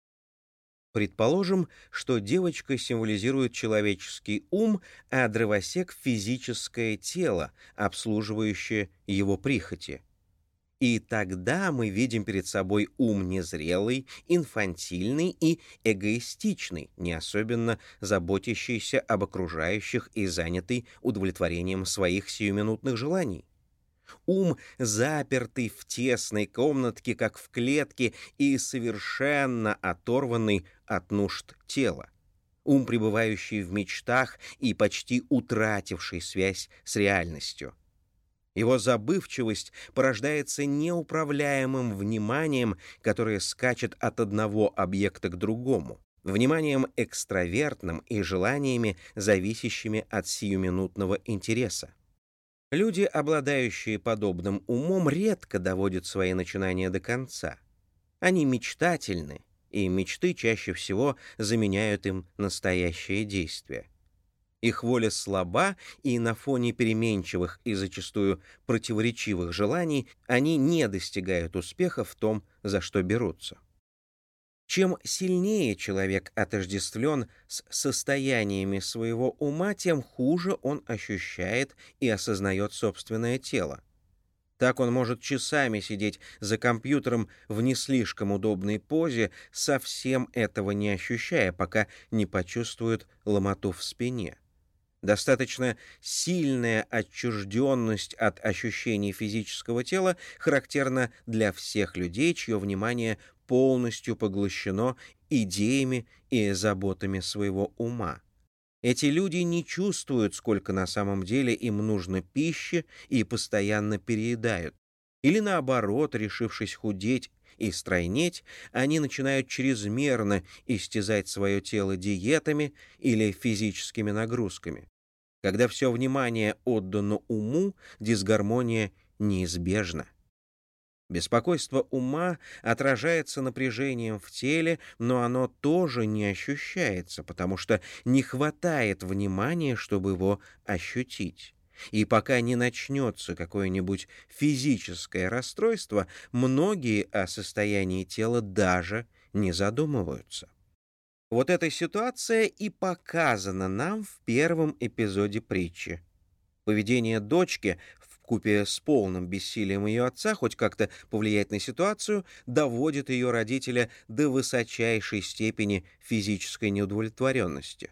Предположим, что девочка символизирует человеческий ум, а дровосек — физическое тело, обслуживающее его прихоти. И тогда мы видим перед собой ум незрелый, инфантильный и эгоистичный, не особенно заботящийся об окружающих и занятый удовлетворением своих сиюминутных желаний. Ум, запертый в тесной комнатке, как в клетке, и совершенно оторванный от нужд тела. Ум, пребывающий в мечтах и почти утративший связь с реальностью. Его забывчивость порождается неуправляемым вниманием, которое скачет от одного объекта к другому, вниманием экстравертным и желаниями, зависящими от сиюминутного интереса. Люди, обладающие подобным умом, редко доводят свои начинания до конца. Они мечтательны, и мечты чаще всего заменяют им настоящее действие. Их воля слаба, и на фоне переменчивых и зачастую противоречивых желаний они не достигают успеха в том, за что берутся. Чем сильнее человек отождествлен с состояниями своего ума, тем хуже он ощущает и осознает собственное тело. Так он может часами сидеть за компьютером в не слишком удобной позе, совсем этого не ощущая, пока не почувствует ломоту в спине. Достаточно сильная отчужденность от ощущений физического тела характерна для всех людей, чье внимание полностью поглощено идеями и заботами своего ума. Эти люди не чувствуют, сколько на самом деле им нужно пищи и постоянно переедают. Или наоборот, решившись худеть и стройнеть, они начинают чрезмерно истязать свое тело диетами или физическими нагрузками. Когда все внимание отдано уму, дисгармония неизбежна. Беспокойство ума отражается напряжением в теле, но оно тоже не ощущается, потому что не хватает внимания, чтобы его ощутить. И пока не начнется какое-нибудь физическое расстройство, многие о состоянии тела даже не задумываются. Вот эта ситуация и показана нам в первом эпизоде притчи. Поведение дочки в купе с полным бессилием ее отца хоть как-то повлиять на ситуацию, доводит ее родителя до высочайшей степени физической неудовлетворенности.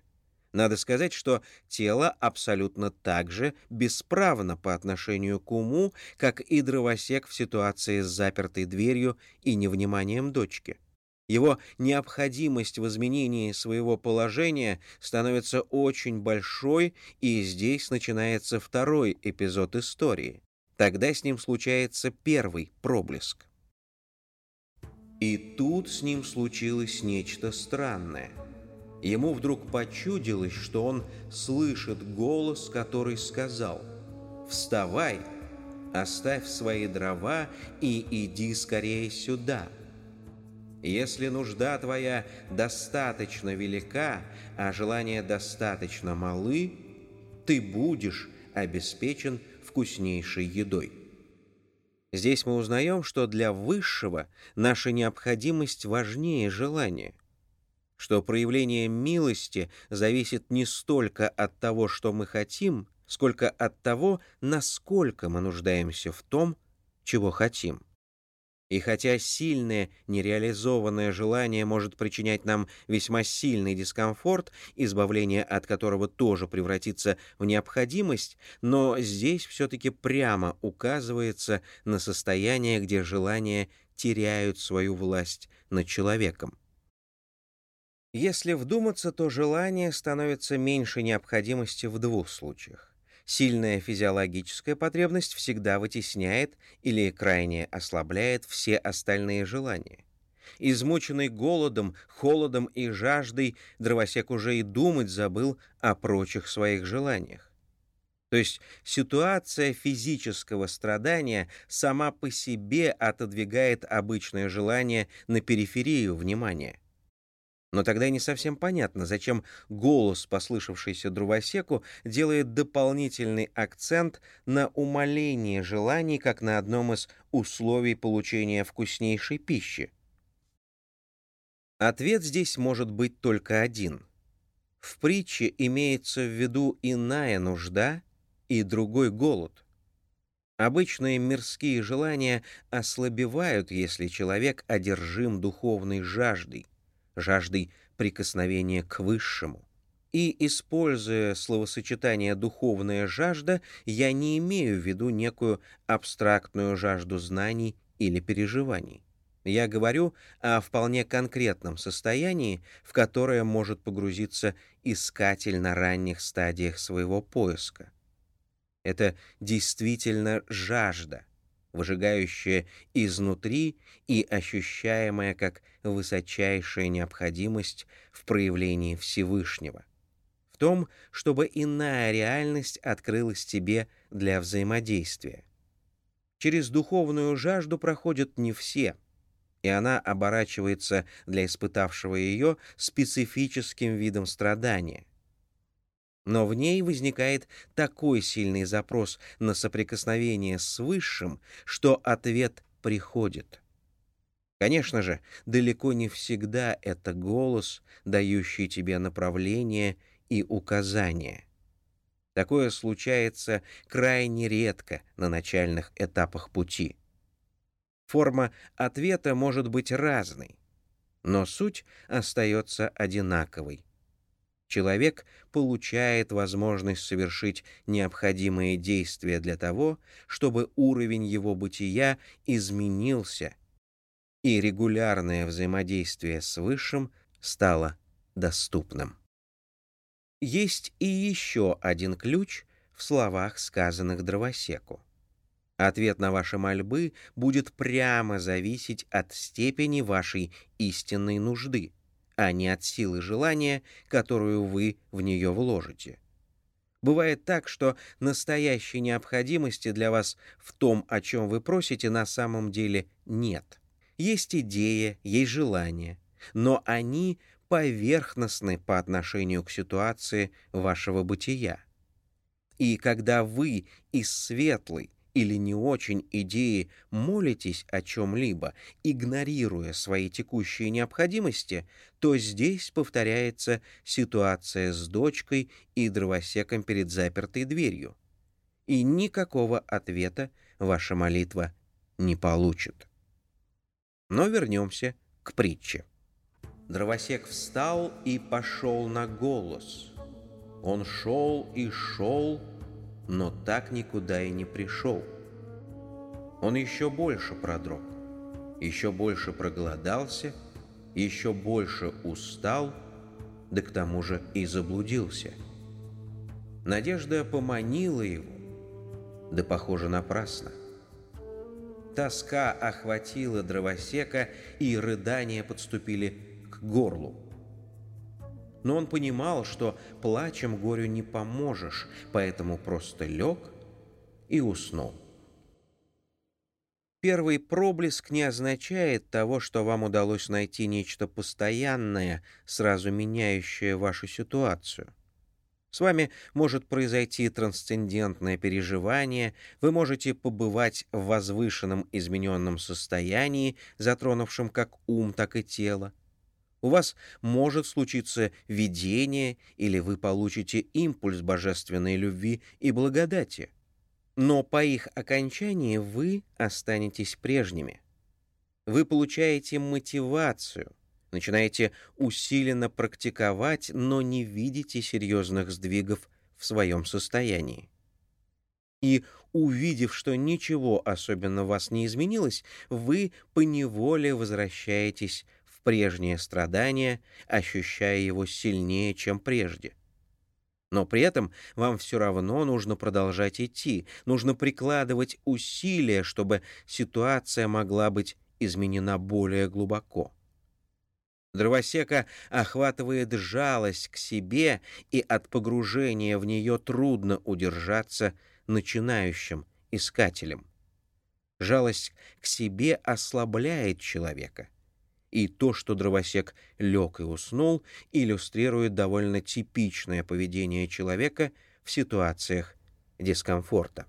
Надо сказать, что тело абсолютно так же бесправно по отношению к уму, как и дровосек в ситуации с запертой дверью и невниманием дочки. Его необходимость в изменении своего положения становится очень большой, и здесь начинается второй эпизод истории. Тогда с ним случается первый проблеск. И тут с ним случилось нечто странное — Ему вдруг почудилось, что он слышит голос, который сказал «Вставай, оставь свои дрова и иди скорее сюда». Если нужда твоя достаточно велика, а желания достаточно малы, ты будешь обеспечен вкуснейшей едой. Здесь мы узнаем, что для высшего наша необходимость важнее желания – что проявление милости зависит не столько от того, что мы хотим, сколько от того, насколько мы нуждаемся в том, чего хотим. И хотя сильное нереализованное желание может причинять нам весьма сильный дискомфорт, избавление от которого тоже превратится в необходимость, но здесь все-таки прямо указывается на состояние, где желания теряют свою власть над человеком. Если вдуматься, то желание становится меньше необходимости в двух случаях. Сильная физиологическая потребность всегда вытесняет или крайне ослабляет все остальные желания. Измученный голодом, холодом и жаждой, дровосек уже и думать забыл о прочих своих желаниях. То есть ситуация физического страдания сама по себе отодвигает обычное желание на периферию внимания. Но тогда не совсем понятно, зачем голос, послышавшийся дровосеку, делает дополнительный акцент на умалении желаний, как на одном из условий получения вкуснейшей пищи. Ответ здесь может быть только один. В притче имеется в виду иная нужда и другой голод. Обычные мирские желания ослабевают, если человек одержим духовной жаждой, жаждой прикосновения к Высшему. И, используя словосочетание «духовная жажда», я не имею в виду некую абстрактную жажду знаний или переживаний. Я говорю о вполне конкретном состоянии, в которое может погрузиться искатель на ранних стадиях своего поиска. Это действительно жажда, выжигающая изнутри и ощущаемая как высочайшая необходимость в проявлении Всевышнего, в том, чтобы иная реальность открылась тебе для взаимодействия. Через духовную жажду проходят не все, и она оборачивается для испытавшего ее специфическим видом страдания — но в ней возникает такой сильный запрос на соприкосновение с Высшим, что ответ приходит. Конечно же, далеко не всегда это голос, дающий тебе направление и указания. Такое случается крайне редко на начальных этапах пути. Форма ответа может быть разной, но суть остается одинаковой человек получает возможность совершить необходимые действия для того, чтобы уровень его бытия изменился, и регулярное взаимодействие с Высшим стало доступным. Есть и еще один ключ в словах, сказанных дровосеку. Ответ на ваши мольбы будет прямо зависеть от степени вашей истинной нужды — а не от силы желания, которую вы в нее вложите. Бывает так, что настоящей необходимости для вас в том, о чем вы просите, на самом деле нет. Есть идея, есть желание, но они поверхностны по отношению к ситуации вашего бытия. И когда вы из светлой или не очень идеи молитесь о чем-либо, игнорируя свои текущие необходимости, то здесь повторяется ситуация с дочкой и дровосеком перед запертой дверью. И никакого ответа ваша молитва не получит. Но вернемся к притче. Дровосек встал и пошел на голос. Он шел и шел, но так никуда и не пришел. Он еще больше продрог, еще больше проголодался, еще больше устал, да к тому же и заблудился. Надежда поманила его, да, похоже, напрасно. Тоска охватила дровосека, и рыдания подступили к горлу. Но он понимал, что плачем горю не поможешь, поэтому просто лег и уснул. Первый проблеск не означает того, что вам удалось найти нечто постоянное, сразу меняющее вашу ситуацию. С вами может произойти трансцендентное переживание, вы можете побывать в возвышенном измененном состоянии, затронувшем как ум, так и тело. У вас может случиться видение, или вы получите импульс божественной любви и благодати. Но по их окончании вы останетесь прежними. Вы получаете мотивацию, начинаете усиленно практиковать, но не видите серьезных сдвигов в своем состоянии. И, увидев, что ничего особенно в вас не изменилось, вы поневоле возвращаетесь прежнее страдание, ощущая его сильнее, чем прежде. Но при этом вам все равно нужно продолжать идти, нужно прикладывать усилия, чтобы ситуация могла быть изменена более глубоко. Дровосека охватывает жалость к себе, и от погружения в нее трудно удержаться начинающим искателем. Жалость к себе ослабляет человека — и то, что дровосек лег и уснул, иллюстрирует довольно типичное поведение человека в ситуациях дискомфорта.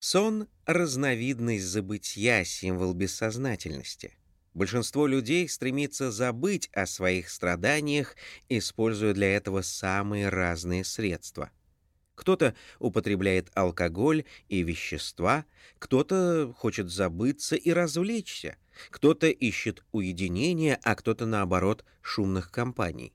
Сон — разновидность забытья, символ бессознательности. Большинство людей стремится забыть о своих страданиях, используя для этого самые разные средства. Кто-то употребляет алкоголь и вещества, кто-то хочет забыться и развлечься — кто-то ищет уединения, а кто-то, наоборот, шумных компаний.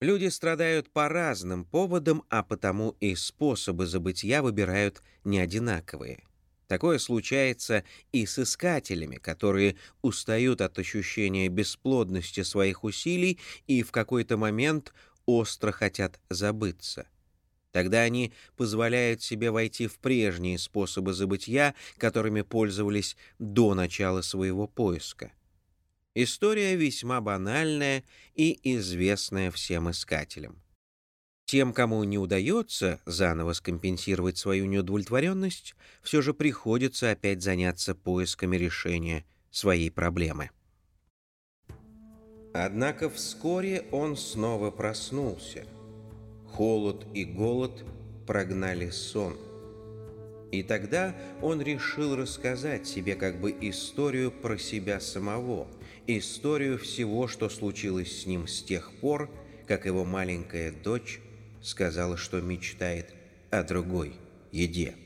Люди страдают по разным поводам, а потому и способы забытия выбирают не одинаковые. Такое случается и с искателями, которые устают от ощущения бесплодности своих усилий и в какой-то момент остро хотят забыться. Тогда они позволяют себе войти в прежние способы забытия, которыми пользовались до начала своего поиска. История весьма банальная и известная всем искателям. Тем, кому не удается заново скомпенсировать свою неудовлетворенность, все же приходится опять заняться поисками решения своей проблемы. Однако вскоре он снова проснулся — Холод и голод прогнали сон. И тогда он решил рассказать себе как бы историю про себя самого, историю всего, что случилось с ним с тех пор, как его маленькая дочь сказала, что мечтает о другой еде.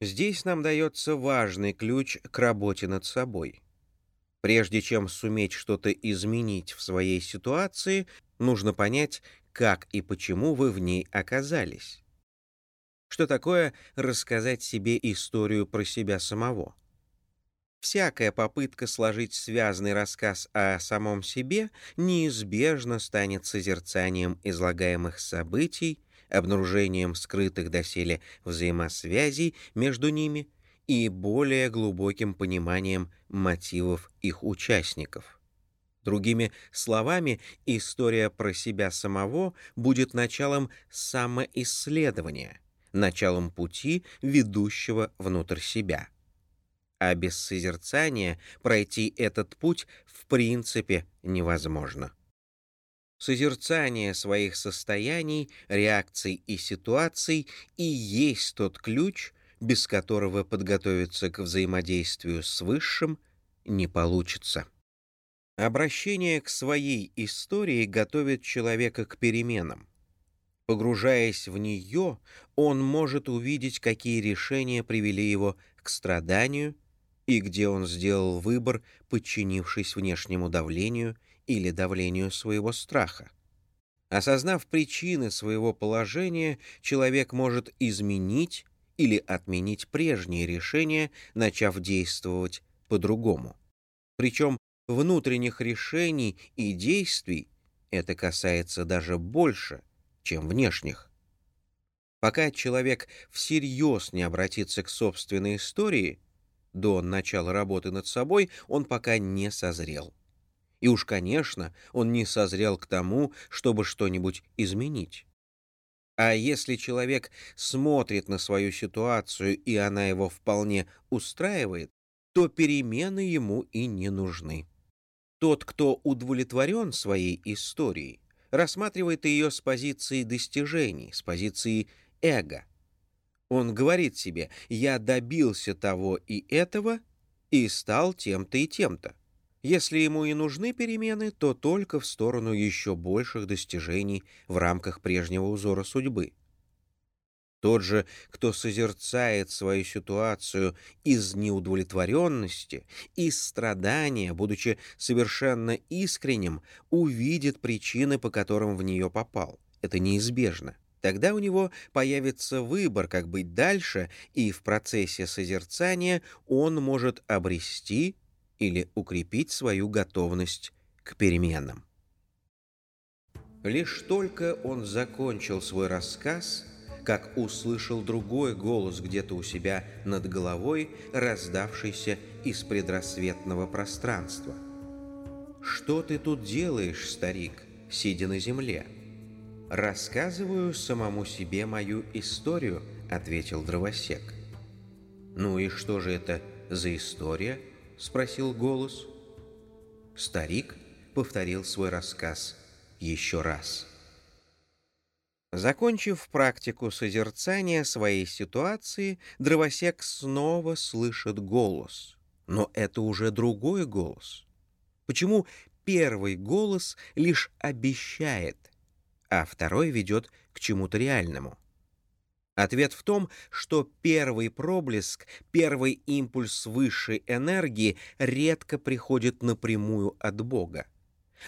Здесь нам дается важный ключ к работе над собой. Прежде чем суметь что-то изменить в своей ситуации, нужно понять, как и почему вы в ней оказались. Что такое рассказать себе историю про себя самого? Всякая попытка сложить связанный рассказ о самом себе неизбежно станет созерцанием излагаемых событий, обнаружением скрытых доселе взаимосвязей между ними и более глубоким пониманием мотивов их участников. Другими словами, история про себя самого будет началом самоисследования, началом пути, ведущего внутрь себя. А без созерцания пройти этот путь в принципе невозможно. Созерцание своих состояний, реакций и ситуаций и есть тот ключ, без которого подготовиться к взаимодействию с Высшим не получится. Обращение к своей истории готовит человека к переменам. Погружаясь в нее, он может увидеть, какие решения привели его к страданию и где он сделал выбор, подчинившись внешнему давлению или давлению своего страха. Осознав причины своего положения, человек может изменить или отменить прежние решения, начав действовать по-другому. Причем внутренних решений и действий это касается даже больше, чем внешних. Пока человек всерьез не обратится к собственной истории, до начала работы над собой он пока не созрел. И уж, конечно, он не созрел к тому, чтобы что-нибудь изменить. А если человек смотрит на свою ситуацию, и она его вполне устраивает, то перемены ему и не нужны. Тот, кто удовлетворен своей историей, рассматривает ее с позиции достижений, с позиции эго. Он говорит себе «я добился того и этого и стал тем-то и тем-то». Если ему и нужны перемены, то только в сторону еще больших достижений в рамках прежнего узора судьбы. Тот же, кто созерцает свою ситуацию из неудовлетворенности, из страдания, будучи совершенно искренним, увидит причины, по которым в нее попал. Это неизбежно. Тогда у него появится выбор, как быть дальше, и в процессе созерцания он может обрести или укрепить свою готовность к переменам. Лишь только он закончил свой рассказ, как услышал другой голос где-то у себя над головой, раздавшийся из предрассветного пространства. «Что ты тут делаешь, старик, сидя на земле?» «Рассказываю самому себе мою историю», — ответил дровосек. «Ну и что же это за история?» — спросил голос. Старик повторил свой рассказ еще раз. Закончив практику созерцания своей ситуации, дровосек снова слышит голос. Но это уже другой голос. Почему первый голос лишь обещает, а второй ведет к чему-то реальному? Ответ в том, что первый проблеск, первый импульс высшей энергии редко приходит напрямую от Бога.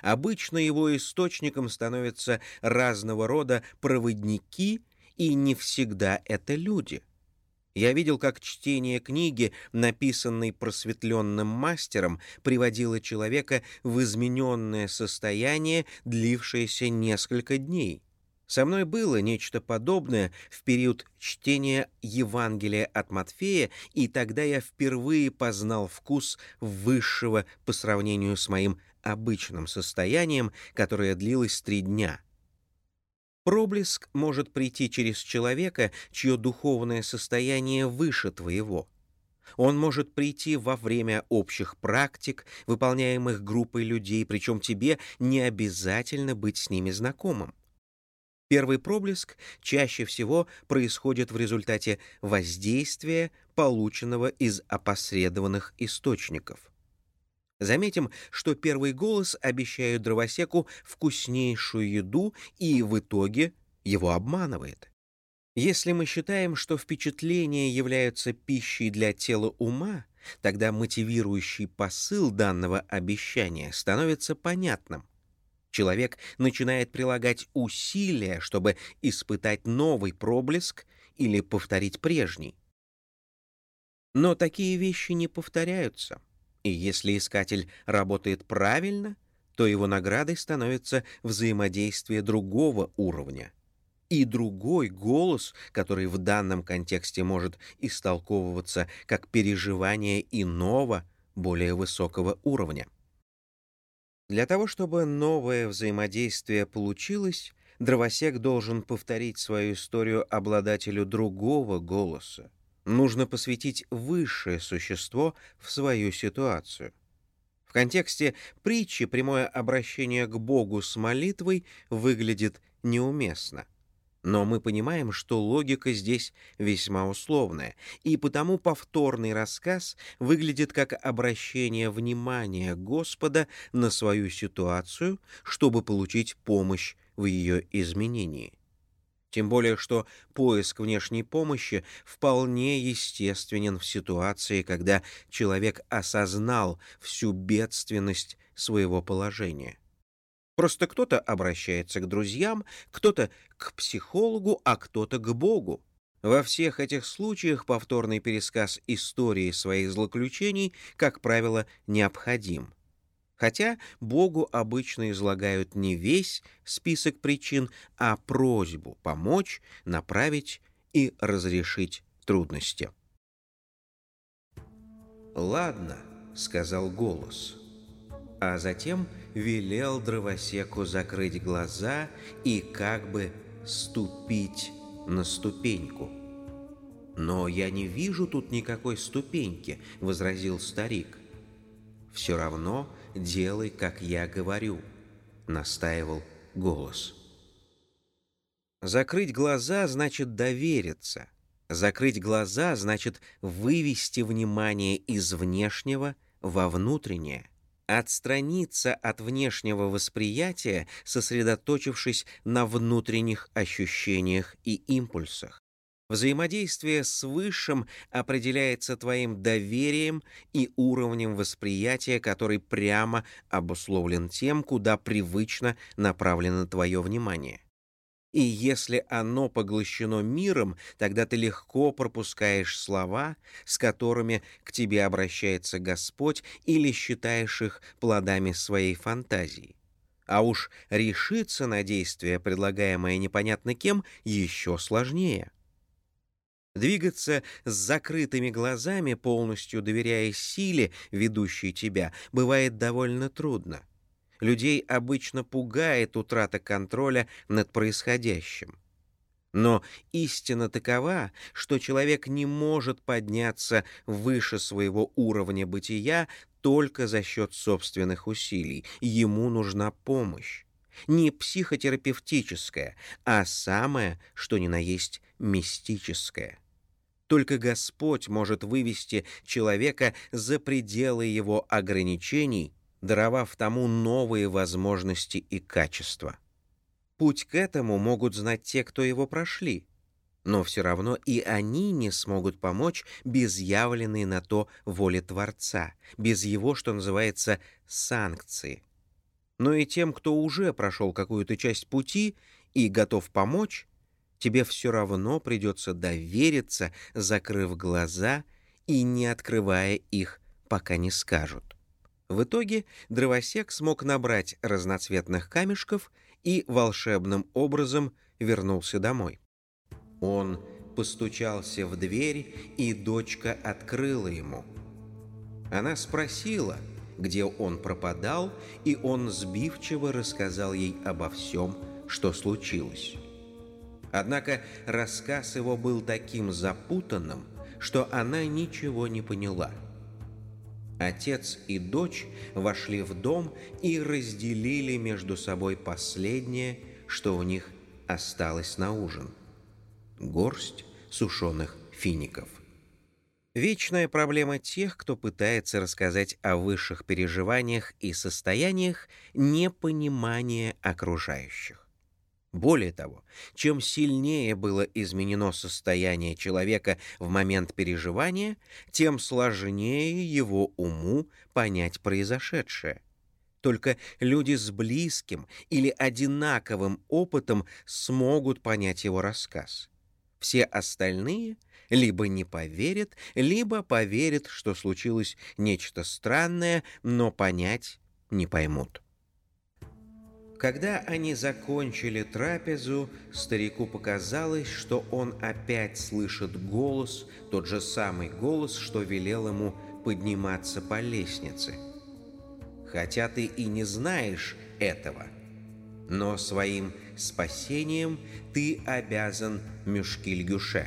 Обычно его источником становятся разного рода проводники, и не всегда это люди. Я видел, как чтение книги, написанной просветленным мастером, приводило человека в измененное состояние, длившееся несколько дней. Со мной было нечто подобное в период чтения Евангелия от Матфея, и тогда я впервые познал вкус высшего по сравнению с моим обычным состоянием, которое длилось три дня. Проблеск может прийти через человека, чье духовное состояние выше твоего. Он может прийти во время общих практик, выполняемых группой людей, причем тебе не обязательно быть с ними знакомым. Первый проблеск чаще всего происходит в результате воздействия, полученного из опосредованных источников. Заметим, что первый голос обещает дровосеку вкуснейшую еду и в итоге его обманывает. Если мы считаем, что впечатления являются пищей для тела ума, тогда мотивирующий посыл данного обещания становится понятным. Человек начинает прилагать усилия, чтобы испытать новый проблеск или повторить прежний. Но такие вещи не повторяются, и если искатель работает правильно, то его наградой становится взаимодействие другого уровня. И другой голос, который в данном контексте может истолковываться как переживание иного, более высокого уровня. Для того, чтобы новое взаимодействие получилось, дровосек должен повторить свою историю обладателю другого голоса. Нужно посвятить высшее существо в свою ситуацию. В контексте притчи прямое обращение к Богу с молитвой выглядит неуместно. Но мы понимаем, что логика здесь весьма условная, и потому повторный рассказ выглядит как обращение внимания Господа на свою ситуацию, чтобы получить помощь в ее изменении. Тем более, что поиск внешней помощи вполне естественен в ситуации, когда человек осознал всю бедственность своего положения. Просто кто-то обращается к друзьям, кто-то к психологу, а кто-то к Богу. Во всех этих случаях повторный пересказ истории своих злоключений, как правило, необходим хотя Богу обычно излагают не весь список причин, а просьбу помочь, направить и разрешить трудности. «Ладно», — сказал голос, а затем велел дровосеку закрыть глаза и как бы ступить на ступеньку. «Но я не вижу тут никакой ступеньки», — возразил старик. «Все равно делай, как я говорю», — настаивал голос. Закрыть глаза значит довериться. Закрыть глаза значит вывести внимание из внешнего во внутреннее. Отстраниться от внешнего восприятия, сосредоточившись на внутренних ощущениях и импульсах. Взаимодействие с Высшим определяется твоим доверием и уровнем восприятия, который прямо обусловлен тем, куда привычно направлено твое внимание. И если оно поглощено миром, тогда ты легко пропускаешь слова, с которыми к тебе обращается Господь, или считаешь их плодами своей фантазии. А уж решиться на действие, предлагаемое непонятно кем, еще сложнее. Двигаться с закрытыми глазами, полностью доверяя силе, ведущей тебя, бывает довольно трудно. Людей обычно пугает утрата контроля над происходящим. Но истина такова, что человек не может подняться выше своего уровня бытия только за счет собственных усилий. Ему нужна помощь. Не психотерапевтическая, а самое, что ни на есть, мистическая. Только Господь может вывести человека за пределы его ограничений, даровав тому новые возможности и качества. Путь к этому могут знать те, кто его прошли, но все равно и они не смогут помочь без явленной на то воли Творца, без его, что называется, санкции. Но и тем, кто уже прошел какую-то часть пути и готов помочь, тебе все равно придется довериться, закрыв глаза и не открывая их, пока не скажут. В итоге дровосек смог набрать разноцветных камешков и волшебным образом вернулся домой. Он постучался в дверь, и дочка открыла ему. Она спросила, где он пропадал, и он сбивчиво рассказал ей обо всем, что случилось. Однако рассказ его был таким запутанным, что она ничего не поняла. Отец и дочь вошли в дом и разделили между собой последнее, что у них осталось на ужин. Горсть сушеных фиников. Вечная проблема тех, кто пытается рассказать о высших переживаниях и состояниях, непонимание окружающих. Более того, чем сильнее было изменено состояние человека в момент переживания, тем сложнее его уму понять произошедшее. Только люди с близким или одинаковым опытом смогут понять его рассказ. Все остальные либо не поверят, либо поверят, что случилось нечто странное, но понять не поймут. Когда они закончили трапезу, старику показалось, что он опять слышит голос, тот же самый голос, что велел ему подниматься по лестнице. Хотя ты и не знаешь этого, но своим спасением ты обязан Мюшкиль-Гюше.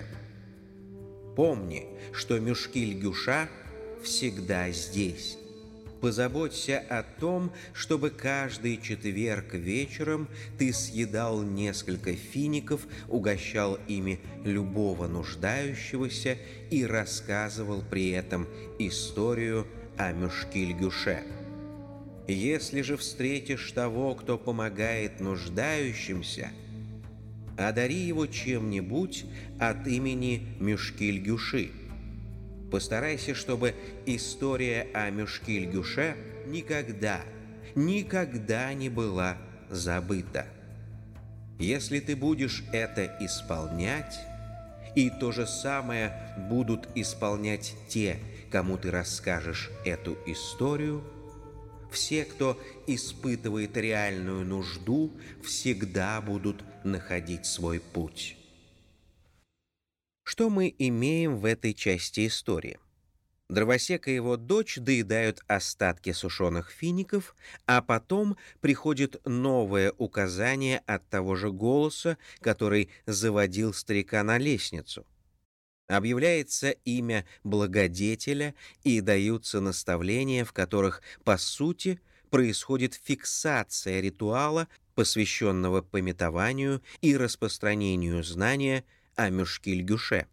Помни, что Мюшкиль-Гюша всегда здесь. Позаботься о том, чтобы каждый четверг вечером ты съедал несколько фиников, угощал ими любого нуждающегося и рассказывал при этом историю о Мюшкильгюше. Если же встретишь того, кто помогает нуждающимся, одари его чем-нибудь от имени Мюшкильгюши – Постарайся, чтобы история о Мюшкиль-Гюше никогда, никогда не была забыта. Если ты будешь это исполнять, и то же самое будут исполнять те, кому ты расскажешь эту историю, все, кто испытывает реальную нужду, всегда будут находить свой путь. Что мы имеем в этой части истории? Дровосек и его дочь доедают остатки сушеных фиников, а потом приходит новое указание от того же голоса, который заводил старика на лестницу. Объявляется имя благодетеля и даются наставления, в которых, по сути, происходит фиксация ритуала, посвященного пометованию и распространению знания – о Мюшкиль-Гюше.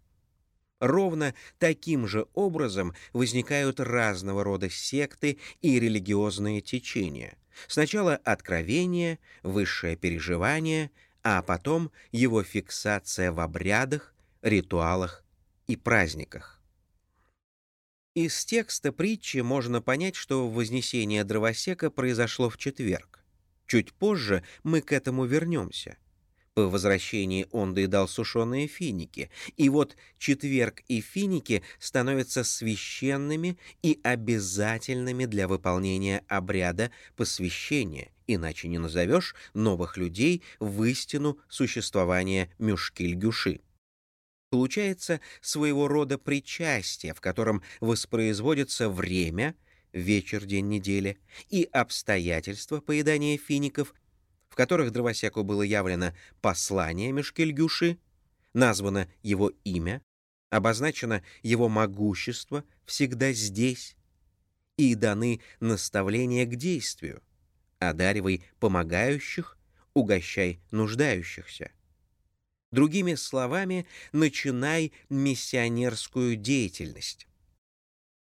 Ровно таким же образом возникают разного рода секты и религиозные течения. Сначала откровение, высшее переживание, а потом его фиксация в обрядах, ритуалах и праздниках. Из текста притчи можно понять, что вознесение дровосека произошло в четверг. Чуть позже мы к этому вернемся — по возвращении он доедал сушеные финики, и вот четверг и финики становятся священными и обязательными для выполнения обряда посвящения, иначе не назовешь новых людей в истину существования Мюшкиль-Гюши. Получается своего рода причастие, в котором воспроизводится время, вечер, день недели, и обстоятельства поедания фиников — которых дровосеку было явлено послание Мешкельгюши, названо его имя, обозначено его могущество всегда здесь, и даны наставления к действию. Одаривай помогающих, угощай нуждающихся. Другими словами, начинай миссионерскую деятельность.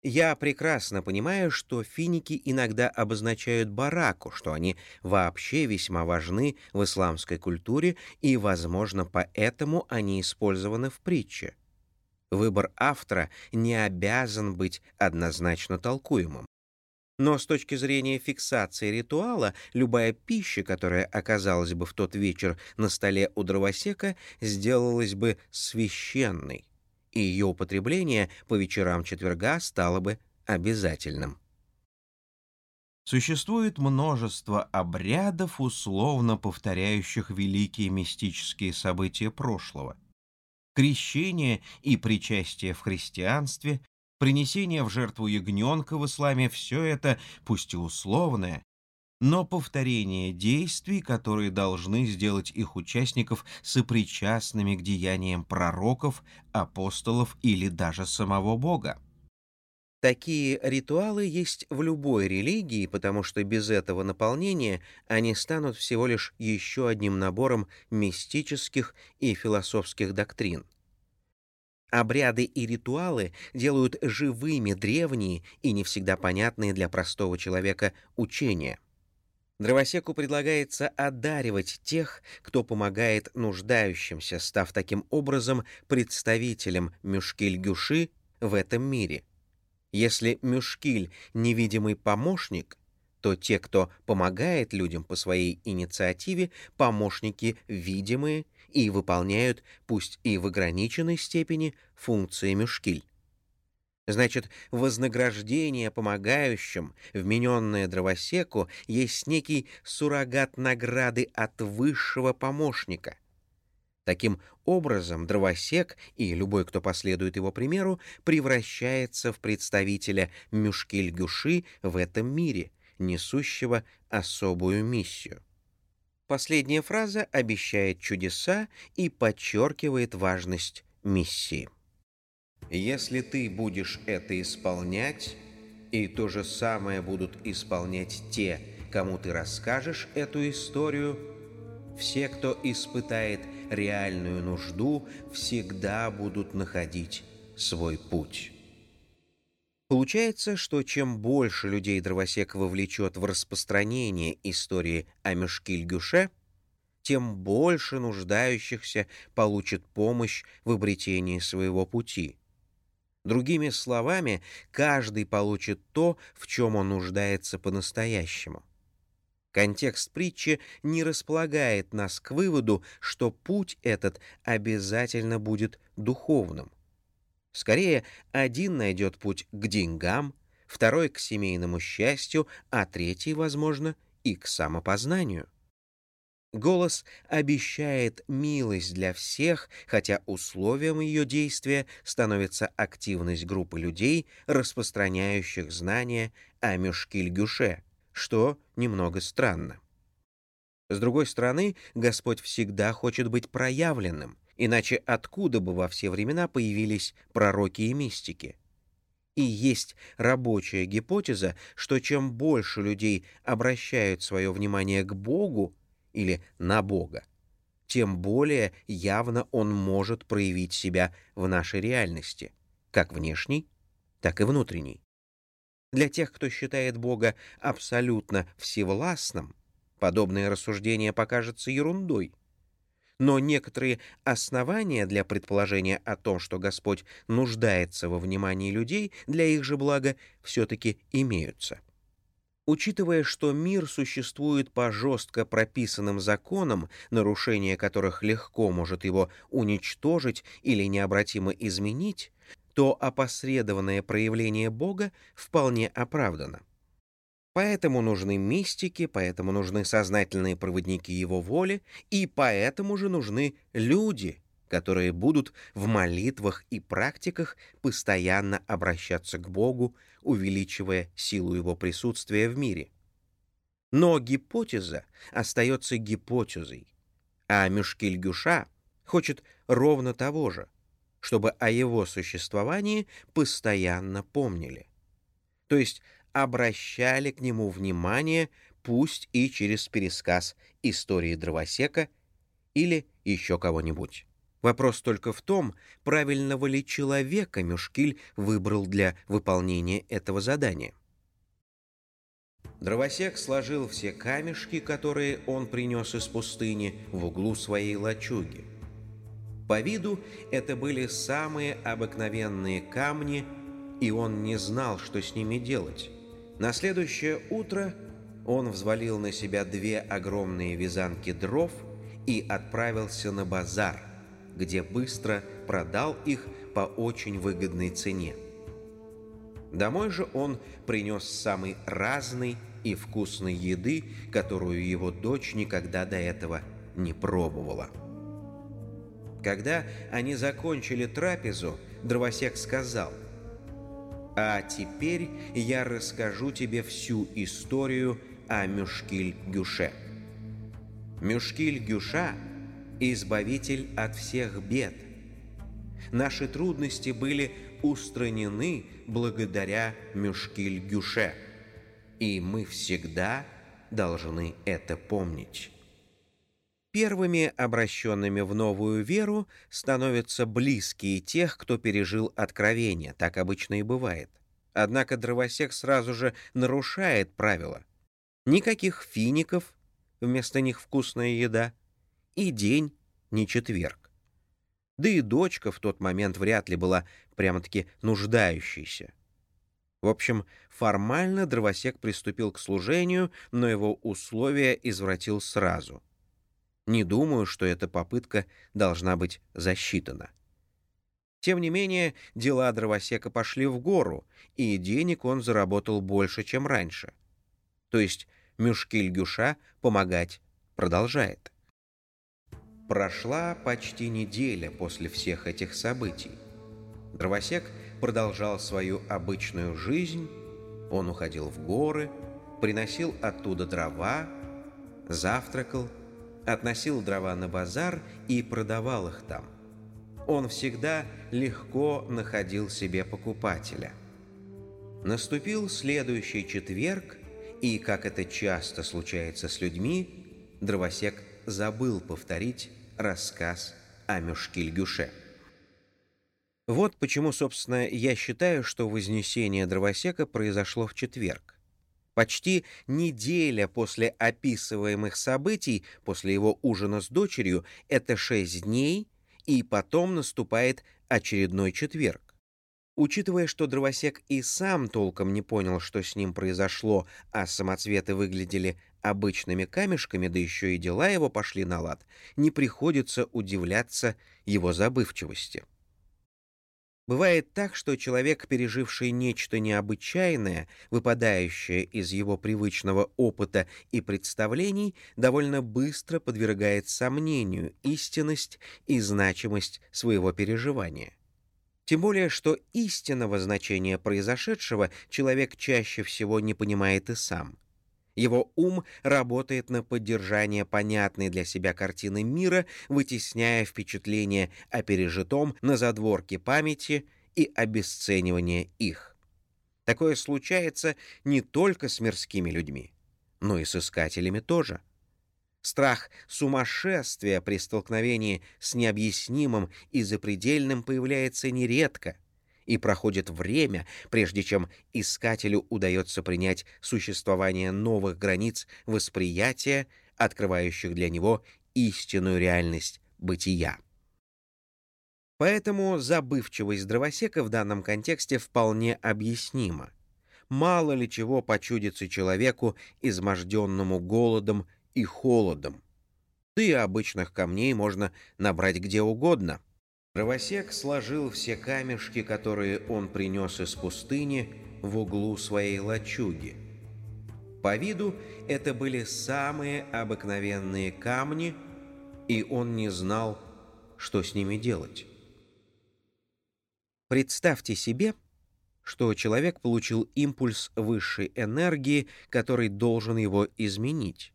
Я прекрасно понимаю, что финики иногда обозначают бараку, что они вообще весьма важны в исламской культуре, и, возможно, поэтому они использованы в притче. Выбор автора не обязан быть однозначно толкуемым. Но с точки зрения фиксации ритуала, любая пища, которая оказалась бы в тот вечер на столе у дровосека, сделалась бы священной и ее употребление по вечерам четверга стало бы обязательным. Существует множество обрядов, условно повторяющих великие мистические события прошлого. Крещение и причастие в христианстве, принесение в жертву ягненка в исламе — все это, пусть и условное, но повторение действий, которые должны сделать их участников сопричастными к деяниям пророков, апостолов или даже самого Бога. Такие ритуалы есть в любой религии, потому что без этого наполнения они станут всего лишь еще одним набором мистических и философских доктрин. Обряды и ритуалы делают живыми древние и не всегда понятные для простого человека учения. Дровосеку предлагается одаривать тех, кто помогает нуждающимся, став таким образом представителем Мюшкиль-Гюши в этом мире. Если Мюшкиль — невидимый помощник, то те, кто помогает людям по своей инициативе, помощники видимые и выполняют, пусть и в ограниченной степени, функции Мюшкиль. Значит, вознаграждение помогающим, вмененное дровосеку, есть некий суррогат награды от высшего помощника. Таким образом, дровосек и любой, кто последует его примеру, превращается в представителя Мюшкель-Гюши в этом мире, несущего особую миссию. Последняя фраза обещает чудеса и подчеркивает важность миссии. Если ты будешь это исполнять, И то же самое будут исполнять те, кому ты расскажешь эту историю. Все, кто испытает реальную нужду, всегда будут находить свой путь. Получается, что чем больше людей дровосек вовлечет в распространение истории о Мешкиль-Гюше, тем больше нуждающихся получит помощь в обретении своего пути. Другими словами, каждый получит то, в чем он нуждается по-настоящему. Контекст притчи не располагает нас к выводу, что путь этот обязательно будет духовным. Скорее, один найдет путь к деньгам, второй — к семейному счастью, а третий, возможно, и к самопознанию. Голос обещает милость для всех, хотя условием ее действия становится активность группы людей, распространяющих знания о Мюшкиль-Гюше, что немного странно. С другой стороны, Господь всегда хочет быть проявленным, Иначе откуда бы во все времена появились пророки и мистики? И есть рабочая гипотеза, что чем больше людей обращают свое внимание к Богу или на Бога, тем более явно Он может проявить себя в нашей реальности, как внешней, так и внутренней. Для тех, кто считает Бога абсолютно всевластным, подобное рассуждение покажется ерундой — но некоторые основания для предположения о том, что Господь нуждается во внимании людей для их же блага, все-таки имеются. Учитывая, что мир существует по жестко прописанным законам, нарушение которых легко может его уничтожить или необратимо изменить, то опосредованное проявление Бога вполне оправдано. Поэтому нужны мистики, поэтому нужны сознательные проводники его воли, и поэтому же нужны люди, которые будут в молитвах и практиках постоянно обращаться к Богу, увеличивая силу его присутствия в мире. Но гипотеза остается гипотезой, а Мюшкиль-Гюша хочет ровно того же, чтобы о его существовании постоянно помнили. То есть обращали к нему внимание, пусть и через пересказ истории дровосека или еще кого-нибудь. Вопрос только в том, правильного ли человека Мюшкиль выбрал для выполнения этого задания. Дровосек сложил все камешки, которые он принес из пустыни, в углу своей лачуги. По виду это были самые обыкновенные камни, и он не знал, что с ними делать. На следующее утро он взвалил на себя две огромные вязанки дров и отправился на базар, где быстро продал их по очень выгодной цене. Домой же он принес самый разный и вкусной еды, которую его дочь никогда до этого не пробовала. Когда они закончили трапезу, дровосек сказал – а теперь я расскажу тебе всю историю о Мюшкиль-Гюше. Мюшкиль-Гюша – избавитель от всех бед. Наши трудности были устранены благодаря Мюшкиль-Гюше, и мы всегда должны это помнить. Первыми обращенными в новую веру становятся близкие тех, кто пережил откровение, так обычно и бывает. Однако дровосек сразу же нарушает правила. Никаких фиников, вместо них вкусная еда, и день не четверг. Да и дочка в тот момент вряд ли была прямо-таки нуждающейся. В общем, формально дровосек приступил к служению, но его условия извратил сразу — не думаю, что эта попытка должна быть засчитана. Тем не менее, дела дровосека пошли в гору, и денег он заработал больше, чем раньше. То есть Мюшкиль-Гюша помогать продолжает. Прошла почти неделя после всех этих событий. Дровосек продолжал свою обычную жизнь, он уходил в горы, приносил оттуда дрова, завтракал, относил дрова на базар и продавал их там. Он всегда легко находил себе покупателя. Наступил следующий четверг, и, как это часто случается с людьми, дровосек забыл повторить рассказ о Мюшкильгюше. Вот почему, собственно, я считаю, что вознесение дровосека произошло в четверг. Почти неделя после описываемых событий, после его ужина с дочерью, это шесть дней, и потом наступает очередной четверг. Учитывая, что дровосек и сам толком не понял, что с ним произошло, а самоцветы выглядели обычными камешками, да еще и дела его пошли на лад, не приходится удивляться его забывчивости. Бывает так, что человек, переживший нечто необычайное, выпадающее из его привычного опыта и представлений, довольно быстро подвергает сомнению истинность и значимость своего переживания. Тем более, что истинного значения произошедшего человек чаще всего не понимает и сам. Его ум работает на поддержание понятной для себя картины мира, вытесняя впечатления о пережитом на задворке памяти и обесценивание их. Такое случается не только с мирскими людьми, но и с искателями тоже. Страх сумасшествия при столкновении с необъяснимым и запредельным появляется нередко, и проходит время, прежде чем искателю удается принять существование новых границ восприятия, открывающих для него истинную реальность бытия. Поэтому забывчивость дровосека в данном контексте вполне объяснима. Мало ли чего почудится человеку, изможденному голодом и холодом. И обычных камней можно набрать где угодно. Дровосек сложил все камешки, которые он принес из пустыни, в углу своей лачуги. По виду это были самые обыкновенные камни, и он не знал, что с ними делать. Представьте себе, что человек получил импульс высшей энергии, который должен его изменить.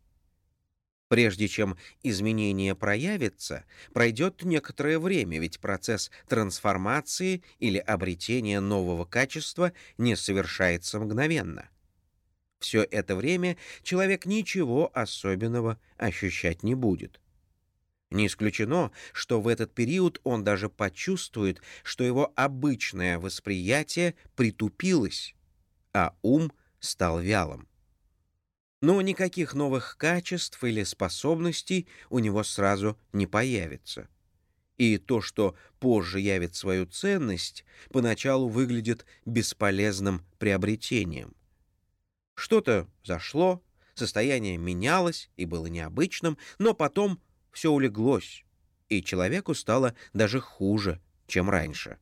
Прежде чем изменение проявится, пройдет некоторое время, ведь процесс трансформации или обретения нового качества не совершается мгновенно. Все это время человек ничего особенного ощущать не будет. Не исключено, что в этот период он даже почувствует, что его обычное восприятие притупилось, а ум стал вялым. Но никаких новых качеств или способностей у него сразу не появится. И то, что позже явит свою ценность, поначалу выглядит бесполезным приобретением. Что-то зашло, состояние менялось и было необычным, но потом все улеглось, и человеку стало даже хуже, чем раньше.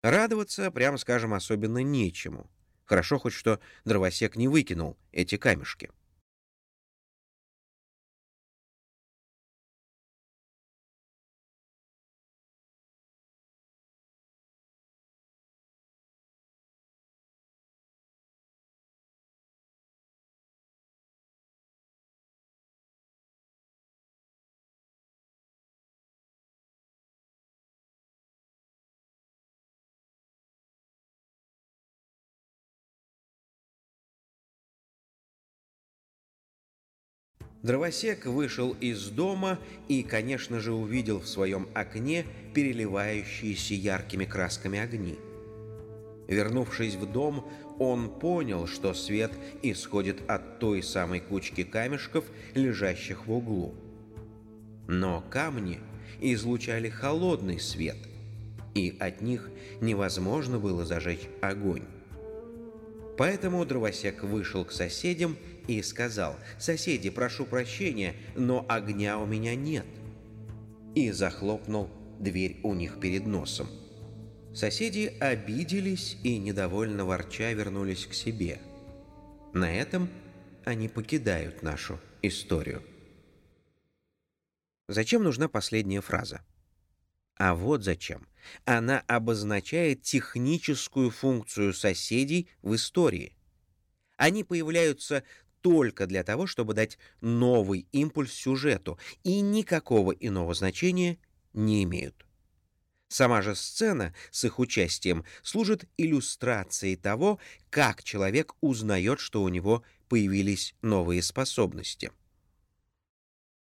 Радоваться, прямо скажем, особенно нечему — Хорошо хоть что дровосек не выкинул эти камешки. Дровосек вышел из дома и, конечно же, увидел в своем окне переливающиеся яркими красками огни. Вернувшись в дом, он понял, что свет исходит от той самой кучки камешков, лежащих в углу. Но камни излучали холодный свет, и от них невозможно было зажечь огонь. Поэтому дровосек вышел к соседям и сказал, «Соседи, прошу прощения, но огня у меня нет». И захлопнул дверь у них перед носом. Соседи обиделись и, недовольно ворча, вернулись к себе. На этом они покидают нашу историю. Зачем нужна последняя фраза? А вот зачем. Она обозначает техническую функцию соседей в истории. Они появляются только для того, чтобы дать новый импульс сюжету, и никакого иного значения не имеют. Сама же сцена с их участием служит иллюстрацией того, как человек узнает, что у него появились новые способности.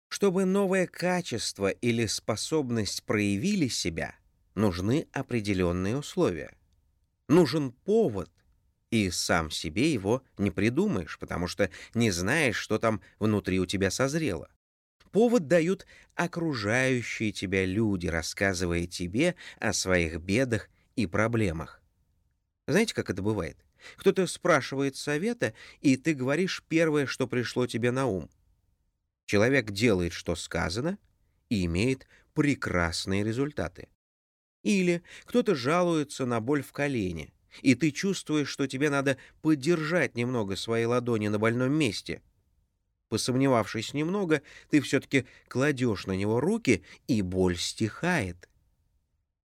Чтобы новое качество или способность проявили себя, нужны определенные условия. Нужен повод, и сам себе его не придумаешь, потому что не знаешь, что там внутри у тебя созрело. Повод дают окружающие тебя люди, рассказывая тебе о своих бедах и проблемах. Знаете, как это бывает? Кто-то спрашивает совета, и ты говоришь первое, что пришло тебе на ум. Человек делает, что сказано, и имеет прекрасные результаты. Или кто-то жалуется на боль в колене, и ты чувствуешь, что тебе надо подержать немного свои ладони на больном месте. Посомневавшись немного, ты все-таки кладешь на него руки, и боль стихает.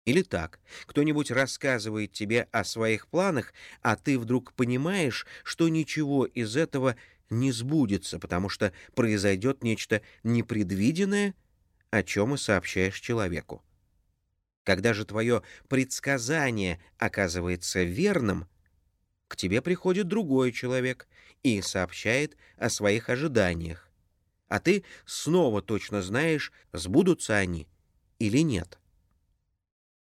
Или так, кто-нибудь рассказывает тебе о своих планах, а ты вдруг понимаешь, что ничего из этого не сбудется, потому что произойдет нечто непредвиденное, о чем и сообщаешь человеку. Когда же твое предсказание оказывается верным, к тебе приходит другой человек и сообщает о своих ожиданиях, а ты снова точно знаешь, сбудутся они или нет.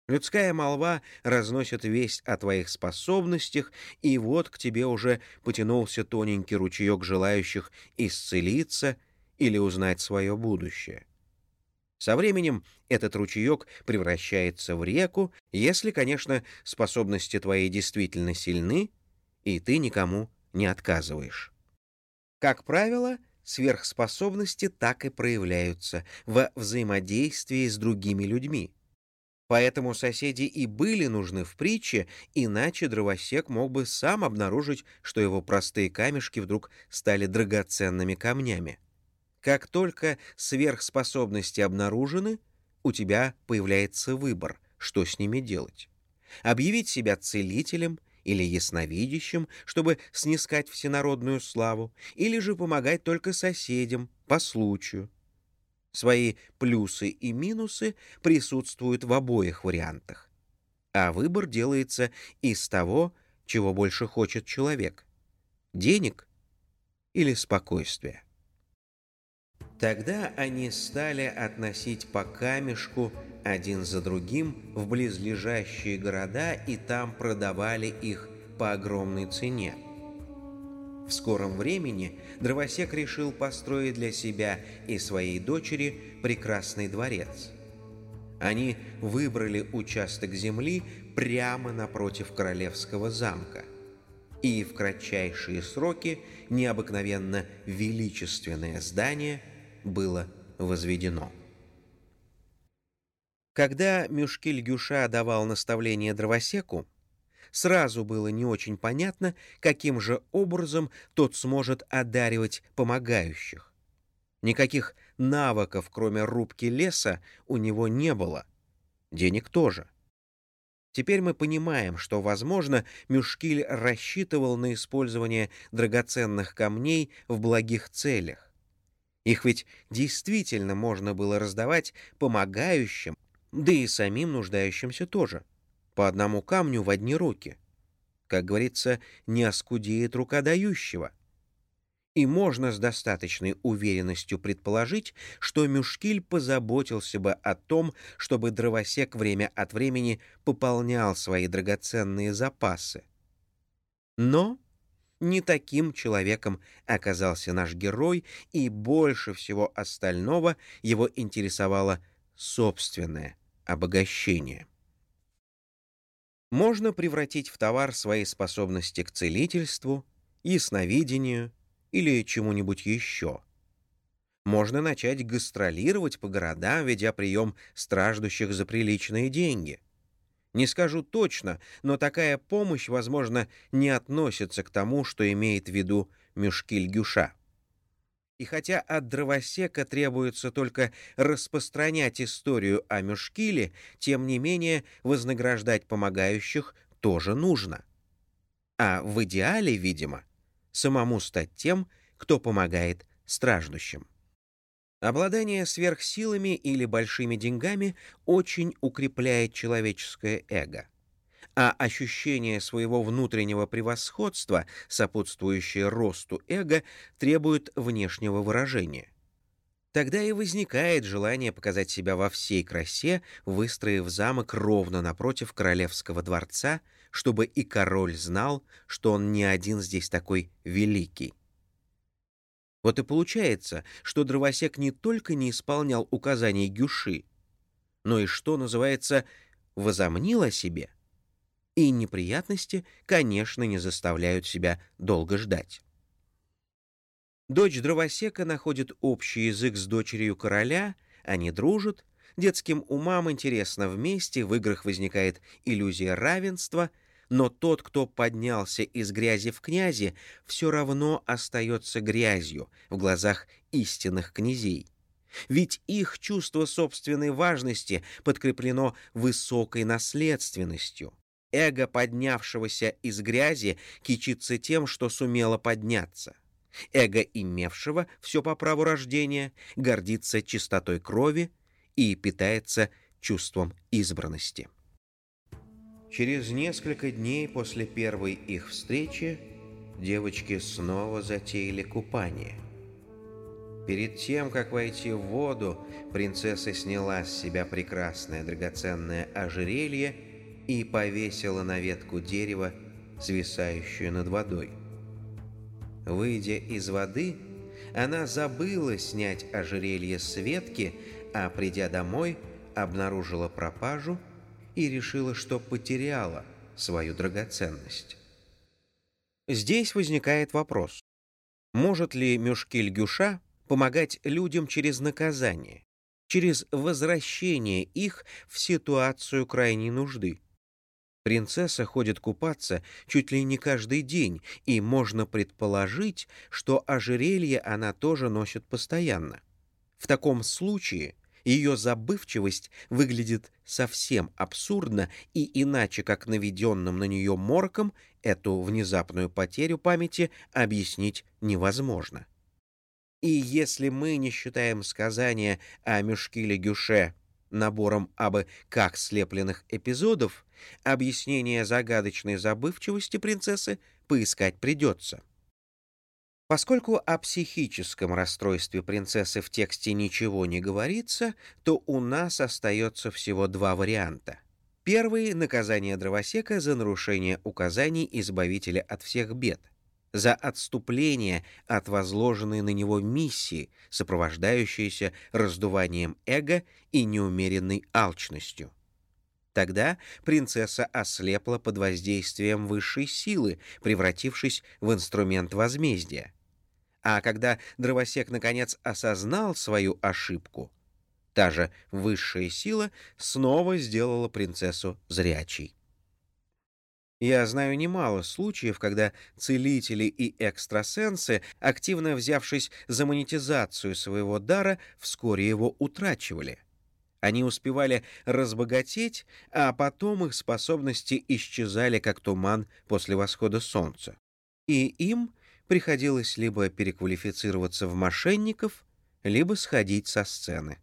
Людская молва разносит весть о твоих способностях, и вот к тебе уже потянулся тоненький ручеек желающих исцелиться или узнать свое будущее. Со временем этот ручеек превращается в реку, если, конечно, способности твои действительно сильны, и ты никому не отказываешь. Как правило, сверхспособности так и проявляются во взаимодействии с другими людьми. Поэтому соседи и были нужны в притче, иначе дровосек мог бы сам обнаружить, что его простые камешки вдруг стали драгоценными камнями. Как только сверхспособности обнаружены, у тебя появляется выбор, что с ними делать. Объявить себя целителем или ясновидящим, чтобы снискать всенародную славу, или же помогать только соседям по случаю. Свои плюсы и минусы присутствуют в обоих вариантах. А выбор делается из того, чего больше хочет человек — денег или спокойствия. Тогда они стали относить по камешку один за другим в близлежащие города и там продавали их по огромной цене. В скором времени дровосек решил построить для себя и своей дочери прекрасный дворец. Они выбрали участок земли прямо напротив королевского замка. И в кратчайшие сроки необыкновенно величественное здание – было возведено. Когда Мюшкель-Гюша давал наставление дровосеку, сразу было не очень понятно, каким же образом тот сможет одаривать помогающих. Никаких навыков, кроме рубки леса, у него не было. Денег тоже. Теперь мы понимаем, что, возможно, Мюшкиль рассчитывал на использование драгоценных камней в благих целях. Их ведь действительно можно было раздавать помогающим, да и самим нуждающимся тоже, по одному камню в одни руки. Как говорится, не оскудеет рука дающего. И можно с достаточной уверенностью предположить, что Мюшкиль позаботился бы о том, чтобы дровосек время от времени пополнял свои драгоценные запасы. Но не таким человеком оказался наш герой, и больше всего остального его интересовало собственное обогащение. Можно превратить в товар свои способности к целительству, ясновидению или чему-нибудь еще. Можно начать гастролировать по городам, ведя прием страждущих за приличные деньги — не скажу точно, но такая помощь, возможно, не относится к тому, что имеет в виду Мюшкиль-Гюша. И хотя от дровосека требуется только распространять историю о Мюшкиле, тем не менее вознаграждать помогающих тоже нужно. А в идеале, видимо, самому стать тем, кто помогает страждущим. Обладание сверхсилами или большими деньгами очень укрепляет человеческое эго а ощущение своего внутреннего превосходства, сопутствующее росту эго, требует внешнего выражения. Тогда и возникает желание показать себя во всей красе, выстроив замок ровно напротив королевского дворца, чтобы и король знал, что он не один здесь такой великий. Вот и получается, что дровосек не только не исполнял указаний Гюши, но и, что называется, возомнил о себе — и неприятности, конечно, не заставляют себя долго ждать. Дочь дровосека находит общий язык с дочерью короля, они дружат, детским умам интересно вместе, в играх возникает иллюзия равенства, но тот, кто поднялся из грязи в князи, все равно остается грязью в глазах истинных князей. Ведь их чувство собственной важности подкреплено высокой наследственностью. Эго поднявшегося из грязи кичится тем, что сумело подняться. Эго имевшего все по праву рождения гордится чистотой крови и питается чувством избранности. Через несколько дней после первой их встречи девочки снова затеяли купание. Перед тем, как войти в воду, принцесса сняла с себя прекрасное драгоценное ожерелье и повесила на ветку дерева, свисающую над водой. Выйдя из воды, она забыла снять ожерелье с ветки, а придя домой, обнаружила пропажу и решила, что потеряла свою драгоценность. Здесь возникает вопрос. Может ли Мюшкель Гюша помогать людям через наказание, через возвращение их в ситуацию крайней нужды? Принцесса ходит купаться чуть ли не каждый день, и можно предположить, что ожерелье она тоже носит постоянно. В таком случае ее забывчивость выглядит совсем абсурдно, и иначе как наведенным на нее морком эту внезапную потерю памяти объяснить невозможно. И если мы не считаем сказания о Мюшкиле Гюше набором абы как слепленных эпизодов, объяснение загадочной забывчивости принцессы поискать придется. Поскольку о психическом расстройстве принцессы в тексте ничего не говорится, то у нас остается всего два варианта. Первый — наказание дровосека за нарушение указаний избавителя от всех бед — за отступление от возложенной на него миссии, сопровождающейся раздуванием эго и неумеренной алчностью. Тогда принцесса ослепла под воздействием высшей силы, превратившись в инструмент возмездия. А когда дровосек наконец осознал свою ошибку, та же высшая сила снова сделала принцессу зрячей. Я знаю немало случаев, когда целители и экстрасенсы, активно взявшись за монетизацию своего дара, вскоре его утрачивали. Они успевали разбогатеть, а потом их способности исчезали, как туман после восхода солнца. И им приходилось либо переквалифицироваться в мошенников, либо сходить со сцены.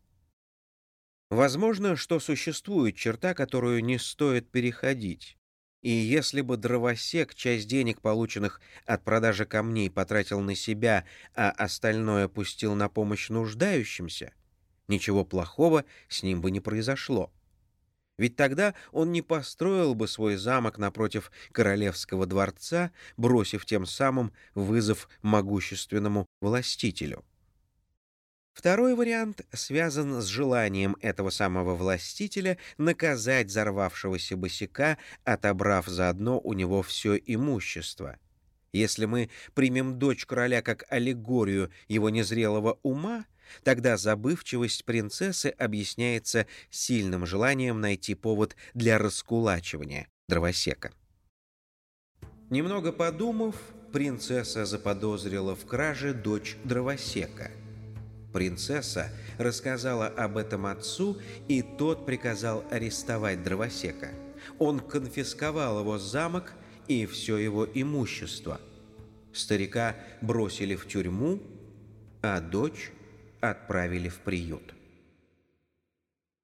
Возможно, что существует черта, которую не стоит переходить. И если бы дровосек часть денег, полученных от продажи камней, потратил на себя, а остальное пустил на помощь нуждающимся, ничего плохого с ним бы не произошло. Ведь тогда он не построил бы свой замок напротив королевского дворца, бросив тем самым вызов могущественному властителю. Второй вариант связан с желанием этого самого властителя наказать взорвавшегося босика, отобрав заодно у него все имущество. Если мы примем дочь короля как аллегорию его незрелого ума, тогда забывчивость принцессы объясняется сильным желанием найти повод для раскулачивания дровосека. Немного подумав, принцесса заподозрила в краже дочь дровосека — Принцесса рассказала об этом отцу, и тот приказал арестовать дровосека. Он конфисковал его замок и все его имущество. Старика бросили в тюрьму, а дочь отправили в приют.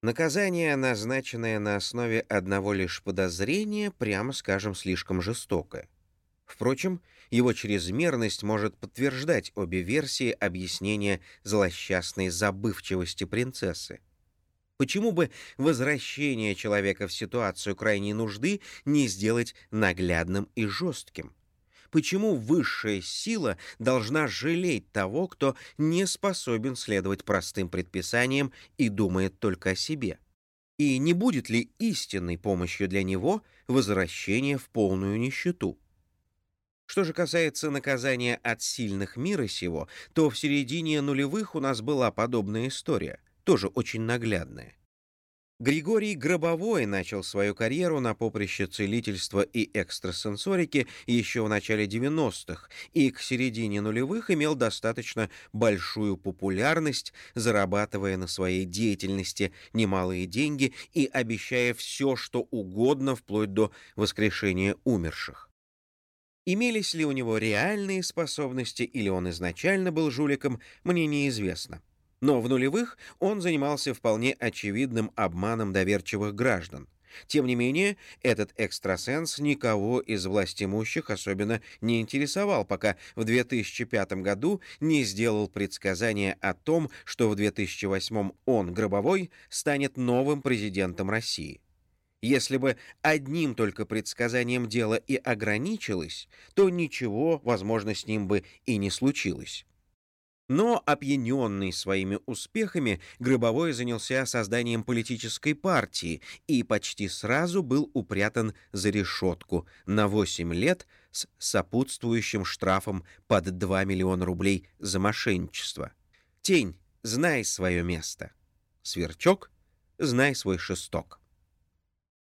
Наказание, назначенное на основе одного лишь подозрения, прямо скажем, слишком жестокое. Впрочем, его чрезмерность может подтверждать обе версии объяснения злосчастной забывчивости принцессы. Почему бы возвращение человека в ситуацию крайней нужды не сделать наглядным и жестким? Почему высшая сила должна жалеть того, кто не способен следовать простым предписаниям и думает только о себе? И не будет ли истинной помощью для него возвращение в полную нищету? Что же касается наказания от сильных мира сего, то в середине нулевых у нас была подобная история, тоже очень наглядная. Григорий Гробовой начал свою карьеру на поприще целительства и экстрасенсорики еще в начале 90-х и к середине нулевых имел достаточно большую популярность, зарабатывая на своей деятельности немалые деньги и обещая все, что угодно, вплоть до воскрешения умерших. Имелись ли у него реальные способности или он изначально был жуликом, мне неизвестно. Но в нулевых он занимался вполне очевидным обманом доверчивых граждан. Тем не менее, этот экстрасенс никого из властимущих особенно не интересовал, пока в 2005 году не сделал предсказание о том, что в 2008 он, Гробовой, станет новым президентом России. Если бы одним только предсказанием дело и ограничилось, то ничего, возможно, с ним бы и не случилось. Но, опьяненный своими успехами, Гробовой занялся созданием политической партии и почти сразу был упрятан за решетку на 8 лет с сопутствующим штрафом под 2 миллиона рублей за мошенничество. Тень, знай свое место. Сверчок, знай свой шесток.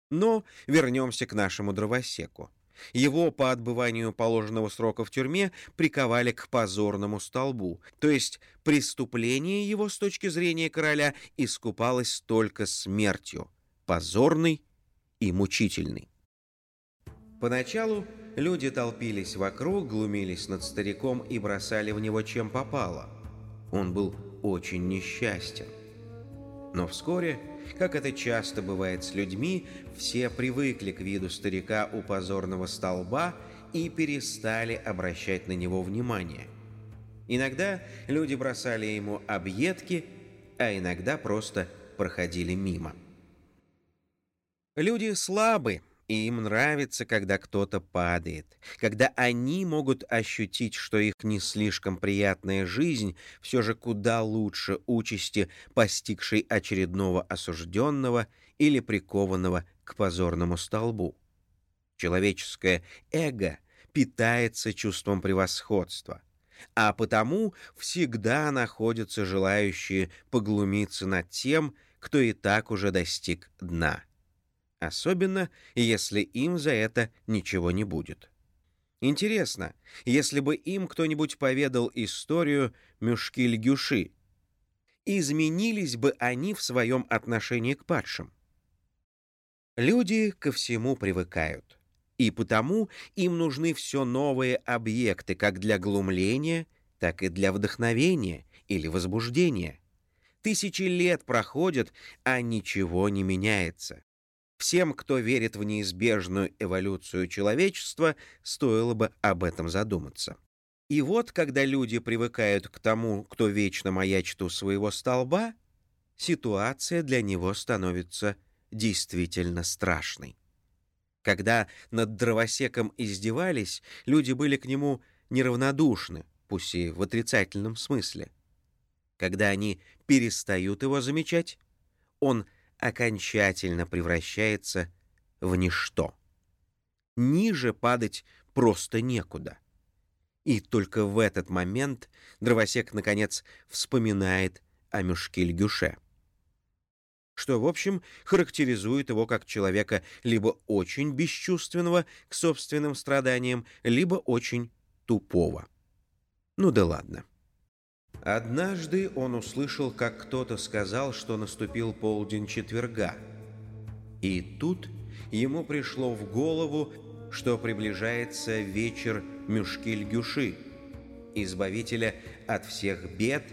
Но вернемся к нашему дровосеку. Его по отбыванию положенного срока в тюрьме приковали к позорному столбу, то есть преступление его с точки зрения короля искупалось только смертью, позорной и мучительной. Поначалу люди толпились вокруг, глумились над стариком и бросали в него чем попало. Он был очень несчастен. Но вскоре как это часто бывает с людьми, все привыкли к виду старика у позорного столба и перестали обращать на него внимание. Иногда люди бросали ему объедки, а иногда просто проходили мимо. Люди слабы, и им нравится, когда кто-то падает, когда они могут ощутить, что их не слишком приятная жизнь все же куда лучше участи, постигшей очередного осужденного или прикованного к позорному столбу. Человеческое эго питается чувством превосходства, а потому всегда находятся желающие поглумиться над тем, кто и так уже достиг дна особенно если им за это ничего не будет. Интересно, если бы им кто-нибудь поведал историю Мюшкиль-Гюши, изменились бы они в своем отношении к падшим? Люди ко всему привыкают, и потому им нужны все новые объекты как для глумления, так и для вдохновения или возбуждения. Тысячи лет проходят, а ничего не меняется. Всем, кто верит в неизбежную эволюцию человечества, стоило бы об этом задуматься. И вот, когда люди привыкают к тому, кто вечно маячит у своего столба, ситуация для него становится действительно страшной. Когда над дровосеком издевались, люди были к нему неравнодушны, пусть и в отрицательном смысле. Когда они перестают его замечать, он окончательно превращается в ничто. Ниже падать просто некуда. И только в этот момент дровосек, наконец, вспоминает о Мюшкель-Гюше. Что, в общем, характеризует его как человека либо очень бесчувственного к собственным страданиям, либо очень тупого. Ну да ладно. Однажды он услышал, как кто-то сказал, что наступил полдень четверга. И тут ему пришло в голову, что приближается вечер Мюшкиль-Гюши, избавителя от всех бед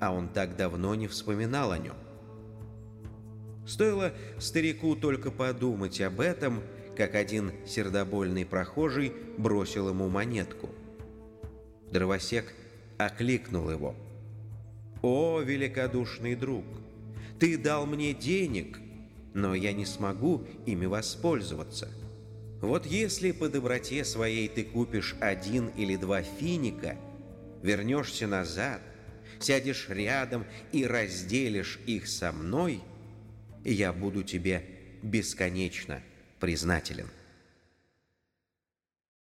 а он так давно не вспоминал о нем. Стоило старику только подумать об этом, как один сердобольный прохожий бросил ему монетку. Дровосек окликнул его. «О, великодушный друг, ты дал мне денег, но я не смогу ими воспользоваться. Вот если по доброте своей ты купишь один или два финика, вернешься назад, сядешь рядом и разделишь их со мной, я буду тебе бесконечно признателен.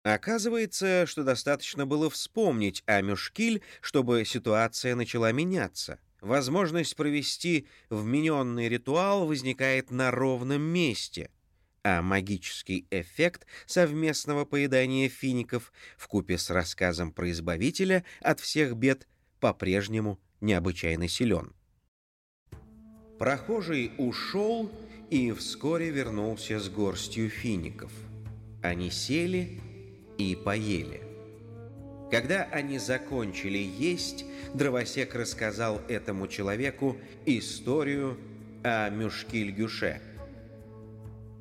Оказывается, что достаточно было вспомнить о Мюшкиль, чтобы ситуация начала меняться. Возможность провести вмененный ритуал возникает на ровном месте, а магический эффект совместного поедания фиников в купе с рассказом про избавителя от всех бед по-прежнему необычайно силен. Прохожий ушел и вскоре вернулся с горстью фиников. Они сели и поели. Когда они закончили есть, дровосек рассказал этому человеку историю о Мюшкиль-Гюше.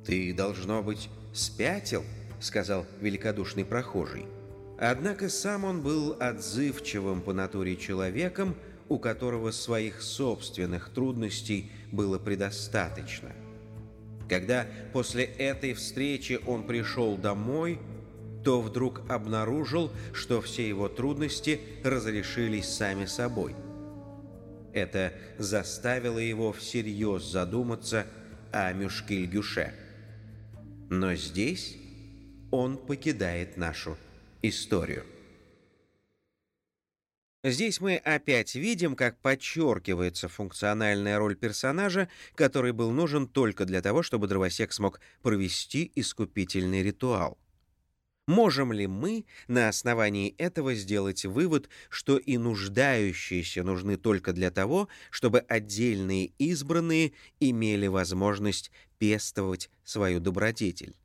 «Ты, должно быть, спятил?» — сказал великодушный прохожий. Однако сам он был отзывчивым по натуре человеком, у которого своих собственных трудностей было предостаточно. Когда после этой встречи он пришел домой, то вдруг обнаружил, что все его трудности разрешились сами собой. Это заставило его всерьез задуматься о Мюшкиль-Гюше. Но здесь он покидает нашу историю. Здесь мы опять видим, как подчеркивается функциональная роль персонажа, который был нужен только для того, чтобы дровосек смог провести искупительный ритуал. Можем ли мы на основании этого сделать вывод, что и нуждающиеся нужны только для того, чтобы отдельные избранные имели возможность пестовать свою добродетель?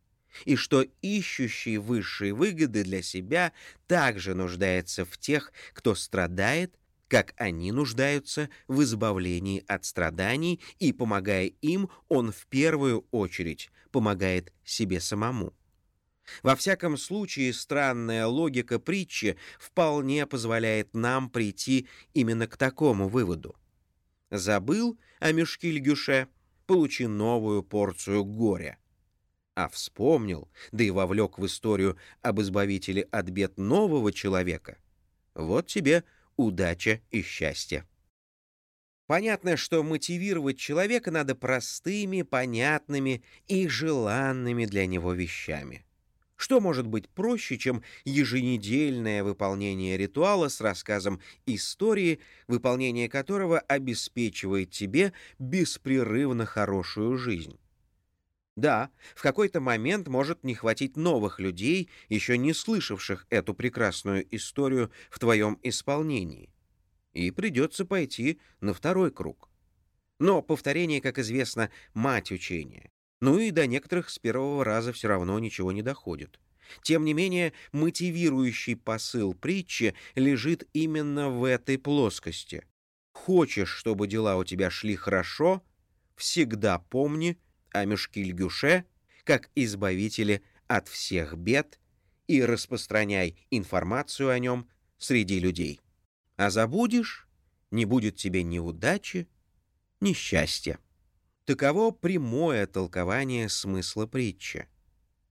и что ищущий высшие выгоды для себя также нуждается в тех, кто страдает, как они нуждаются в избавлении от страданий, и, помогая им, он в первую очередь помогает себе самому. Во всяком случае, странная логика притчи вполне позволяет нам прийти именно к такому выводу. Забыл о Мешкиль-Гюше, получи новую порцию горя а вспомнил, да и вовлек в историю об избавителе от бед нового человека, вот тебе удача и счастье. Понятно, что мотивировать человека надо простыми, понятными и желанными для него вещами. Что может быть проще, чем еженедельное выполнение ритуала с рассказом истории, выполнение которого обеспечивает тебе беспрерывно хорошую жизнь? Да, в какой-то момент может не хватить новых людей, еще не слышавших эту прекрасную историю в твоем исполнении. И придется пойти на второй круг. Но повторение, как известно, мать учения. Ну и до некоторых с первого раза все равно ничего не доходит. Тем не менее, мотивирующий посыл притчи лежит именно в этой плоскости. Хочешь, чтобы дела у тебя шли хорошо, всегда помни, о Мешкиль-Гюше как избавителе от всех бед и распространяй информацию о нем среди людей. А забудешь, не будет тебе ни удачи, ни счастья. Таково прямое толкование смысла притчи.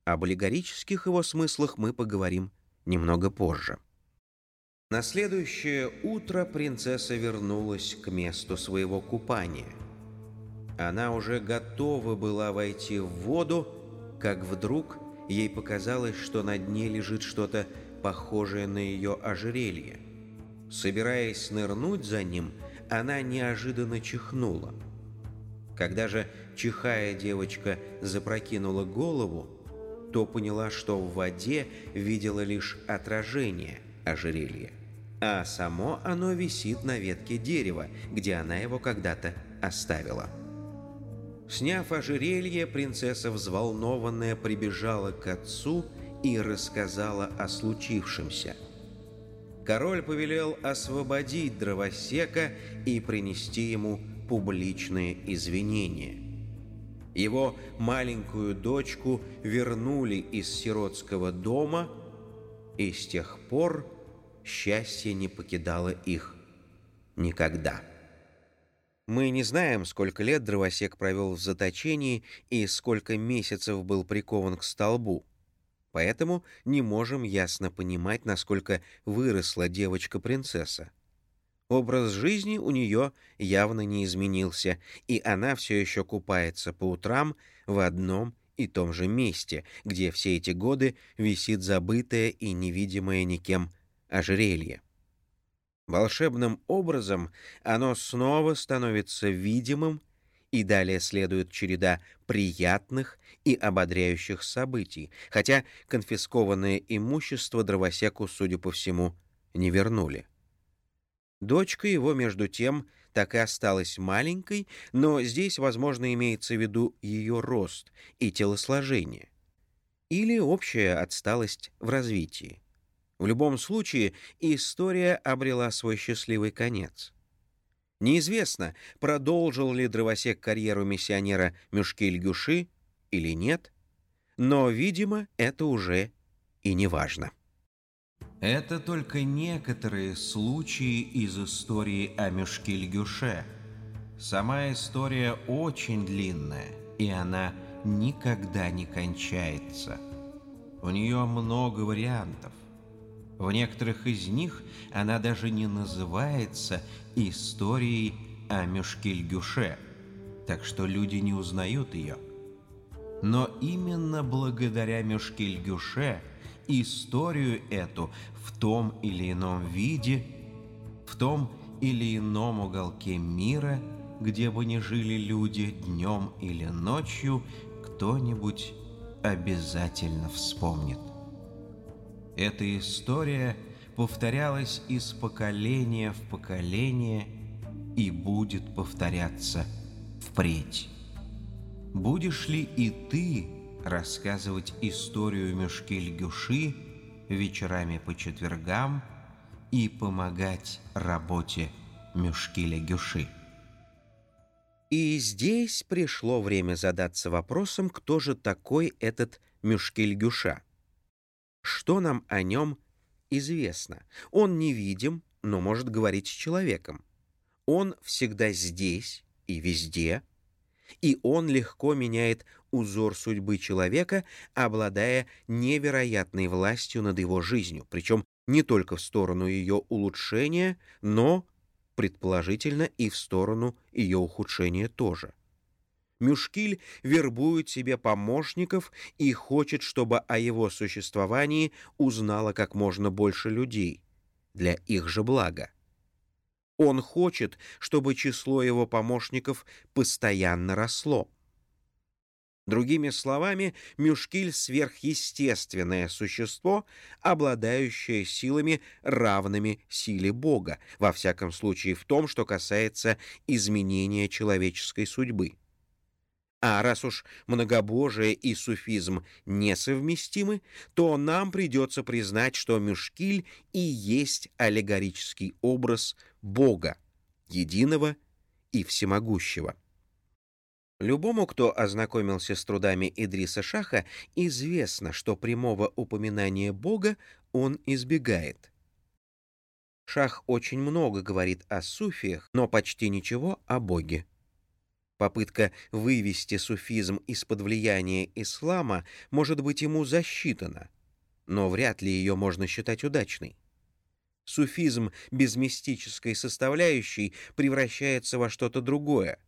Об аллегорических его смыслах мы поговорим немного позже. На следующее утро принцесса вернулась к месту своего купания — она уже готова была войти в воду, как вдруг ей показалось, что на дне лежит что-то похожее на ее ожерелье. Собираясь нырнуть за ним, она неожиданно чихнула. Когда же, чихая девочка, запрокинула голову, то поняла, что в воде видела лишь отражение ожерелья, а само оно висит на ветке дерева, где она его когда-то оставила. Сняв ожерелье, принцесса взволнованная прибежала к отцу и рассказала о случившемся. король повелел освободить дровосека и принести ему публичные извинения. Его маленькую дочку вернули из сиротского дома, и с тех пор счастье не покидало их никогда. Мы не знаем, сколько лет дровосек провел в заточении и сколько месяцев был прикован к столбу. Поэтому не можем ясно понимать, насколько выросла девочка-принцесса. Образ жизни у нее явно не изменился, и она все еще купается по утрам в одном и том же месте, где все эти годы висит забытое и невидимое никем ожерелье. Волшебным образом оно снова становится видимым, и далее следует череда приятных и ободряющих событий, хотя конфискованное имущество дровосеку, судя по всему, не вернули. Дочка его, между тем, так и осталась маленькой, но здесь, возможно, имеется в виду ее рост и телосложение. Или общая отсталость в развитии. В любом случае, история обрела свой счастливый конец. Неизвестно, продолжил ли дровосек карьеру миссионера Мюшкель-Гюши или нет, но, видимо, это уже и не важно. Это только некоторые случаи из истории о Мюшкель-Гюше. Сама история очень длинная, и она никогда не кончается. У нее много вариантов. В некоторых из них она даже не называется историей о Мюшкель-Гюше, так что люди не узнают ее. Но именно благодаря Мюшкель-Гюше – историю эту в том или ином виде, в том или ином уголке мира, где бы ни жили люди днем или ночью, кто-нибудь обязательно вспомнит. Эта история повторялась из поколения в поколение и будет повторяться впредь. Будешь ли и ты рассказывать историю Мешкель-Гюши вечерами по четвергам и помогать работе Мешкеля-Гюши. И здесь пришло время задаться вопросом, кто же такой этот Мюшкель-Гюша. Что нам о нем известно? Он невидим, но может говорить с человеком. Он всегда здесь и везде — и он легко меняет узор судьбы человека, обладая невероятной властью над его жизнью, причем не только в сторону ее улучшения, но, предположительно, и в сторону ее ухудшения тоже. Мюшкиль вербует себе помощников и хочет, чтобы о его существовании узнало как можно больше людей, для их же блага. Он хочет, чтобы число его помощников постоянно росло. Другими словами, Мюшкиль — сверхъестественное существо, обладающее силами, равными силе Бога, во всяком случае в том, что касается изменения человеческой судьбы. А раз уж многобожие и суфизм несовместимы, то нам придется признать, что Мюшкиль и есть аллегорический образ Бога, единого и всемогущего. Любому, кто ознакомился с трудами Идриса Шаха, известно, что прямого упоминания Бога он избегает. Шах очень много говорит о суфиях, но почти ничего о Боге. Попытка вывести суфизм из-под влияния ислама может быть ему засчитана, но вряд ли ее можно считать удачной. Суфизм без мистической составляющей превращается во что-то другое.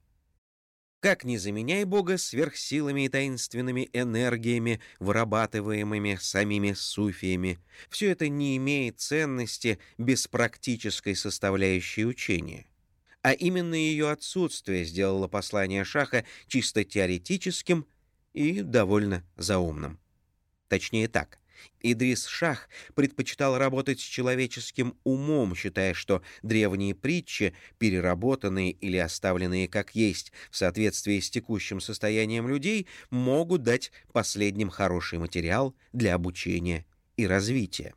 Как не заменяй Бога сверхсилами и таинственными энергиями, вырабатываемыми самими суфиями, все это не имеет ценности без практической составляющей учения. А именно ее отсутствие сделало послание Шаха чисто теоретическим и довольно заумным. Точнее так, Идрис Шах предпочитал работать с человеческим умом, считая, что древние притчи, переработанные или оставленные как есть в соответствии с текущим состоянием людей, могут дать последним хороший материал для обучения и развития.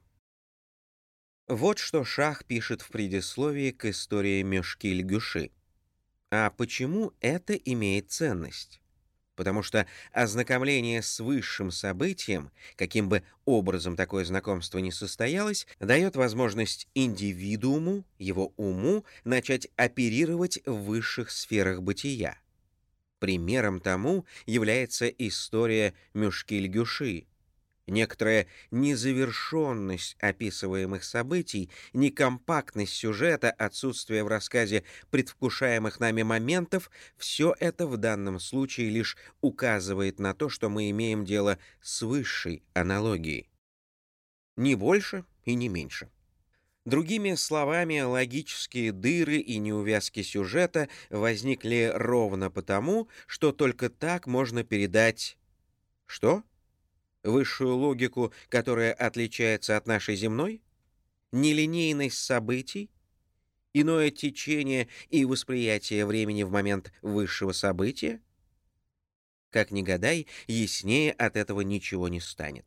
Вот что Шах пишет в предисловии к истории Мешкиль-Гюши. А почему это имеет ценность? Потому что ознакомление с высшим событием, каким бы образом такое знакомство ни состоялось, дает возможность индивидууму, его уму, начать оперировать в высших сферах бытия. Примером тому является история Мюшкиль-Гюши, Некоторая незавершенность описываемых событий, некомпактность сюжета, отсутствие в рассказе предвкушаемых нами моментов — все это в данном случае лишь указывает на то, что мы имеем дело с высшей аналогией. Не больше и не меньше. Другими словами, логические дыры и неувязки сюжета возникли ровно потому, что только так можно передать... Что? Высшую логику, которая отличается от нашей земной? Нелинейность событий? Иное течение и восприятие времени в момент высшего события? Как ни гадай, яснее от этого ничего не станет.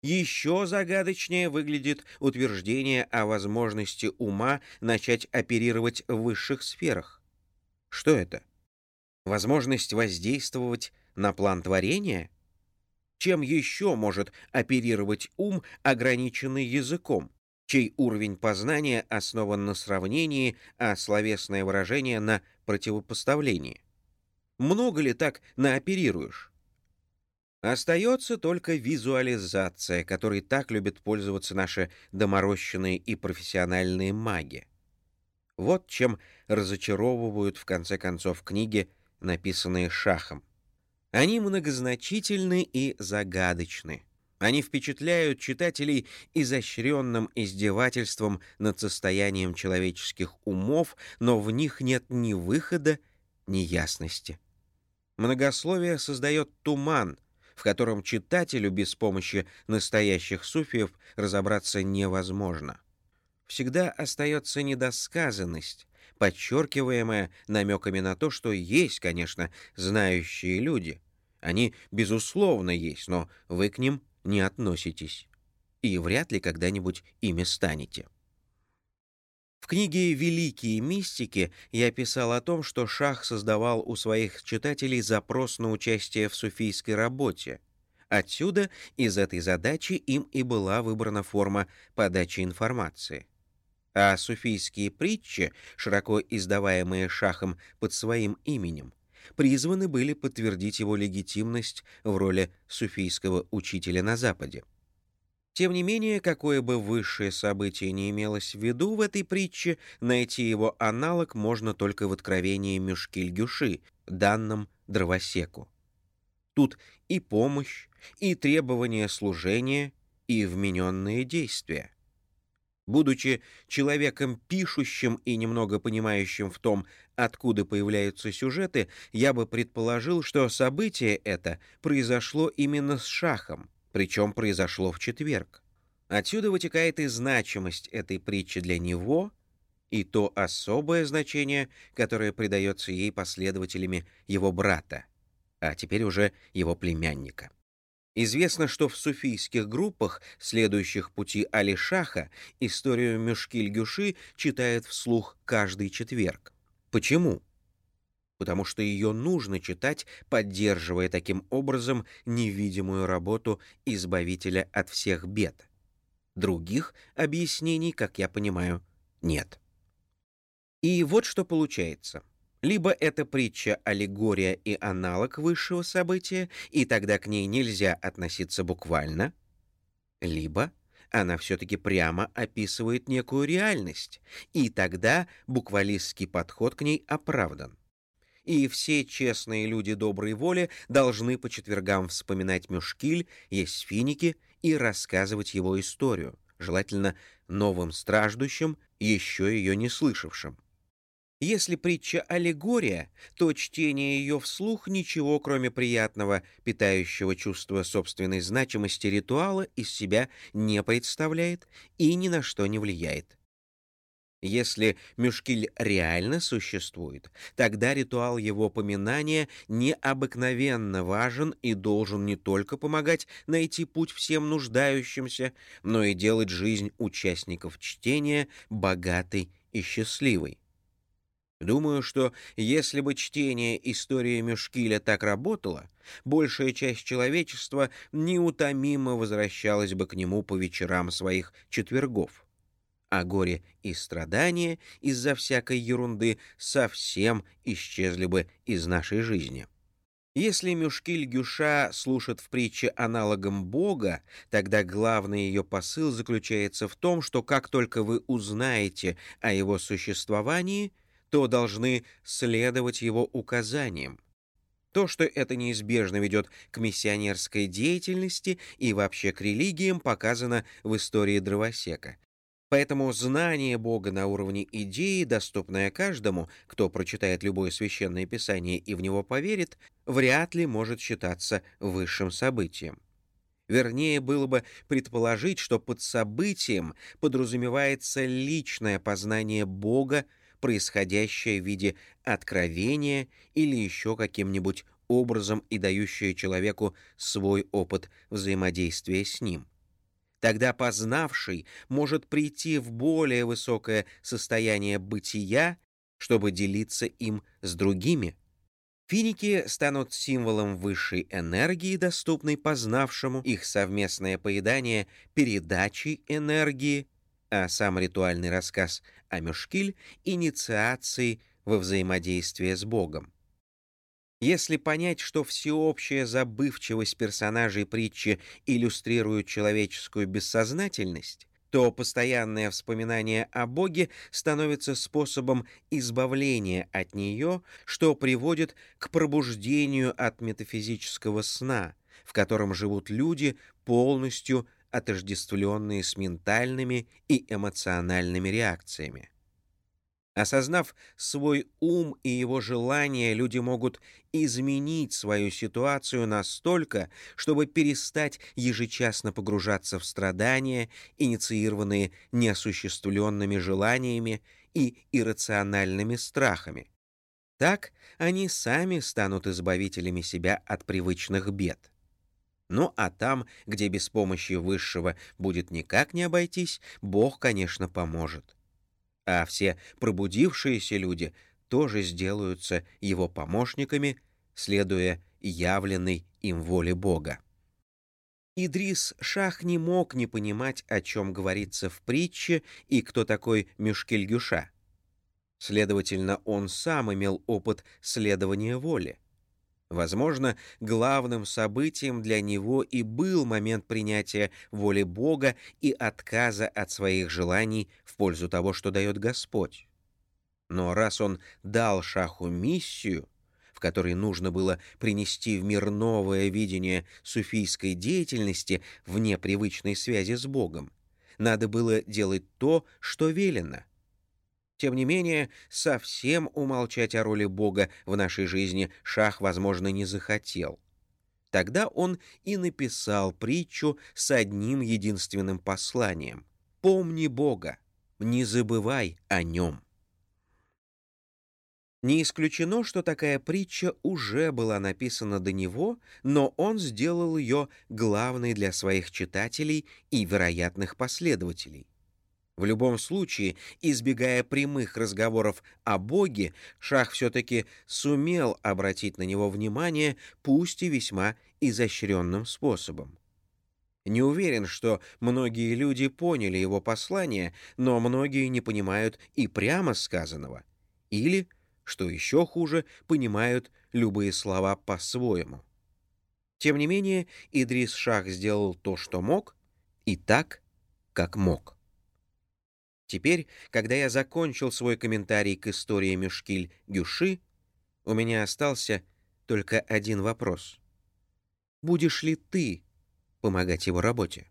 Еще загадочнее выглядит утверждение о возможности ума начать оперировать в высших сферах. Что это? Возможность воздействовать на план творения — чем еще может оперировать ум, ограниченный языком, чей уровень познания основан на сравнении, а словесное выражение на противопоставлении? Много ли так наоперируешь? Остается только визуализация, которой так любят пользоваться наши доморощенные и профессиональные маги. Вот чем разочаровывают в конце концов книги, написанные Шахом. Они многозначительны и загадочны. Они впечатляют читателей изощренным издевательством над состоянием человеческих умов, но в них нет ни выхода, ни ясности. Многословие создает туман, в котором читателю без помощи настоящих суфиев разобраться невозможно. Всегда остается недосказанность, подчеркиваемое намеками на то, что есть, конечно, знающие люди. Они, безусловно, есть, но вы к ним не относитесь. И вряд ли когда-нибудь ими станете. В книге «Великие мистики» я писал о том, что Шах создавал у своих читателей запрос на участие в суфийской работе. Отсюда, из этой задачи, им и была выбрана форма подачи информации а суфийские притчи, широко издаваемые шахом под своим именем, призваны были подтвердить его легитимность в роли суфийского учителя на Западе. Тем не менее, какое бы высшее событие не имелось в виду в этой притче, найти его аналог можно только в откровении Мюшкиль-Гюши, данном дровосеку. Тут и помощь, и требования служения, и вмененные действия. Будучи человеком пишущим и немного понимающим в том, откуда появляются сюжеты, я бы предположил, что событие это произошло именно с Шахом, причем произошло в четверг. Отсюда вытекает и значимость этой притчи для него, и то особое значение, которое придается ей последователями его брата, а теперь уже его племянника. Известно, что в суфийских группах, следующих пути Али-Шаха, историю Мюшкиль-Гюши читают вслух каждый четверг. Почему? Потому что ее нужно читать, поддерживая таким образом невидимую работу избавителя от всех бед. Других объяснений, как я понимаю, нет. И вот что получается. Либо это притча, аллегория и аналог высшего события, и тогда к ней нельзя относиться буквально, либо она все-таки прямо описывает некую реальность, и тогда буквалистский подход к ней оправдан. И все честные люди доброй воли должны по четвергам вспоминать Мюшкиль, есть финики и рассказывать его историю, желательно новым страждущим, еще ее не слышавшим. Если притча аллегория, то чтение ее вслух ничего, кроме приятного, питающего чувство собственной значимости ритуала, из себя не представляет и ни на что не влияет. Если Мюшкиль реально существует, тогда ритуал его поминания необыкновенно важен и должен не только помогать найти путь всем нуждающимся, но и делать жизнь участников чтения богатой и счастливой. Думаю, что если бы чтение истории Мюшкиля так работало, большая часть человечества неутомимо возвращалась бы к нему по вечерам своих четвергов а горе и страдания из-за всякой ерунды совсем исчезли бы из нашей жизни. Если Мюшкиль Гюша служит в притче аналогом Бога, тогда главный ее посыл заключается в том, что как только вы узнаете о его существовании, то должны следовать его указаниям. То, что это неизбежно ведет к миссионерской деятельности и вообще к религиям, показано в истории дровосека. Поэтому знание Бога на уровне идеи, доступное каждому, кто прочитает любое священное писание и в него поверит, вряд ли может считаться высшим событием. Вернее, было бы предположить, что под событием подразумевается личное познание Бога, происходящее в виде откровения или еще каким-нибудь образом и дающее человеку свой опыт взаимодействия с ним. Тогда познавший может прийти в более высокое состояние бытия, чтобы делиться им с другими. Финики станут символом высшей энергии, доступной познавшему, их совместное поедание — передачей энергии, а сам ритуальный рассказ о Мюшкиль — инициацией во взаимодействие с Богом. Если понять, что всеобщая забывчивость персонажей притчи иллюстрирует человеческую бессознательность, то постоянное вспоминание о Боге становится способом избавления от нее, что приводит к пробуждению от метафизического сна, в котором живут люди, полностью отождествленные с ментальными и эмоциональными реакциями. Осознав свой ум и его желания, люди могут изменить свою ситуацию настолько, чтобы перестать ежечасно погружаться в страдания, инициированные неосуществленными желаниями и иррациональными страхами. Так они сами станут избавителями себя от привычных бед. Ну а там, где без помощи Высшего будет никак не обойтись, Бог, конечно, поможет а все пробудившиеся люди тоже сделаются его помощниками, следуя явленной им воле Бога. Идрис Шах не мог не понимать, о чем говорится в притче и кто такой Мюшкель-Гюша. Следовательно, он сам имел опыт следования воле. Возможно, главным событием для него и был момент принятия воли Бога и отказа от своих желаний в пользу того, что дает Господь. Но раз он дал Шаху миссию, в которой нужно было принести в мир новое видение суфийской деятельности вне привычной связи с Богом, надо было делать то, что велено. Тем не менее, совсем умолчать о роли Бога в нашей жизни Шах, возможно, не захотел. Тогда он и написал притчу с одним единственным посланием. «Помни Бога, не забывай о Нем». Не исключено, что такая притча уже была написана до него, но он сделал ее главной для своих читателей и вероятных последователей. В любом случае, избегая прямых разговоров о Боге, Шах все-таки сумел обратить на него внимание, пусть и весьма изощренным способом. Не уверен, что многие люди поняли его послание, но многие не понимают и прямо сказанного. Или, что еще хуже, понимают любые слова по-своему. Тем не менее, Идрис Шах сделал то, что мог, и так, как мог. Теперь, когда я закончил свой комментарий к истории Мюшкиль-Гюши, у меня остался только один вопрос. Будешь ли ты помогать его работе?